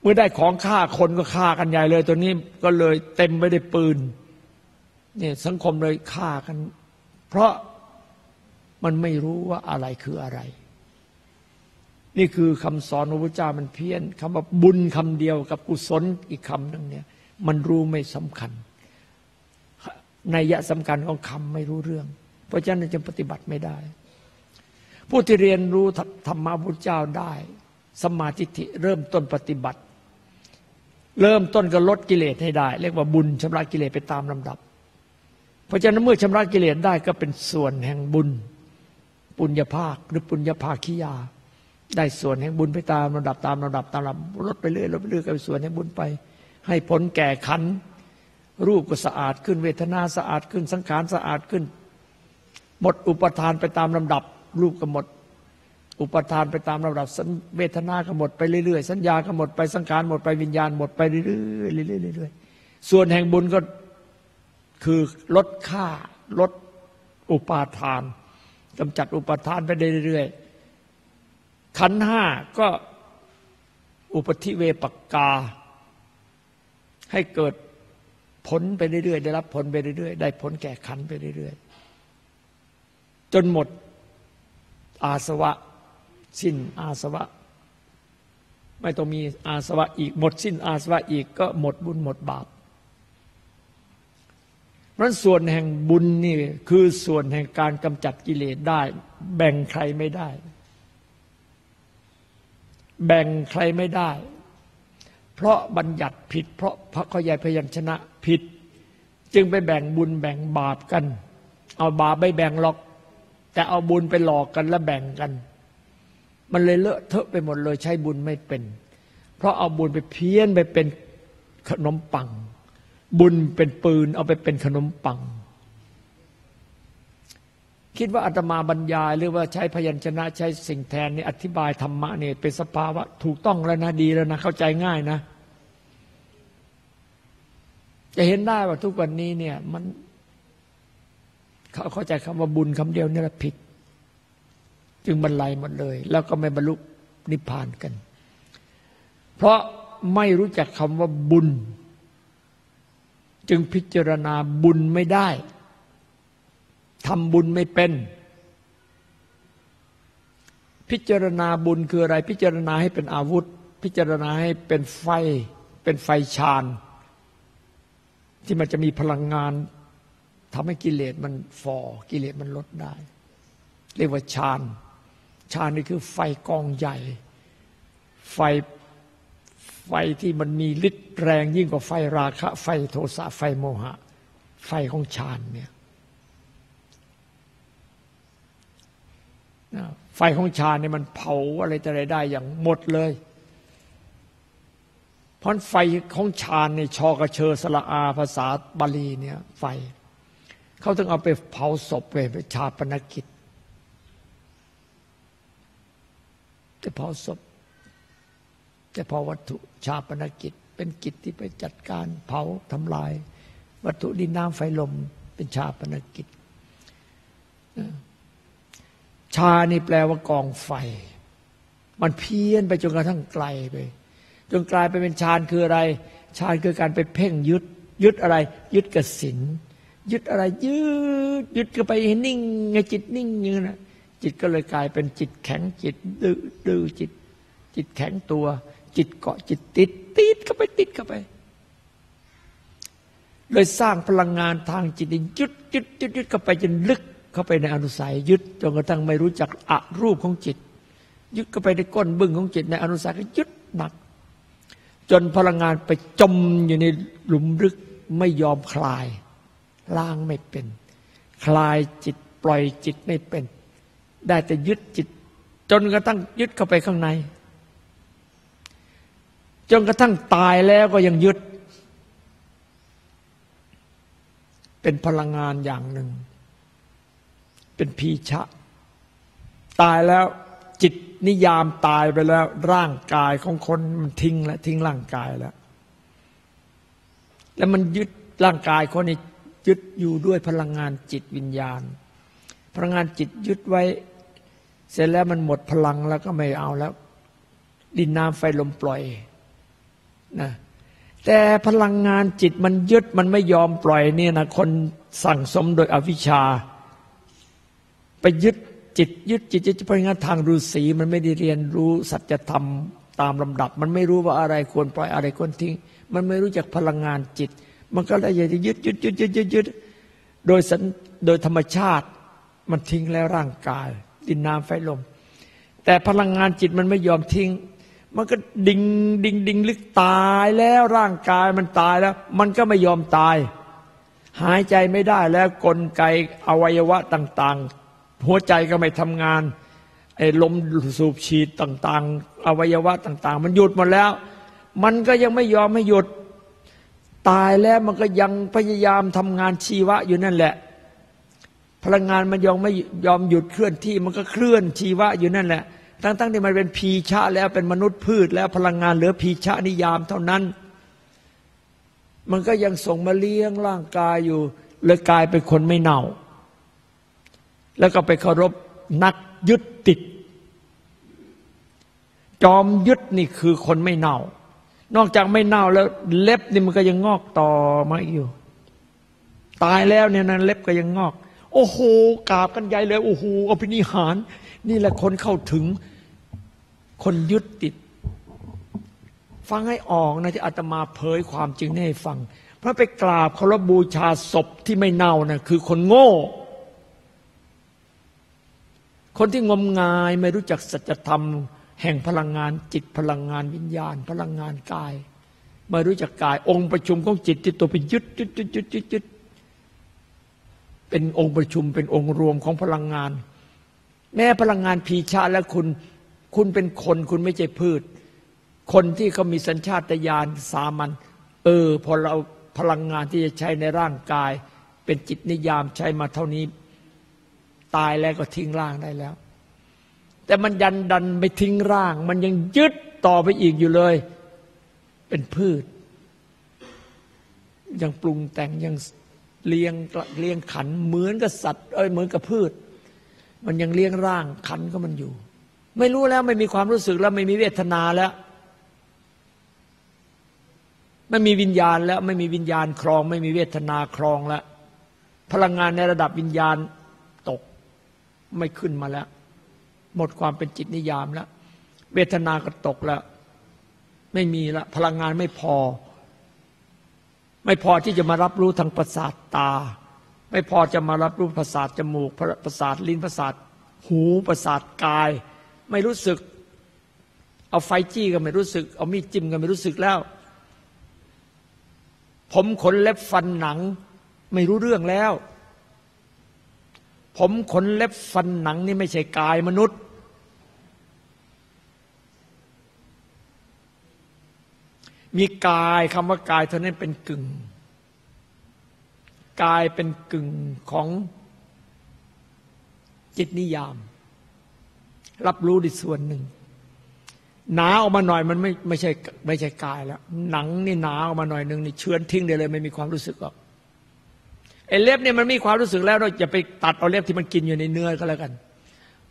เมื่อได้ของฆ่าคนก็ฆ่ากันใหญ่เลย ตัวนี้ก็เลยเต็มไปด้วยปืนเนี่ยสังคมเลยฆ่ากัน เพราะมันไม่รู้ว่าอะไรคืออะไร นี่คือคำสอนของพระเจ้ามันเพี้ยนคำว่าบุญคำเดียวกับกุศลอีกคำนึงเนี่ย มันรู้ไม่สำคัญในยะสำคัญของคำไม่รู้เรื่อง เพราะฉะนั้นจะปฏิบัติไม่ได้ ผู้ที่เรียนรู้ธรรมะพุทธเจ้าได้ สมาธิเริ่มต้นปฏิบัติ เริ่มต้นก็ลดกิเลสให้ได้ เรียกว่าบุญชำระกิเลสไปตามลำดับ เพราะฉะนั้นเมื่อชำระกิเลสได้ก็เป็นส่วนแห่งบุญ ปุญญภาคหรือปุญญภาคียา ได้ส่วนแห่งบุญไปตามลำดับตามลำดับตามลำดับลดไปเรื่อยลดไปเรื่อยก็เป็นส่วนแห่งบุญไป ให้ผลแก่ขัน รูปก็สะอาดขึ้นเวทนาสะอาดขึ้นสังขารสะอาดขึ้น หมดอุปทานไปตามลำดับ รูปก็หมด อุปทานไปตามระดับเวทนาก็หมดไปเรื่อยๆสัญญาก็หมดไปสังขารหมดไปวิญญาณหมดไปเรื่อยๆเรื่อยๆส่วนแห่งบุญก็คือลดค่าลดอุปาทานกำจัดอุปทานไปเรื่อยๆ ขันห้าก็อุปธิเวปกา ให้เกิดผลไปเรื่อยๆ ได้รับผลไปเรื่อยๆ ได้ผลแก่ขันไปเรื่อยๆ จนหมดอาสวะ สิ้นอาสวะ ไม่ต้องมีอาสวะอีก หมดสิ้นอาสวะอีกก็หมดบุญหมดบาปเพราะส่วนแห่งบุญนี่คือส่วนแห่งการกำจัดกิเลสได้ แบ่งใครไม่ได้ แบ่งใครไม่ได้ เพราะบัญญัติผิด เพราะพระขยายพยัญชนะผิด จึงไปแบ่งบุญแบ่งบาปกัน เอาบาปไม่แบ่งหรอก แต่เอาบุญไปหลอกกันแล้วแบ่งกัน มันเลยเลอะเทอะไปหมดเลยใช้บุญไม่เป็น เพราะเอาบุญไปเพี้ยนไปเป็นขนมปัง บุญเป็นปืนเอาไปเป็นขนมปัง คิดว่าอาตมาบรรยาย หรือว่าใช้พยัญชนะใช้สิ่งแทนนี่อธิบายธรรมะนี่เป็นสภาวะถูกต้องแล้วนะดีแล้วนะเข้าใจง่ายนะ จะเห็นได้ว่าทุกวันนี้เนี่ยมันเขาเข้าใจคำว่าบุญคำเดียวนี่แหละผิด จึงบรรลัยหมดเลย แล้วก็ไม่บรรลุนิพพานกัน เพราะไม่รู้จักคำว่าบุญ จึงพิจารณาบุญไม่ได้ ทำบุญไม่เป็น พิจารณาบุญคืออะไร พิจารณาให้เป็นอาวุธ พิจารณาให้เป็นไฟ เป็นไฟชานที่มันจะมีพลังงานทำให้กิเลสมันฟอกิเลสมันลดได้ เรียกว่าฌานฌานนี่คือไฟกองใหญ่ ไฟไฟที่มันมีฤทธิ์แรงยิ่งกว่าไฟราคะ ไฟโทสะไฟโมหะ ไฟของฌานเนี่ย ไฟของฌานเนี่ยมันเผาอะไรแต่ไรได้อย่างหมดเลย เพราะไฟของฌานในชอกระเชอสละอาภาษาบาลีเนี่ยไฟ เขาต้องเอาไปเผาศพไปชาปนกิจจะเผาศพจะเผาวัตถุชาปนกิจ เป็นกิจที่ไปจัดการเผาทำลาย วัตถุดินน้ำไฟลมเป็นชาปนกิจ ชานี่แปลว่ากองไฟ มันเพี้ยนไปจนกระทั่งไกลไป จนกลายไปเป็นฌานคืออะไร ฌานคือการไปเพ่งยึด ยึดอะไร ยึดกสินยึดอะไร ยึด ยึดก็ไปนิ่งไงจิตนิ่งอย่างนั้นนะจิตก็เลยกลายเป็นจิตแข็งจิตดื้อดื้อจิต จิตแข็งตัว จิตเกาะจิตติดติดเข้าไปติดเข้าไป เลยสร้างพลังงานทางจิตยึดยึดยึดยึดเข้าไปจนลึก เข้าไปในอนุสัยยึดจนกระทั่งไม่รู้จักอะรูปของจิต ยึดเข้าไปในก้นบึ้งของจิต ในอนุสัยก็ยึดหนัก จนพลังงานไปจมอยู่ในหลุมลึกไม่ยอมคลายล้างไม่เป็น คลายจิตปล่อยจิตไม่เป็น ได้แต่ยึดจิต จนกระทั่งยึดเข้าไปข้างใน จนกระทั่งตายแล้วก็ยังยึด เป็นพลังงานอย่างหนึ่ง เป็นพีชะ ตายแล้วจิตนิยามตายไปแล้ว ร่างกายของคนมันทิ้งแล้วทิ้งร่างกายแล้ว แล้วมันยึดร่างกายคนนี้ยึดอยู่ด้วยพลังงานจิตวิญญาณ พลังงานจิตยึดไว้ เสร็จแล้วมันหมดพลังแล้วก็ไม่เอาแล้ว ดินน้ำไฟลมปล่อยนะแต่พลังงานจิตมันยึดมันไม่ยอมปล่อยเนี่ยนะคนสั่งสมโดยอวิชชา ไปยึดจิตยึดจิตยึดพลังงานทางฤาษีมันไม่ได้เรียนรู้สัจธรรมตามลำดับ มันไม่รู้ว่าอะไรควรปล่อยอะไรควรทิ้ง มันไม่รู้จักพลังงานจิต มันก็เลยอยากจะยึดยึดยึดยึดยึดยึดโดยสันโดยธรรมชาติมันทิ้งแล้วร่างกาย ดินน้ำไฟลม แต่พลังงานจิตมันไม่ยอมทิ้ง มันก็ดิ่งดิ่งดิ่งลึกตายแล้วร่างกายมันตายแล้ว มันก็ไม่ยอมตาย หายใจไม่ได้แล้วกลไกอวัยวะต่าง หัวใจก็ไม่ทำงานไอ้ลมสูบฉีดต่าง ๆ อวัยวะต่าง ๆ มันหยุดหมดแล้ว มันก็ยังไม่ยอมไม่หยุด ตายแล้วมันก็ยังพยายามทำงานชีวะอยู่นั่นแหละ พลังงานมันยอมไม่ยอมหยุดเคลื่อนที่มันก็เคลื่อนชีวะอยู่นั่นแหละ ทั้งๆที่มันเป็นพีชะแล้วเป็นมนุษย์พืช แล้วพลังงานเหลือพีชะนิยามเท่านั้น มันก็ยังส่งมาเลี้ยงร่างกายอยู่เลยกลายเป็นคนไม่เน่า แล้วก็ไปเคารพนักยึดติด จอมยึดนี่คือคนไม่เน่า นอกจากไม่เน่าแล้วเล็บนี่มันก็ยังงอกต่อมาอยู่ ตายแล้วเนี่ยนั้นเล็บก็ยังงอก โอ้โหกราบกันใหญ่เลยโอ้โหอภินิหาร นี่แหละคนเข้าถึงคนยึดติด ฟังให้ออกนะที่อาตมาเผยความจริงให้ฟัง เพราะไปกราบเคารพบูชาศพที่ไม่เน่าน่ะคือคนโง่ คนที่งมงายไม่รู้จักสัจธรรม แห่งพลังงานจิตพลังงานวิญญาณ พลังงานกาย ไม่รู้จักกาย องค์ประชุมของจิตที่ตัวไปยึดยึดยึดยึดยึดยึดเป็นองค์ประชุมเป็นองค์รวมของพลังงาน แม้พลังงานพีชาและคุณ คุณเป็นคนคุณไม่ใช่พืช คนที่เขามีสัญชาตญาณสามัญเออพอเราพลังงานที่จะใช้ในร่างกาย เป็นจิตนิยามใช้มาเท่านี้ ตายแล้วก็ทิ้งร่างได้แล้ว แต่มันยันดันไปทิ้งร่าง มันยังยึดต่อไปอีกอยู่เลย เป็นพืช ยังปรุงแต่งยังเลี้ยงเลี้ยงขันเหมือนกับสัตว์เอ้ยเหมือนกับพืช มันยังเลี้ยงร่างขันก็มันอยู่ ไม่รู้แล้วไม่มีความรู้สึกแล้วไม่มีเวทนาแล้วไม่มีวิญญาณแล้วไม่มีวิญญาณครอง ไม่มีเวทนาครองแล้วพลังงานในระดับวิญญาณ ไม่ขึ้นมาแล้ว หมดความเป็นจิตนิยามแล้ว เวทนาก็ตกแล้ว ไม่มีละพลังงานไม่พอ ไม่พอที่จะมารับรู้ทางประสาทตา ไม่พอจะมารับรู้ประสาทจมูกประสาทลิ้นประสาท หูประสาทกาย ไม่รู้สึก เอาไฟจี้ก็ไม่รู้สึก เอามีดจิ้มก็ไม่รู้สึกแล้ว ผมขนเล็บฟันหนัง ไม่รู้เรื่องแล้ว ผมขนเล็บฟันหนังนี่ไม่ใช่กายมนุษย์ มีกายคำว่ากายเท่านั้นเป็นกึ่ง กายเป็นกึ่งของจิตนิยาม รับรู้ในส่วนหนึ่ง หนาออกมาหน่อยมันไม่ไม่ใช่ไม่ใช่กายแล้ว หนังนี่หนาออกมาหน่อยหนึ่งนี่เชื้อนทิ้งได้เลย ไม่มีความรู้สึกหรอก ไอ้เล็บเนี่ยมันมีความรู้สึกแล้วเราจะไปตัดเอาเล็บที่มันกินอยู่ในเนื้อก็แล้วกัน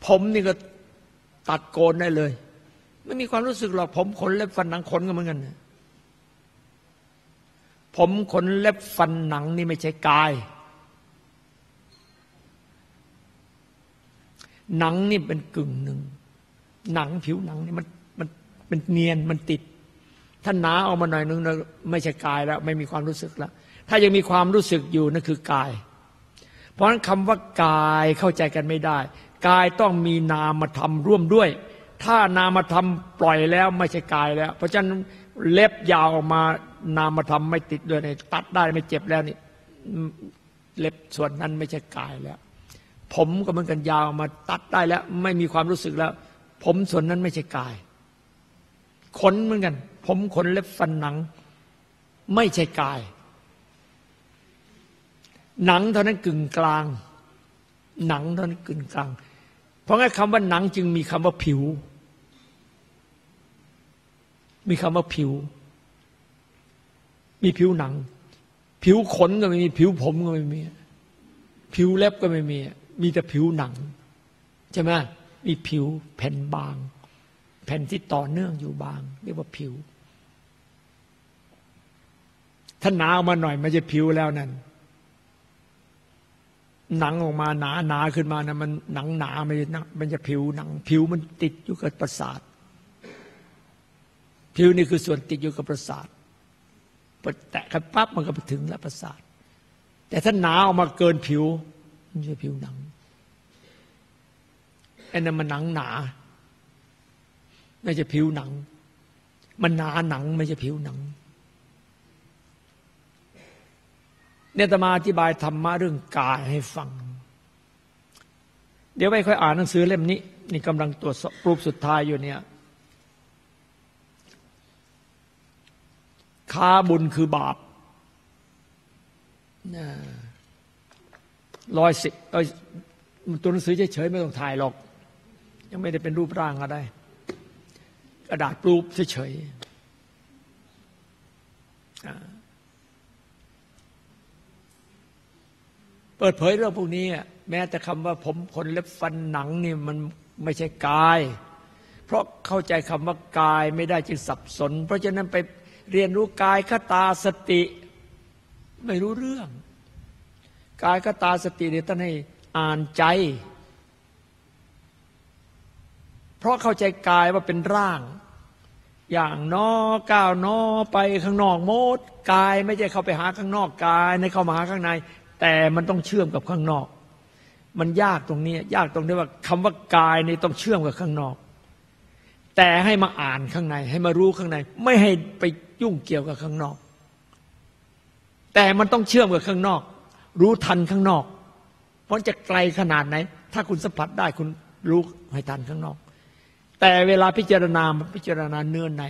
ผมนี่ก็ตัดโกนได้เลย ไม่มีความรู้สึกหรอกผมขนเล็บฟันหนังขนก็เหมือนกันผมขนเล็บฟันหนังนี่ไม่ใช่กาย หนังนี่เป็นกึ่งหนึ่งหนังผิวหนังนี่มันมันมันเนียนมันติด ถ้าหนาออกมาหน่อยนึงนะไม่ใช่กายแล้ว ไม่มีความรู้สึกแล้ว ถ้ายังมีความรู้สึกอยู่นั่นคือกาย เพราะฉะนั้นคำว่ากายเข้าใจกันไม่ได้ กายต้องมีนามธรรมร่วมด้วย ถ้านามธรรมปล่อยแล้วไม่ใช่กายแล้ว เพราะฉะนั้นเล็บยาวออกมานามธรรมไม่ติดด้วยในตัดได้ไม่เจ็บแล้วนี่เล็บส่วนนั้นไม่ใช่กายแล้ว ผมก็เหมือนกันยาวมาตัดได้แล้ว ไม่มีความรู้สึกแล้ว ผมส่วนนั้นไม่ใช่กาย ขนเหมือนกัน ผมขนเล็บฟันหนัง ไม่ใช่กาย หนังเท่านั้นกึ่งกลาง หนังเท่านั้นกึ่งกลาง เพราะงั้นคำว่าหนังจึงมีคำว่าผิว มีคำว่าผิว มีผิวหนัง ผิวขนก็ไม่มี ผิวผมก็ไม่มี ผิวเล็บก็ไม่มี มีแต่ผิวหนังใช่ไหมมีผิวแผ่นบาง แผ่นที่ต่อเนื่องอยู่บาง เรียกว่าผิว ถ้าหนาออกมาหน่อยมันจะผิวแล้วนั่น หนังออกมาหนาหนาขึ้นมานะมันหนังหนาไมันจะมันจะผิวหนัง ผิวมันติดอยู่กับประสาท ผิวนี่คือส่วนติดอยู่กับประสาทแตะกันปั๊บมันก็ไปถึงแล้วประสาท แต่ถ้าหนาออกมาเกินผิวมันจะผิวหนังไอ้นั่นมันหนังหนาไม่ใช่ผิวหนัง มันหนาหนังไม่ใช่ผิวหนัง เนี่ยตมาอธิบายธรรมะเรื่องกายให้ฟัง เดี๋ยวไปค่อยอ่านหนังสือเล่มนี้ นี่กำลังตรวจสอบรูปสุดท้ายอยู่เนี่ยค้าบุญคือบาปร้อยสิบตัวหนังสือเฉยๆไม่ต้องถ่ายหรอก ยังไม่ได้เป็นรูปร่างอะไรกระดาษรูปเฉยๆ เปิดเผยเรื่องพวกนี้ แม้แต่คำว่าผมขนเล็บฟันหนังนี่มันไม่ใช่กาย เพราะเข้าใจคำว่ากายไม่ได้จึงสับสน เพราะฉะนั้นไปเรียนรู้กายคตาสติ ไม่รู้เรื่อง กายคตาสติเนี่ยท่านให้อ่านใจ เพราะเข้าใจกายว่าเป็นร่าง อย่างนอก้าวนอไปข้างนอกโมดกายไม่ใช่เข้าไปหาข้างนอกกายในเข้ามาหาข้างใน แต่มันต้องเชื่อมกับข้างนอก มันยากตรงนี้ ยากตรงที่ว่าคำว่ากายนี่ต้องเชื่อมกับข้างนอก แต่ให้มาอ่านข้างใน ให้มารู้ข้างใน ไม่ให้ไปยุ่งเกี่ยวกับข้างนอก แต่มันต้องเชื่อมกับข้างนอก รู้ทันข้างนอก เพราะจะไกลขนาดไหน ถ้าคุณสัมผัสได้คุณรู้ให้ทันข้างนอก แต่เวลาพิจารณาพิจารณาเนื้อใน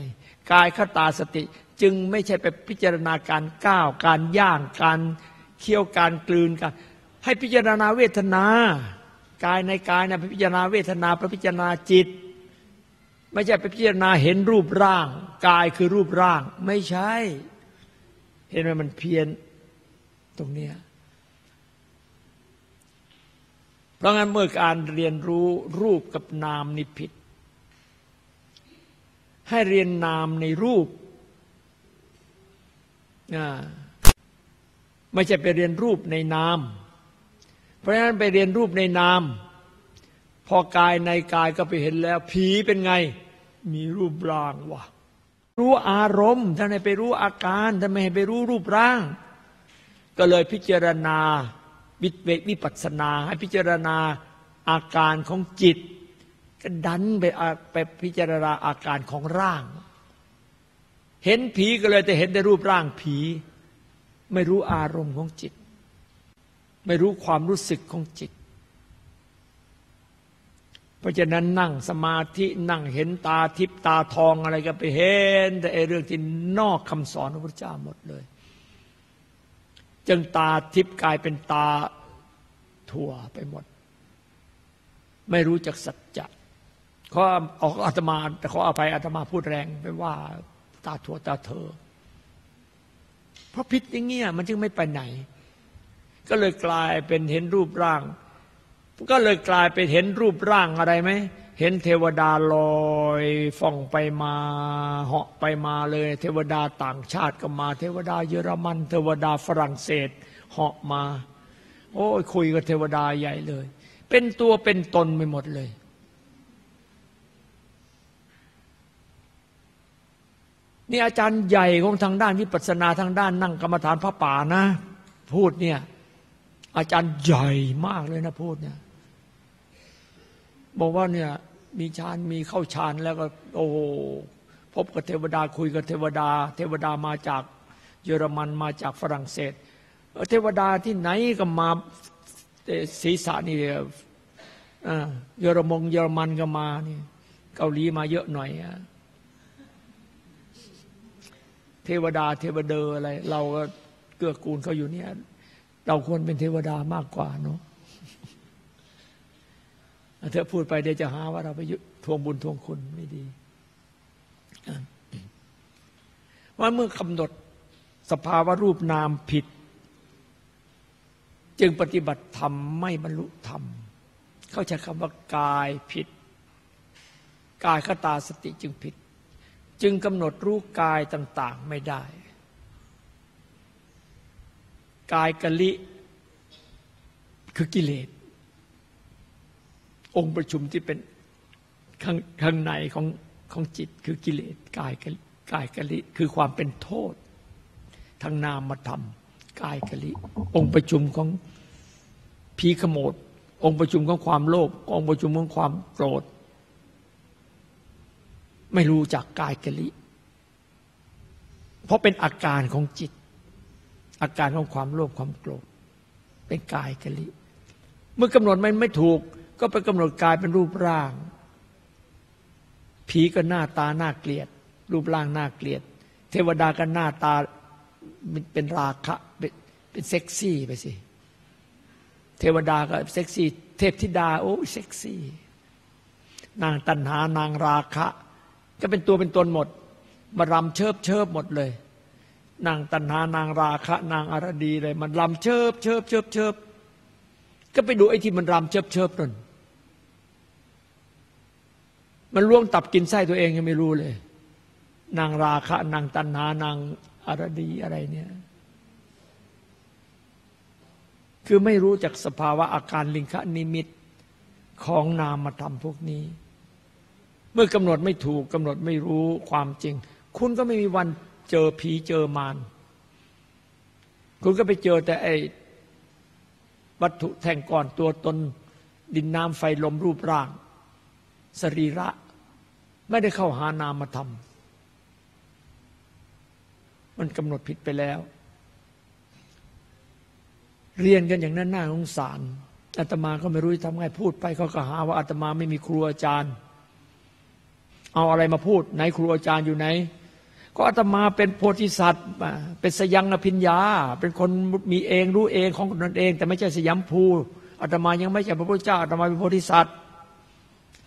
กายขตาสติจึงไม่ใช่ไปพิจารณาการก้าว การย่างการ เคี่ยวการกลืนกัน ให้พิจารณาเวทนากายในกายนะพิจารณาเวทนาพิจารณาจิต ไม่ใช่ไปพิจารณาเห็นรูปร่าง กายคือรูปร่าง ไม่ใช่ เห็นไหมมันเพี้ยนตรงเนี้ยเพราะงั้นเมื่อการเรียนรู้รูปกับนามนี่ผิด ให้เรียนนามในรูปอ่า ไม่ใช่ไปเรียนรูปในนาม เพราะฉะนั้นไปเรียนรูปในนาม พอกายในกายก็ไปเห็นแล้ว ผีเป็นไง มีรูปร่างวะรู้อารมณ์ท่านให้ไปรู้อาการท่านไม่ให้ไปรู้รูปร่าง ก็เลยพิจารณาวิเวกวิปัสนา ให้พิจารณาอาการของจิต ก็ดันไปไปพิจารณาอาการของร่าง เห็นผีก็เลยแต่เห็นแต่รูปร่างผี ไม่รู้อารมณ์ของจิต ไม่รู้ความรู้สึกของจิต เพราะฉะนั้นนั่งสมาธินั่งเห็นตาทิพตาทองอะไรก็ไปเห็น แต่ไอเรื่องที่นอกคำสอนของพระเจ้าหมดเลย จึงตาทิพกลายเป็นตาถั่วไปหมด ไม่รู้จักสัจจะเขาออกอาตมาแต่ขออภัยอาตมาพูดแรงไปว่า ตาถั่วตาเธอ เพราะพิษอย่างเงี้ยมันจึงไม่ไปไหน ก็เลยกลายเป็นเห็นรูปร่าง ก็เลยกลายไปเห็นรูปร่างอะไรไหมเห็นเทวดาลอยฟ่องไปมาเหาะไปมาเลย เทวดาต่างชาติก็มา เทวดาเยอรมัน เทวดาฝรั่งเศสเหาะมา โอ้ยคุยกับเทวดาใหญ่เลย เป็นตัวเป็นตนไปหมดเลย นี่อาจารย์ใหญ่ของทางด้านวิปัสสนาทางด้านนั่งกรรมฐานพระป่านะ พูดเนี่ย อาจารย์ใหญ่มากเลยนะพูดเนี่ย บอกว่าเนี่ย มีฌานมีเข้าฌานแล้วก็ โอ้โหพบกับเทวดาคุยกับเทวดา เทวดามาจากเยอรมันมาจากฝรั่งเศสเทวดาที่ไหนก็มาศีรษะนี่อ่เยอรมงเยอรมันก็มานี่เกาหลีมาเยอะหน่อยอะ เทวดาเทวเดออะไร เราก็เกื้อกูลเขาอยู่เนี่ย เราควรเป็นเทวดามากกว่าเนาะเธอพูดไปเดี๋ยวจะหาว่าเราไปทวงบุญทวงคุณไม่ดีว่าเมื่อกำหนดสภาวะรูปนามผิด จึงปฏิบัติธรรมไม่บรรลุธรรม เขาใช้คำว่ากายผิด กายขตาสติจึงผิด จึงกำหนดรู้กายต่างๆไม่ได้ กายกะลิ คือกิเลส องค์ประชุมที่เป็นข้างข้างในของของจิตคือกิเลสกายกะกายกะลิ คือความเป็นโทษ ทางนามธรรม กายกะลิ องค์ประชุมของผีขโมดองค์ประชุมของความโลภองค์ประชุมของความโกรธ ไม่รู้จักกายกะลิ เพราะเป็นอาการของจิต อาการของความโลภความโกรธ เป็นกายกะลิ เมื่อกำหนดมันไม่ถูก ก็ไปกำหนดกายเป็นรูปร่าง ผีก็หน้าตาหน้าเกลียด รูปร่างหน้าเกลียด เทวดาก็หน้าตาเป็นราคะเป็นเป็นเซ็กซี่ไปสิ เทวดาก็เซ็กซี่ เทพธิดาโอ้เซ็กซี่ นางตันหานางราคะ ก็เป็นตัวเป็นตนหมด มารำเชิบเชิบหมดเลย นางตันหานางราคะ นางอารดีเลย มันรำเชิบเชิบเชิบเชิบก็ไปดูไอ้ที่มันรำเชิบเชิบนั่นมันล่วงตับกินไส้ตัวเองยังไม่รู้เลย นางราคะ นางตันหานางอารดีอะไรเนี่ยคือไม่รู้จักสภาวะอาการลิงคนิมิตของนามธรรมพวกนี้ มื่อกำหนดไม่ถูกกำหนดไม่รู้ความจริง คุณก็ไม่มีวันเจอผีเจอมารคุณก็ไปเจอแต่ไอ้วัตถุแท่งก่อนตัวตนดินน้ำไฟลมรูปร่าง สรีระ ไม่ได้เข้าหานามธรรม มันกำหนดผิดไปแล้ว เรียนกันอย่างนั้นน่าสงสารอาตมาก็ไม่รู้จะทำไงพูดไปเขาก็หาว่าอาตมาไม่มีครูอาจารย์ เอาอะไรมาพูดไหนครูอาจารย์อยู่ไหน ก็อาตมาเป็นโพธิสัตว์ เป็นสยังอภิญญา เป็นคนมีเองรู้เองของตนเอง แต่ไม่ใช่สยามภูอาตมายังไม่ใช่พระพุทธเจ้าอาตมาเป็นโพธิสัตว์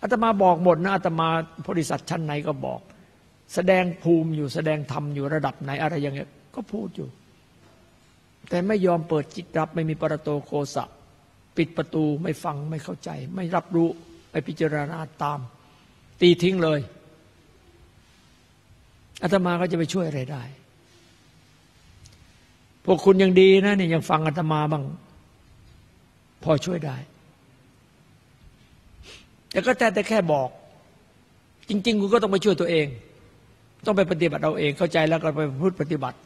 อาตมาบอกหมดนะอาตมาโพธิสัตว์ชั้นไหนก็บอก แสดงภูมิอยู่แสดงธรรมอยู่ระดับไหนอะไรอย่างเงี้ยก็พูดอยู่ แต่ไม่ยอมเปิดจิตรับไม่มีปรโตโคสะปิดประตูไม่ฟังไม่เข้าใจ ไม่รับรู้ไม่พิจารณาตาม ตีทิ้งเลยอาตมาก็จะไปช่วยอะไรได้ พวกคุณยังดีนะเนี่ยยังฟังอาตมาบ้าง พอช่วยได้ แต่ก็แต่แต่แค่บอก จริง ๆ คุณก็ต้องไปช่วยตัวเอง ต้องไปปฏิบัติเราเอง เข้าใจแล้วก็ไปพูดปฏิบัติ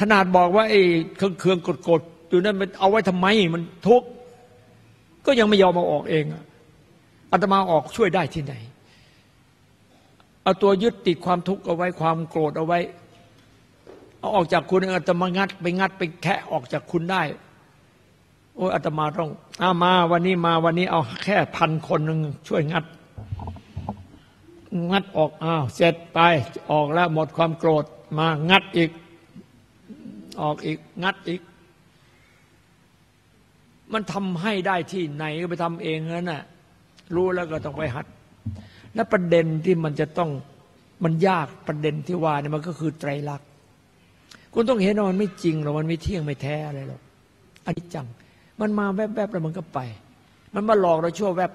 ขนาดบอกว่าไอ้เครื่องเครื่องกดกดอยู่นั่นมันเอาไว้ทำไมมันทุกข์ก็ยังไม่ยอมมาออกเองอ อาตมาออกช่วยได้ที่ไหน เอาตัวยึดติดความทุกข์เอาไว้ความโกรธเอาไว้ เอาออกจากคุณอาตมางัด ไปงัดไปแคะออกจากคุณได้ โอ้อาตมาต้องอามาวันนี้มาวันนี้เอาแค่พันคนหนึ่งช่วยงัด งัดออกอ้าวเสร็จไปออกแล้วหมดความโกรธมางัดอีก ออกอีกงัดอีก มันทำให้ได้ที่ไหนก็ไปทำเองนั่นน่ะ รู้แล้วก็ต้องไปหัด และประเด็นที่มันจะต้องมันยากประเด็นที่ว่าเนี่ยมันก็คือไตรลักษณ์คุณต้องเห็นว่ามันไม่จริงหรอกมันไม่เที่ยงไม่แท้อะไรหรอกอันนี้จัง มันมาแวบๆแล้วมันก็ไป มันมาหลอกเราชั่วแวบ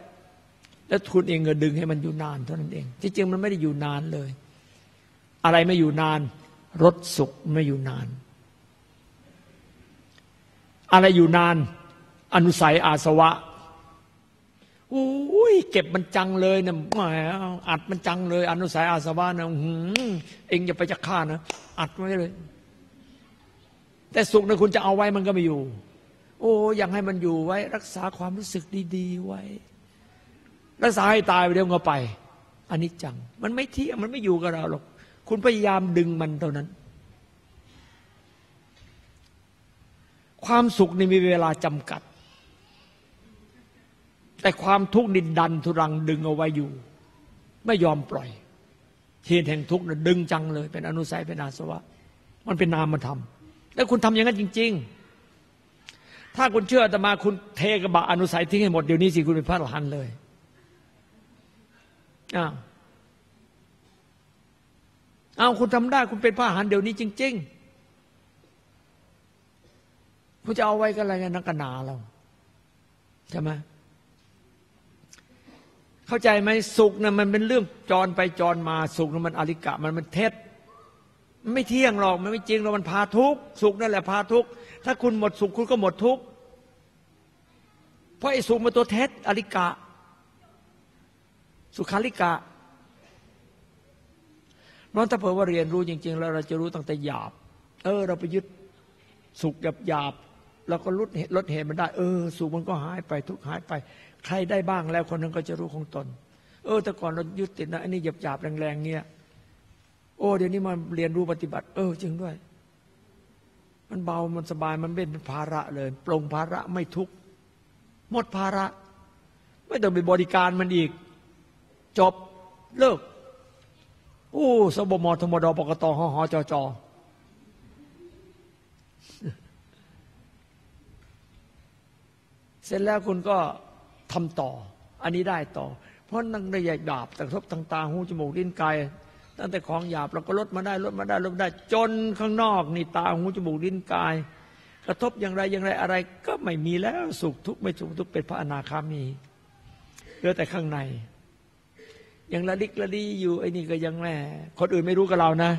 แล้วทุนเองก็ดึงให้มันอยู่นานเท่านั้นเองที่จริงมันไม่ได้อยู่นานเลย อะไรไม่อยู่นาน รสสุขไม่อยู่นาน อะไรอยู่นาน อนุสัยอาสวะ อุ้ยเก็บมันจังเลยนะแหมอัดมันจังเลย อนุสัยอาสวะนะหือเองอย่าไปจะฆ่านะอัดไว้เลย แต่สุขนะคุณจะเอาไว้มันก็ไม่อยู่ โอ้ยังให้มันอยู่ไว้ รักษาความรู้สึกดีๆไว้ รักษาให้ตายไปเดี๋ยวก็ไปอันนี้จัง มันไม่เที่ยงมันไม่อยู่กับเราหรอกคุณพยายามดึงมันเท่านั้น ความสุขนี่มีเวลาจำกัด แต่ความทุกข์นินดันทุรังดึงเอาไว้อยู่ ไม่ยอมปล่อยเหตุแห่งทุกข์นะดึงจังเลย เป็นอนุสัยเป็นอาสวะ มันเป็นนามธรรมแล้วคุณทำอย่างนั้นจริง ๆ ถ้าคุณเชื่ออาตมาคุณเทกระบะอนุสัยทิ้งให้หมดเดี๋ยวนี้สิคุณเป็นพระอรหันต์เลยอ้าวเอาคุณทำได้คุณเป็นพระอรหันต์เดี๋ยวนี้จริง ๆ คุณจะเอาไว้กันอะไรกันนักหนาเราใช่ไหม เข้าใจไหมสุขนะมันเป็นเรื่องจรไปจรมาสุขนะมันอริกะมันมันเท็จมันไม่เที่ยงหรอกมันไม่จริงหรอกมันพาทุกสุขนั่นแหละพาทุกถ้าคุณหมดสุขคุณก็หมดทุกเพราะไอ้สุขมันตัวเท็จอริกะ สุขาริกะน้องถ้าเผื่อว่าเรียนรู้จริง ๆ แล้วเราจะรู้ตั้งแต่หยาบ เออ เราไปยึดสุขหยาบหยาบเราก็ลดเหตุลดเหตุมันได้ เออ สุขมันก็หายไปทุกหายไป ใครได้บ้างแล้วคนนั้นก็จะรู้ของตน เออ แต่ก่อนเรายึดติดนะอันนี้หยาบหยาบแรงๆเงี้ยโอ้เดี๋ยวนี้มาเรียนรู้ปฏิบัติ เออ จริงด้วย มันเบามันสบายมันไม่เป็นภาระเลยปลงภาระไม่ทุกหมดภาระ ไม่ต้องไปบริการมันอีก จบเลิกโอ้สบมทมดปกตหหจจเสร็จแล้วคุณก็ ทำต่อ อันนี้ได้ต่อ เพราะนั่งได้หยาบดาบกระทบทางตาหูจมูกลิ้นกายตั้งแต่ของหยาบเราก็ลดมาได้ลดมาได้ลดมาได้ จนข้างนอกนี่ตาหูจมูกลิ้นกาย กระทบอย่างไรอย่างไรอะไร ก็ไม่มีแล้วสุขทุกข์ไม่สุขทุกข์เป็นพระอนาคามีเหลือแต่ข้างในยังระดิกระดีอยู่ไอ้นี่ก็ยังแม่คนอื่นไม่รู้กับเรานะ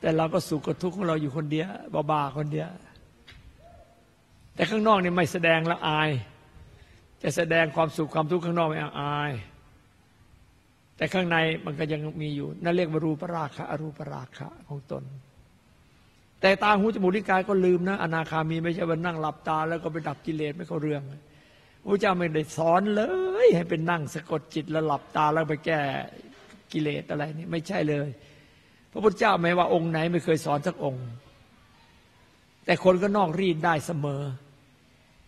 แต่เราก็สุขกับทุกข์ของเราอยู่คนเดียวบ้าๆคนเดียวแต่ข้างนอกนี่ไม่แสดงแล้วอาย จะแสดงความสุขความทุกข์ข้างนอกไม่อาย แต่ข้างในมันก็ยังมีอยู่ นั่นเรียกว่ารูปราคะอรูปราคะของตน แต่ตาหูจมูกลิ้นกายก็ลืมนะอนาคามีไม่ใช่ว่านั่งหลับตา แล้วก็ไปดับกิเลสไม่เข้าเรื่องพระเจ้าไม่ได้สอนเลย ให้เป็นนั่งสะกดจิตแล้วหลับตาแล้วไปแก้กิเลสอะไรนี่ไม่ใช่เลย พระพุทธเจ้าไม่ว่าองค์ไหนไม่เคยสอนสักองค์ แต่คนก็นอกรีดได้เสมอ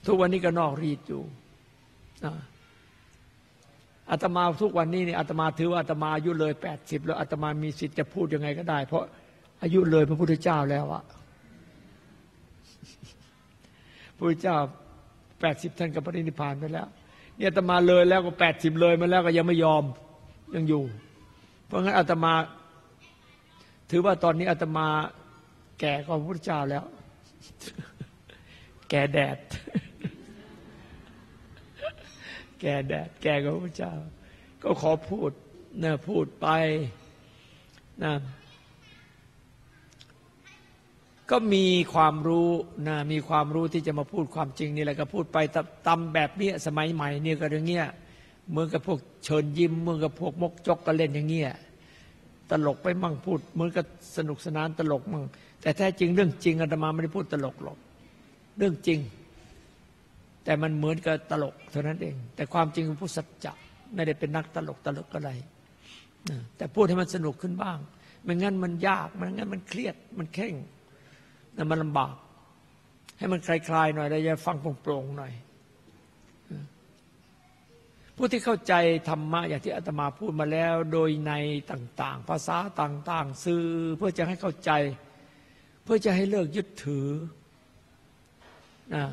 ทุกวันนี้ก็นอกรีดอยู่ อาตมาทุกวันนี้เนี่ยอาตมาถือว่าอาตมาอายุเลยแปดสิบแล้วอาตมามีสิทธิ์จะพูดยังไงก็ได้ เพราะอายุเลยพระพุทธเจ้าแล้วอะพระพุทธเจ้าแปดสิบท่านกับปรินิพพานไปแล้ว เนี่ยอาตมาเลยแล้วก็แปดสิบเลยมาแล้วก็ยังไม่ยอมยังอยู่ เพราะงั้นอาตมา ถือว่าตอนนี้อาตมาแก่กว่าพระพุทธเจ้าแล้ว แก่แดด แก่แดดแก่กว่าพระเจ้า ก็ขอพูดนะพูดไปนะก็มีความรู้นะมีความรู้ที่จะมาพูดความจริงนี่แหละก็พูดไปตำแบบนี้สมัยใหม่เนี่ยก็อย่างเงี้ยเมือนกับพวกเชิญยิ้มเมือนกับพวกมกจกก็เล่นอย่างเงี้ยตลกไปมั่งพูดเหมือนกับสนุกสนานตลกมั่งแต่แท้จริงเรื่องจริงอาตมาไม่ได้พูดตลกหรอกเรื่องจริง แต่มันเหมือนกับตลกเท่านั้นเอง แต่ความจริงคือพูดสัจจะไม่ได้เป็นนักตลกตลกอะไรแต่พูดให้มันสนุกขึ้นบ้างไม่งั้นมันยากไม่งั้นมันเครียดมันเข่งมันลำบาก ให้มันคลายๆหน่อยแล้วจะฟังโปร่งๆหน่อยผู้ที่เข้าใจธรรมะอย่างที่อาตมาพูดมาแล้ว โดยในต่างๆ ภาษาต่างๆ สื่อเพื่อจะให้เข้าใจ เพื่อจะให้เลิกยึดถือนะ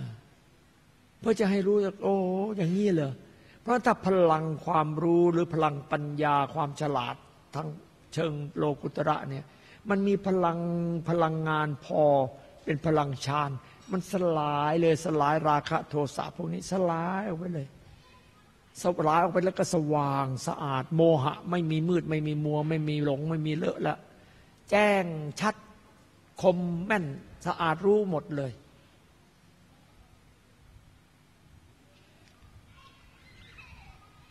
เพื่อจะให้รู้โอ้อย่างนี้เลยเพราะถ้าพลังความรู้หรือพลังปัญญาความฉลาดทางเชิงโลกุตระเนี่ยมันมีพลังพลังงานพอเป็นพลังฌานมันสลายเลยสลายราคะโทสะพวกนี้สลายออกไปเลยสลายออกไปแล้วก็สว่างสะอาด โมหะ ไม่มีมืดไม่มีมัว ไม่มีหลง ไม่มีเลอะละ แจ้งชัดคมแม่นสะอาดรู้หมดเลย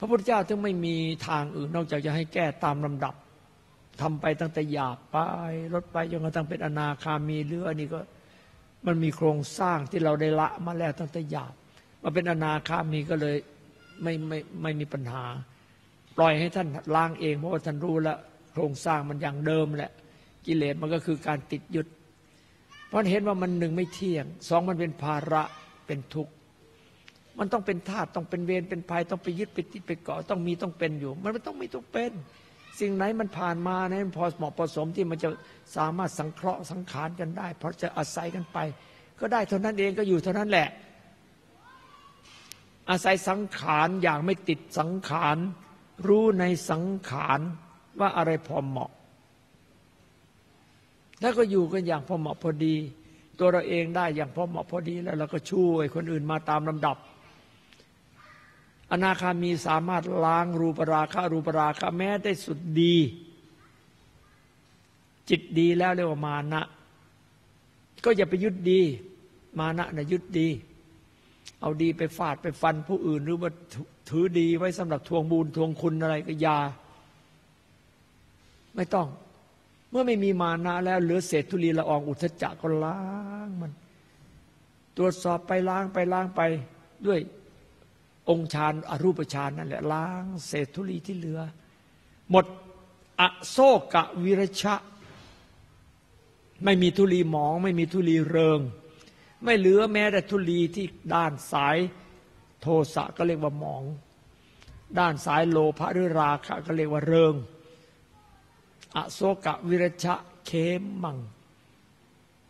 พระพุทธเจ้าถึงไม่มีทางอื่นนอกจากจะให้แก้ตามลำดับทำไปตั้งแต่หยาบไปลดไปจนกระทั่งเป็นอนาคามีหรืออันนี้ก็มันมีโครงสร้างที่เราได้ละมาแล้วตั้งแต่หยาบมาเป็นอนาคามีก็เลยไม่ไม่ไม่มีปัญหา ปล่อยให้ท่านล้างเอง เพราะว่าท่านรู้แล้วโครงสร้างมันอย่างเดิมแหละ กิเลสมันก็คือการติดยึดเพราะเห็นว่ามันหนึ่งไม่เที่ยงสองมันเป็นภาระเป็นทุกข์ มันต้องเป็นธาตุต้องเป็นเวรเป็นภัยต้องไปยึดไปติดไปเกาะต้องมีต้องเป็นอยู่ มันไม่ต้องมีต้องเป็น สิ่งไหนมันผ่านมานพอเหมาะพอสมที่มันจะสามารถสังเคราะห์สังขารกันได้ เพราะจะอาศัยกันไป ก็ได้เท่านั้นเองก็อยู่เท่านั้นแหละ อาศัยสังขารอย่างไม่ติดสังขารรู้ในสังขารว่าอะไรพอเหมาะ แล้วก็อยู่กันอย่างพอเหมาะพอดี ตัวเราเองได้อย่างพอเหมาะพอดีแล้วเราก็ช่วยคนอื่นมาตามลำดับ อนาคามีสามารถล้างรูปราคะรูปราคะแม้ได้สุดดี จิตดีแล้วเรียกว่ามานะ ก็อย่าไปยึดดี มานะนะยึดดี เอาดีไปฟาดไปฟันผู้อื่นหรือว่าถือดีไว้สำหรับทวงบุญทวงคุณอะไรก็อยา ไม่ต้อง เมื่อไม่มีมานะแล้วเหลือเศษธุลีละอองอุทจจะก็ล้างมัน ตรวจสอบไปล้างไปล้างไปด้วย องค์ฌานอรูปฌานนั่นแหละล้างเศษธุลีที่เหลือ หมดอโศกะวิรชะ ไม่มีธุลีหมอง ไม่มีธุลีเริง ไม่เหลือแม้แต่ธุลีที่ด้านสายโทสะก็เรียกว่าหมอง ด้านสายโลภะหรือราคะก็เรียกว่าเริง อโศกะวิรชะเคมมัง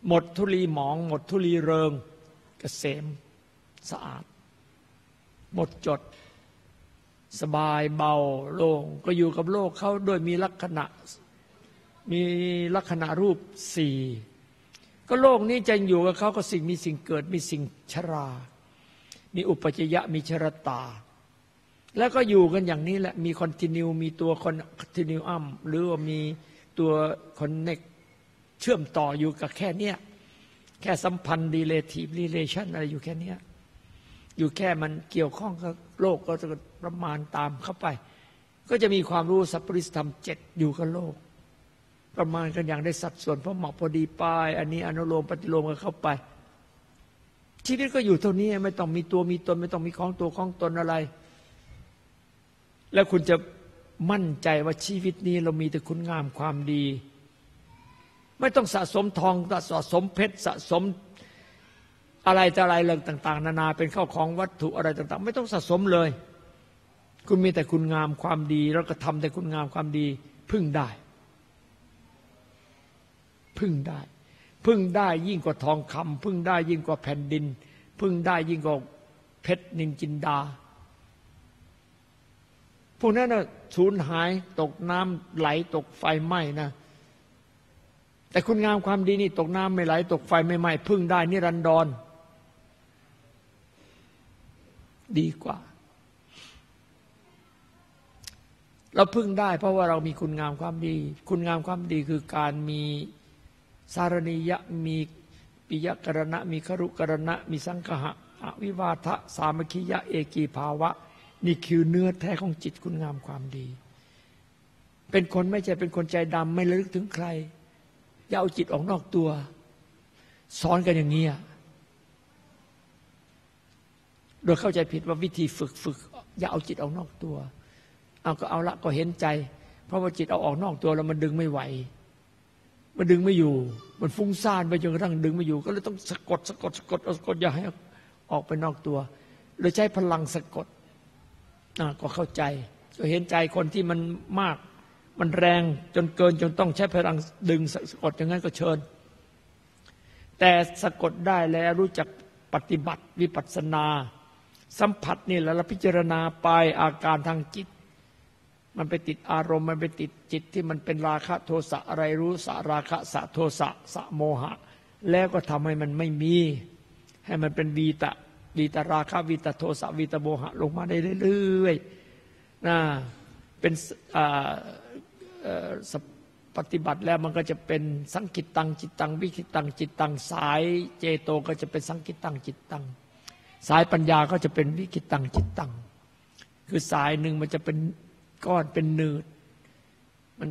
หมดธุลีหมอง หมดธุลีเริงกเกษมสะอาด หมดจด สบายเบาโล่งก็อยู่กับโลกเขาโดยมีลักษณะ มีลักษณะรูปสี่ก็โลกนี้จะอยู่กับเขาก็สิ่งมีสิ่งเกิด มีสิ่งชรา มีอุปจยะมีชรตา แล้วก็อยู่กันอย่างนี้แหละมี continuum มีตัว continuum หรือว่ามีตัว connect เชื่อมต่ออยู่กับแค่เนี้ยแค่สัมพันธ์ relative relation อะไรอยู่แค่เนี้ย อยู่แค่มันเกี่ยวข้องกับโลกก็จะประมาณตามเข้าไป ก็จะมีความรู้สัปปุริสธรรมเจ็ดอยู่กับโลก ประมาณกันอย่างได้สัดส่วนพอเหมาะพอดีปายอันนี้อนุโลมปฏิโลมกันเข้าไป ชีวิตก็อยู่เท่านี้ไม่ต้องมีตัวมีตน ไม่ต้องมีของตัวของตนอะไร แล้วคุณจะมั่นใจว่าชีวิตนี้เรามีแต่คุณงามความดี ไม่ต้องสะสมทองสะสมเพชรสะสม อะไรแต่อะไรเรื่องต่าง ๆ นานาเป็นข้าวของวัตถุอะไรต่าง ๆ ไม่ต้องสะสมเลย คุณมีแต่คุณงามความดี แล้วก็ทำแต่คุณงามความดีพึ่งได้ พึ่งได้ พึ่งได้ยิ่งกว่าทองคำพึ่งได้ยิ่งกว่าแผ่นดิน พึ่งได้ยิ่งกว่าเพชรนินจินดาพวกนั้นนะสูญหายตกน้ำไหลตกไฟไหม้นะแต่คุณงามความดีนี่ตกน้ำไม่ไหล ตกไฟไม่ไหม้พึ่งได้นิรันดร ดีกว่า เราพึ่งได้เพราะว่าเรามีคุณงามความดี คุณงามความดีคือการมีสารณียะมีปิยกรณะ มีครุกรณะ มีสังคหะวิวาทะสามคิยะเอกีภาวะ นี่คือเนื้อแท้ของจิตคุณงามความดี เป็นคนไม่ใช่เป็นคนใจดำไม่ระลึกถึงใคร อย่าเอาจิตออกนอกตัว สอนกันอย่างนี้ โดยเข้าใจผิดว่าวิธีฝึกฝึก อย่าเอาจิตออกนอกตัว เอาก็เอาละก็เห็นใจ เพราะว่าจิตเอาออกนอกตัวแล้วมันดึงไม่ไหว มันดึงไม่อยู่ มันฟุ้งซ่านไปจนกระทั่งดึงไม่อยู่ ก็เลยต้องสะกดสะกดสะกดสะกดอย่าให้ออกไปนอกตัวเลยใช้พลังสะกดก็เข้าใจก็เห็นใจคนที่มันมาก มันแรงจนเกินจนต้องใช้พลังดึงสะกดอย่างนั้นก็เชิญ แต่สะกดได้แล้วรู้จักปฏิบัติวิปัสสนา สัมผัสนี่แหละเราพิจารณาไปอาการทางจิต มันไปติดอารมณ์มันไปติดจิตที่มันเป็นราคะโทสะอะไรรู้สะราคะสะโทสะสะโมหะ แล้วก็ทำให้มันไม่มี ให้มันเป็นวีตะวีตราคะวีตโทสะวีตโมหะ ลงมาได้เรื่อยๆนะเป็นปฏิบัติแล้วมันก็จะเป็นสังขิตตังจิตตังวิกขิตตังจิตตังสาย เจโตก็จะเป็นสังขิตตังจิตตัง สายปัญญาก็จะเป็นวิกขิตตังจิตตัง คือสายหนึ่งมันจะเป็นก้อนเป็นเนืดมัน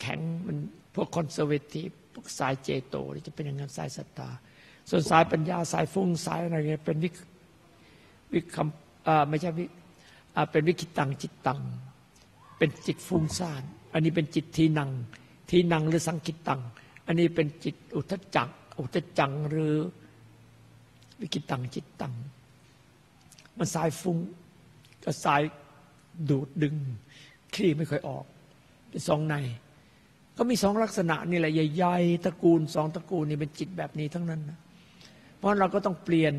แข็งมันพวก conservative พวกสายเจโตจะเป็นอย่างนั้นสายศรัทธา ส่วนสายปัญญาสายฟุ้งสายอะไรเงี้ยเป็นวิวิคัมไม่ใช่วิเป็นวิกขิตตังจิตตัง เป็นจิตฟุ้งซ่าน อันนี้เป็นจิตทีนัง ทีนังหรือสังกิตตัง อันนี้เป็นจิตอุทจักอุทจังหรือวิกิตตังจิตตัง มันสายฟุ้งก็สายดูดดึงคลี่ไม่ค่อยออกเป็นสองใน ก็มีสองลักษณะนี่แหละใหญ่ๆตระกูลสองตระกูลนี่เป็นจิตแบบนี้ทั้งนั้นนะเพราะเราก็ต้องเปลี่ยน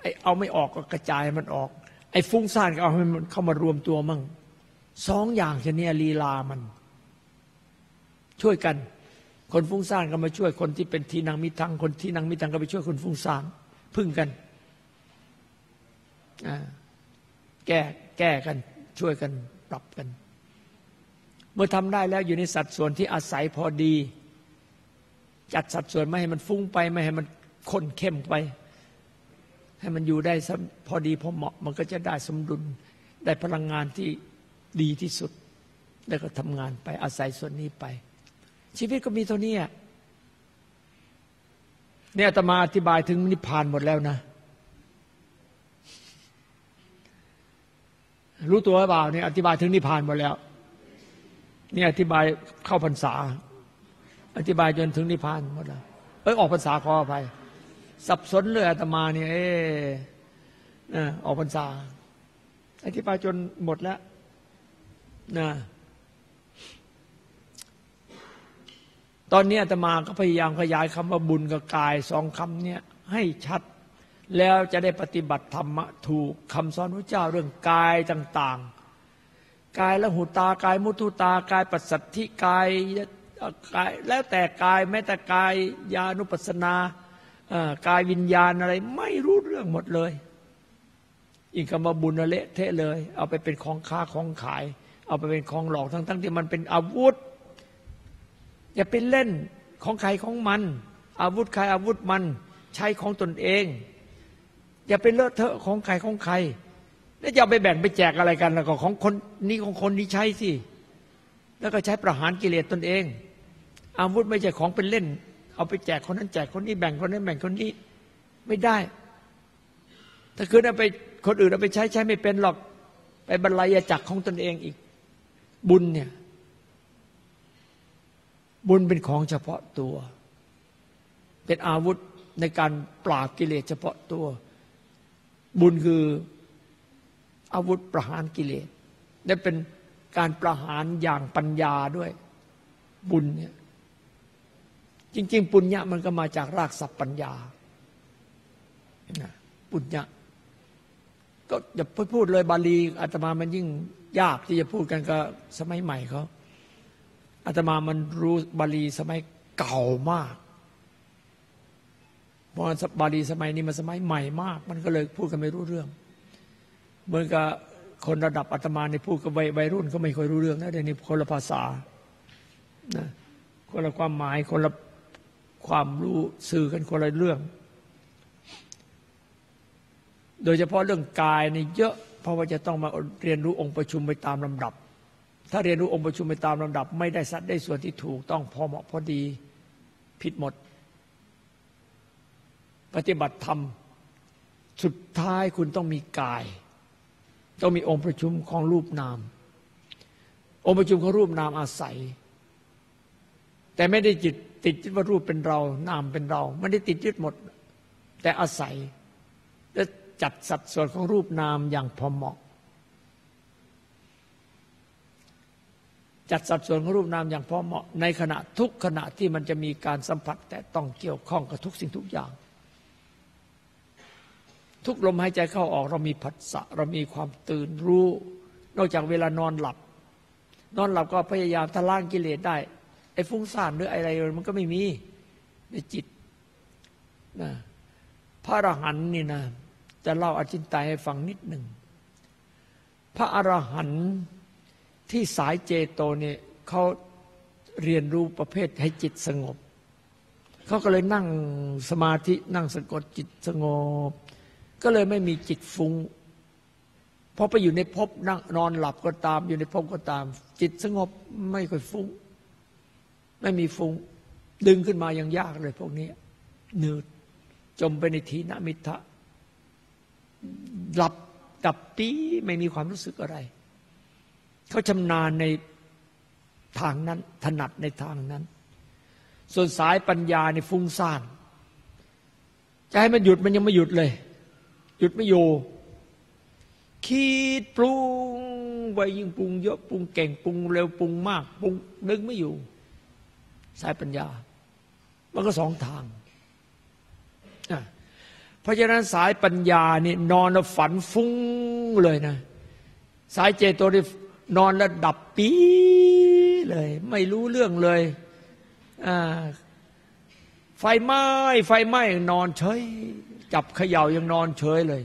ไอ้เอาไม่ออกก็กระจายมันออก ไอ้ฟุ้งซ่านก็เอาให้มันเข้ามารวมตัวมั่งสองอย่างชนิดลีลามัน ช่วยกัน คนฟุ้งซ่านก็มาช่วยคนที่เป็นทีนังมิทังคนที่นังมิทังก็ไปช่วยคนฟุ้งซ่านพึ่งกัน แก้แก้กันช่วยกันปรับกัน เมื่อทำได้แล้วอยู่ในสัดส่วนที่อาศัยพอดี จัดสัดส่วนไม่ให้มันฟุ้งไป ไม่ให้มันข้นเข้มไป ให้มันอยู่ได้พอดีพอเหมาะ มันก็จะได้สมดุลได้พลังงานที่ดีที่สุด แล้วก็ทำงานไปอาศัยส่วนนี้ไป ชีวิตก็มีเท่านี้เนี่ยอาตมาอธิบายถึงนิพพานหมดแล้วนะ รู้ตัวหรือเปล่าเนี่ยอธิบายถึงนิพพานหมดแล้วนี่อธิบายเข้าพรรษา อธิบายจนถึงนิพพานหมดแล้วเอ้ยออกพรรษาขออภัยสับสนเลยอาตมาเนี่ยเออออกพรรษา อธิบายจนหมดแล้วนะตอนนี้อาตมาก็พยายามขยายคำว่าบุญกับกายสองคำเนี่ยให้ชัด แล้วจะได้ปฏิบัติธรรมะถูกคำสอนพระเจ้าเรื่องกายต่าง ๆ กายละหุตากายมุทุตากายปัสสัทธิกายกายแล้วแต่กายแม้แต่กายญาณุปัสนากายวิญญาณอะไรไม่รู้เรื่องหมดเลยอีกคำว่าบุญเละเทะเลย เอาไปเป็นของค้าของขาย เอาไปเป็นของหลอกทั้งๆที่มันเป็นอาวุธ อย่าไปเล่นของใครของมัน อาวุธใครอาวุธมันใช้ของตนเอง อย่าไปเลอะเทอะของใครของใคร แล้วจะเอาไปแบ่งไปแจกอะไรกันแล้วก็ของคนนี้ของคนนี้ใช้สิแล้วก็ใช้ประหารกิเลสตนเอง อาวุธไม่ใช่ของเป็นเล่น เอาไปแจกคนนั้นแจกคนนี้แบ่งคนนั้นแบ่งคนนี้ไม่ได้ ถ้าคืนเอาไปคนอื่นเอาไปใช้ใช้ไม่เป็นหรอกไปบรรลัยจักของตนเองอีก บุญเนี่ย บุญเป็นของเฉพาะตัว เป็นอาวุธในการปราบกิเลสเฉพาะตัว บุญคืออาวุธประหารกิเลสและเป็นการประหารอย่างปัญญาด้วยบุญเนี่ยจริง ๆ ปุญญะมันก็มาจากรากศัพท์ปัญญาปุญญะก็อย่าพูดเลยบาลีอาตมามันยิ่งยากที่จะพูดกันกับสมัยใหม่เขาอาตมามันรู้บาลีสมัยเก่ามาก พราะบาลีสมัยนี้มันสมัยใหม่มาก มันก็เลยพูดกันไม่รู้เรื่อง เหมือนกับคนระดับอาตมาในพูดกับวัยรุ่นก็ไม่ค่อยรู้เรื่องนะเดี๋ยวนี้คนละภาษานะคนละความหมายคนละความรู้สื่อกันคนละเรื่อง โดยเฉพาะเรื่องกายนี่เยอะ เพราะว่าจะต้องมาเรียนรู้องค์ประชุมไปตามลำดับ ถ้าเรียนรู้องค์ประชุมไปตามลำดับ ไม่ได้สัดได้ส่วนที่ถูกต้องพอเหมาะพอดีผิดหมด ปฏิบัติธรรม สุดท้ายคุณต้องมีกาย ต้องมีองค์ประชุมของรูปนาม องค์ประชุมของรูปนามอาศัย แต่ไม่ได้จิตติดยึดว่ารูปเป็นเรา นามเป็นเราไม่ได้ติดยึดหมด แต่อาศัย และจัดสัดส่วนของรูปนามอย่างพอเหมาะ จัดสัดส่วนของรูปนามอย่างพอเหมาะ ในขณะทุกขณะที่มันจะมีการสัมผัส แต่ต้องเกี่ยวข้องกับทุกสิ่งทุกอย่าง ทุกลมหายใจเข้าออก เรามีผัสสะเรามีความตื่นรู้ นอกจากเวลานอนหลับ นอนหลับก็พยายามทล่างกิเลสได้ไอ้ฟุ้งซ่านหรืออะไรมันก็ไม่มีในจิตนะพระอรหันต์นี่นะจจะเล่าอจินไตยให้ฟังนิดหนึ่งพระอรหันต์ที่สายเจโตเนี่ยเขาเรียนรู้ประเภทให้จิตสงบ เขาก็เลยนั่งสมาธินั่งสะกดจิตสงบ ก็เลยไม่มีจิตฟุง้งพอไปอยู่ในภพนั่งนอนหลับก็ตาม อยู่ในภพก็ตาม จิตสงบไม่ค่อยฟุง้ง ไม่มีฟุง้ง ดึงขึ้นมายังยากเลยพวกนี้เนืดจมไปในทีนมิทะหลับดับปีไม่มีความรู้สึกอะไร เขาชำนาญในทางนั้น ถนัดในทางนั้น ส่วนสายปัญญาในฟุ้งซ่านจะให้มันหยุดมันยังไม่หยุดเลย หยุดไม่อยู่ คิดปรุงไปยิ่งปรุงเยอะปรุงเก่งปรุงเร็วปรุงมากปรุงนึกไม่อยู่ สายปัญญา มันก็สองทางเพราะฉะนั้นสายปัญญานี่นอนแล้วฝันฟุ้งเลยนะ สายเจโตนี่นอนแล้วดับปีเลย ไม่รู้เรื่องเลยไฟไหม้ไฟไหม้นอนเฉย จับเขย่ายังนอนเฉยเลย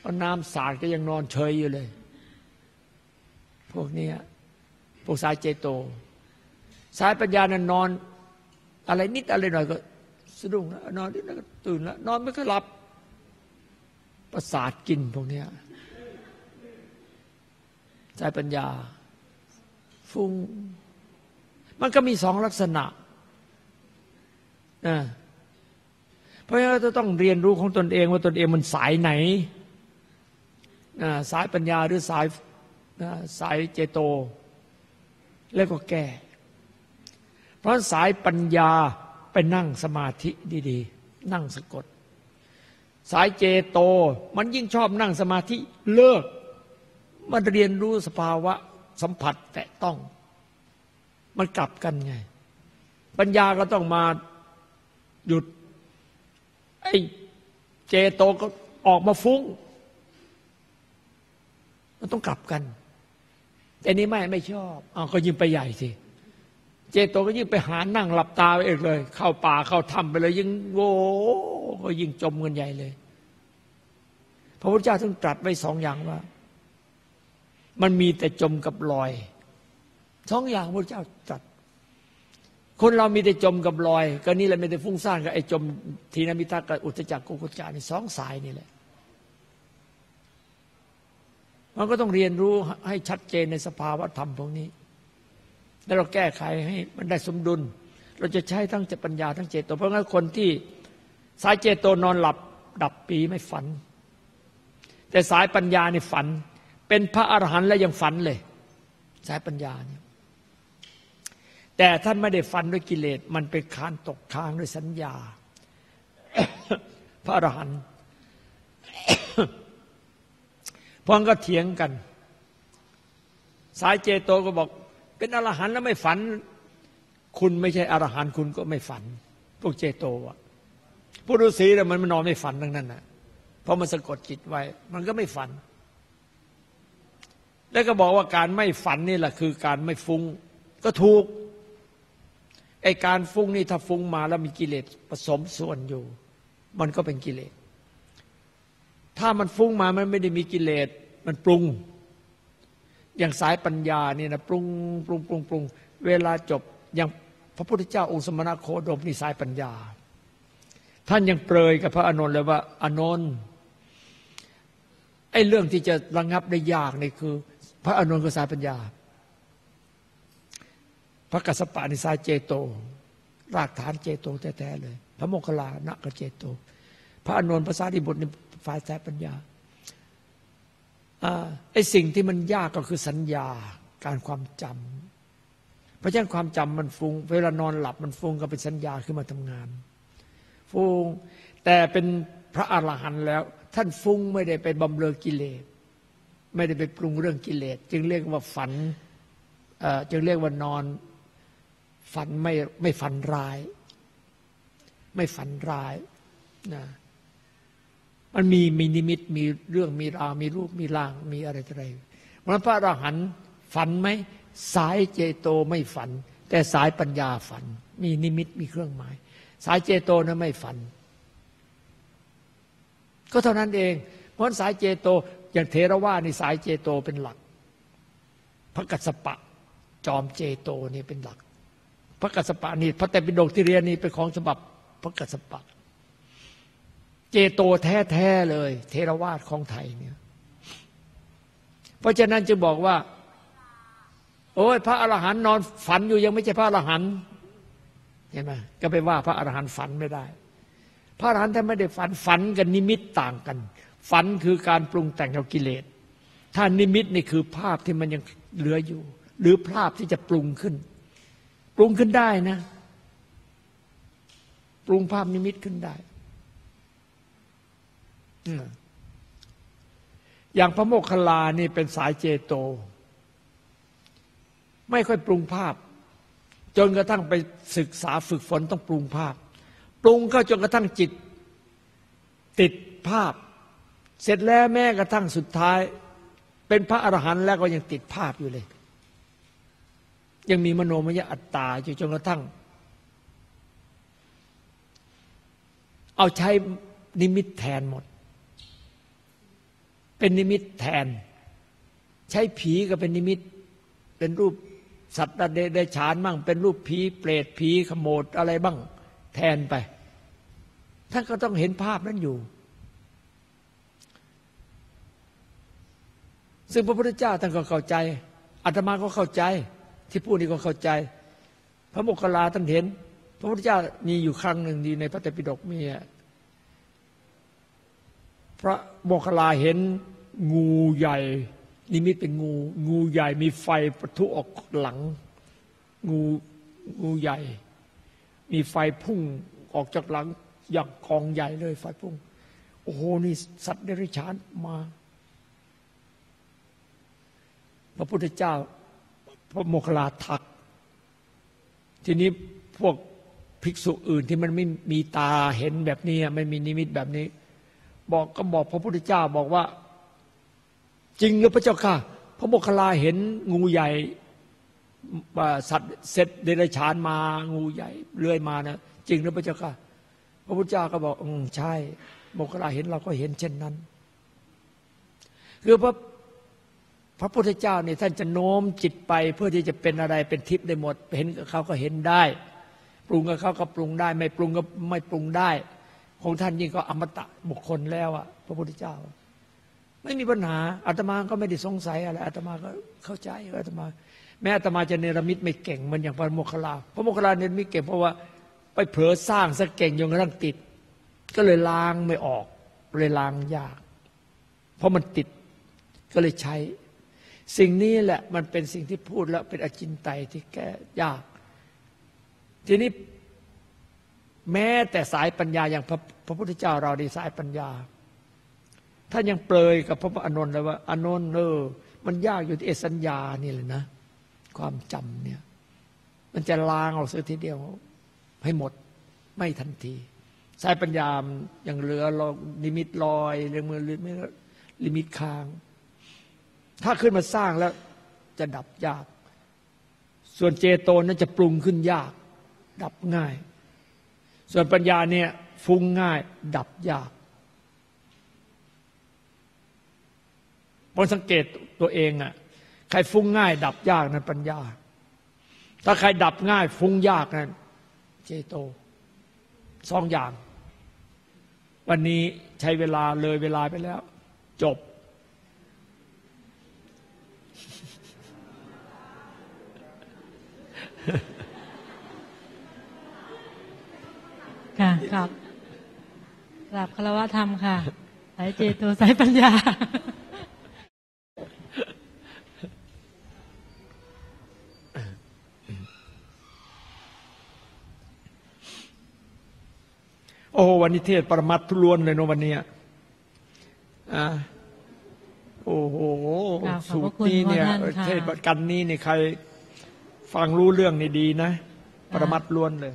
เอาน้ำสาดก็ยังนอนเฉยอยู่เลย พวกนี้พวกสายเจโต สายปัญญานั้นนอน อะไรนิดอะไรหน่อยก็สะดุ้งแล้วนอนนิดแล้วก็ตื่นแล้ว นอนไม่ค่อยหลับ ประสาทกินพวกนี้สายปัญญา ฟุง้ง มันก็มีสองลักษณะนะ ราะฉะนั้นเราต้องเรียนรู้ของตนเองว่าตนเองมันสายไหนสายปัญญาหรือสายสายเจโต แล้วก็แก้เพราะสายปัญญาไปนั่งสมาธิดีๆ นั่งสะกด สายเจโตมันยิ่งชอบนั่งสมาธิเลิก มันเรียนรู้สภาวะสัมผัสแตะต้อง มันกลับกันไง ปัญญาก็ต้องมาหยุด อ้เจโตก็ออกมาฟุ้ง มันต้องกลับกันแต่นี้ไม่ไม่ชอบเอาก็ยิ่งไปใหญ่สิ เจโตก็ยิ่งไปหานั่งหลับตาไปเองเลย เข้าป่าเข้าถ้ำไปเลยยิ่งโว้ก็ยิ่งจมเงินใหญ่เลย พระพุทธเจ้าถึงตรัสไว้สองอย่างว่า มันมีแต่จมกับลอยสองอย่างพระพุทธเจ้าตรัส คนเรามีแต่จมกับลอย ก็นี่แหละไม่ได้ฟุ้งซ่านกับไอ้จมทีนมิตากับอุตจักกุกุจานี่สองสายนี่แหละมันก็ต้องเรียนรู้ให้ชัดเจนในสภาวะธรรมพวกนี้ แล้วเราแก้ไขให้มันได้สมดุล เราจะใช้ทั้งจปัญญาทั้งเจโตเพราะงั้นคนที่สายเจโตนอนหลับ ดับปีไม่ฝัน แต่สายปัญญาในฝัน เป็นพระอรหันต์แล้วยังฝันเลย สายปัญญาเนี่ย แต่ท่านไม่ได้ฝันด้วยกิเลส มันเป็นคานตกทางด้วยสัญญา พระอรหันต์พราะก็เถียงกัน สายเจโตก็บอก เป็นอรหันต์แล้วไม่ฝัน คุณไม่ใช่อรหันต์คุณก็ไม่ฝัน พวกเจโตอะผู้ฤาษีแต่มันมันนอนไม่ฝันทั้งนั้นนะเพราะมันสะกดจิตไว้ มันก็ไม่ฝัน แล้วก็บอกว่าการไม่ฝันนี่แหละคือการไม่ฟุง้งก็ถูก ไอการฟุ้งนี่ถ้าฟุ้งมาแล้วมีกิเลสผสมส่วนอยู่ มันก็เป็นกิเลส ถ้ามันฟุ้งมามันไม่ได้มีกิเลสมันปรุง อย่างสายปัญญาเนี่ยนะปรุงปรุงปรุงปรุงเวลาจบอย่างพระพุทธเจ้าองค์สมณโคดมนี่สายปัญญา ท่านยังเปรยกับพระอานนท์เลยว่าอานนท์ไอ้เรื่องที่จะระงับได้ยากนี่คือ พระอานนท์ก็สายปัญญา พระกัสสปะนิสายเจโต รากฐานเจโตแท้ๆเลย พระโมคคัลลานะกเจโต พระอานนภาษาดิบุตรฝ่ายสายปัญญาไอ้สิ่งที่มันยากก็คือสัญญาการความจำเพราะฉะนั้นความจำมันฟุง้งเวลานอนหลับมันฟุ้งก็เป็นสัญญาขึ้นมาทำงาน ฟุ้งแต่เป็นพระอรหันต์แล้ว ท่านฟุ้งไม่ได้ไปบำเรอกิเลสไม่ได้ไปปรุงเรื่องกิเลสจึงเรียกว่าฝันจึงเรียกว่านอน ฝันไม่ไม่ฝันร้าย ไม่ฝันร้ายนะมันมีมีนิมิตมีเรื่องมีราวมีรูปมีร่างมีอะไรอะไรมันพระอรหันต์ฝันไหมสายเจโตไม่ฝัน แต่สายปัญญาฝัน มีนิมิตมีเครื่องหมาย สายเจโตนั้นไม่ฝัน ก็เท่านั้นเอง เพราะสายเจโตอย่างเทรวานี่สายเจโตเป็นหลัก พระกัสสปะจอมเจโตนี่เป็นหลัก พระกัสสปะนี่พระแต่ปิฎกที่เรียนนี่เป็นของฉบับพระกัสสปะ เจโตแท้ๆเลย เทรวาสของไทยเนี่ยเพราะฉะนั้นจึงบอกว่า โอ้ยพระอรหันต์นอนฝันอยู่ยังไม่ใช่พระอรหันต์เห็นไหมก็ไปว่าพระอรหันต์ฝันไม่ได้ พระอรหันต์ถ้าไม่ได้ฝันฝันกับนิมิตต่างกัน ฝันคือการปรุงแต่งกับกิเลสถ้านิมิตนี่คือภาพที่มันยังเหลืออยู่ หรือภาพที่จะปรุงขึ้น ปรุงขึ้นได้นะ ปรุงภาพนิมิตขึ้นได้ อย่างพระโมคคัลลานี่เป็นสายเจโต ไม่ค่อยปรุงภาพ จนกระทั่งไปศึกษาฝึกฝนต้องปรุงภาพ ปรุงเข้าจนกระทั่งจิต ติดภาพ เสร็จแล้วแม้กระทั่งสุดท้าย เป็นพระอรหันต์แล้วก็ยังติดภาพอยู่เลย ยังมีมโนมยอัตตาอยู่จนกระทั่ง เอาใช้นิมิตแทนหมด เป็นนิมิตแทน ใช้ผีก็เป็นนิมิต เป็นรูปสัตว์เดเดชานบ้างเป็นรูปผีเปรตผีขโมดอะไรบ้าง แทนไปท่านก็ต้องเห็นภาพนั้นอยู่ ซึ่งพระพุทธเจ้าท่านก็เข้าใจอาตมาก็เข้าใจ ที่พูดนี่ก็เข้าใจ พระโมคคัลลาท่านเห็น พระพุทธเจ้ามีอยู่ครั้งหนึ่งดีในพระไตปิฎกมีพระโมคคัลลาเห็นงูใหญ่ นิมิตเป็นงู งูใหญ่มีไฟปะทุออกหลัง งูงูใหญ่ มีไฟพุ่งออกจากหลังอย่างกองใหญ่เลยไฟพุ่ง โอ้โหนี่สัตว์เดรัจฉานมา พระพุทธเจ้า พระโมคคัลลาทัก ทีนี้พวกภิกษุอื่นที่มันไม่มีตาเห็นแบบนี้ไม่มีนิมิตแบบนี้ บอกก็บอกพระพุทธเจ้าบอกว่า จริงหรือพระเจ้าค่ะ พระโมคคัลลาเห็นงูใหญ่สัตว์เสร็จเดรัจฉานมางูใหญ่เลื้อยมานะจริงหรือพระเจ้าค่ะ พระพุทธเจ้าก็บอกอืมใช่โมคคัลลาเห็นเราก็เห็นเช่นนั้น คือพระ พระพุทธเจ้าเนี่ยท่านจะโน้มจิตไปเพื่อที่จะเป็นอะไรเป็นทิพย์ได้หมด เห็นกับเขาก็เห็นได้ ปรุงกับเขาก็ปรุงได้ ไม่ปรุงก็ไม่ปรุงได้ของท่านยิ่งก็อมตะบุคคลแล้วอะพระพุทธเจ้า ไม่มีปัญหาอาตมาก็ไม่ได้สงสัยอะไรอาตมาก็เข้าใจอาตมา แม้อาตมาจะเนรมิตไม่เก่งเหมันอย่างพระโมคคัลลาพระโมคคัลลาเนรมิตเก่งเพราะว่าไปเผลอสร้างสักเก่งจนกระทั่งติด ก็เลยล้างไม่ออกเลยล้างยาก เพราะมันติดก็เลยใช้ สิ่งนี้แหละมันเป็นสิ่งที่พูดแล้วเป็นอจินไตยที่แก้ยาก ทีนี้แม้แต่สายปัญญาอย่างพระพระพุทธเจ้าเราในสายปัญญาท่านยังเปรยกับพระอานนท์เลยว่าอานนท์เออมันยากอยู่ที่เอสัญญานี่เลยนะ ความจำเนี่ย มันจะล้างออกเสียทีเดียว ให้หมดไม่ทันที สายปัญญายังเหลือนิมิตลอยเรื่องมือนิมิตค้าง ถ้าขึ้นมาสร้างแล้วจะดับยาก ส่วนเจโตนนั้นจะปรุงขึ้นยาก ดับง่าย ส่วนปัญญาเนี่ยฟุ้งง่าย ดับยากพอสังเกตตัวเองอะใครฟุ้งง่าย ดับยากนั้นปัญญา ถ้าใครดับง่าย ฟุ้งยากนั้นเจโตสองอย่าง วันนี้ใช้เวลาเลยเวลาไปแล้ว จบ ค่ะครับกราบคารวะธรรมค่ะ สายเจโตสายปัญญา โอ้วันนี้เทศปรมัตถ์ล้วนเลยเนอะวันเนี้ยอะโอ้โหกราบขอบสูพระตรคุณนี้เนี่ยพ่อท่านค่ะเทศกันนี้นี่ใคร ฟังรู้เรื่องนี่ดีนะ ประมัดล้วนเลย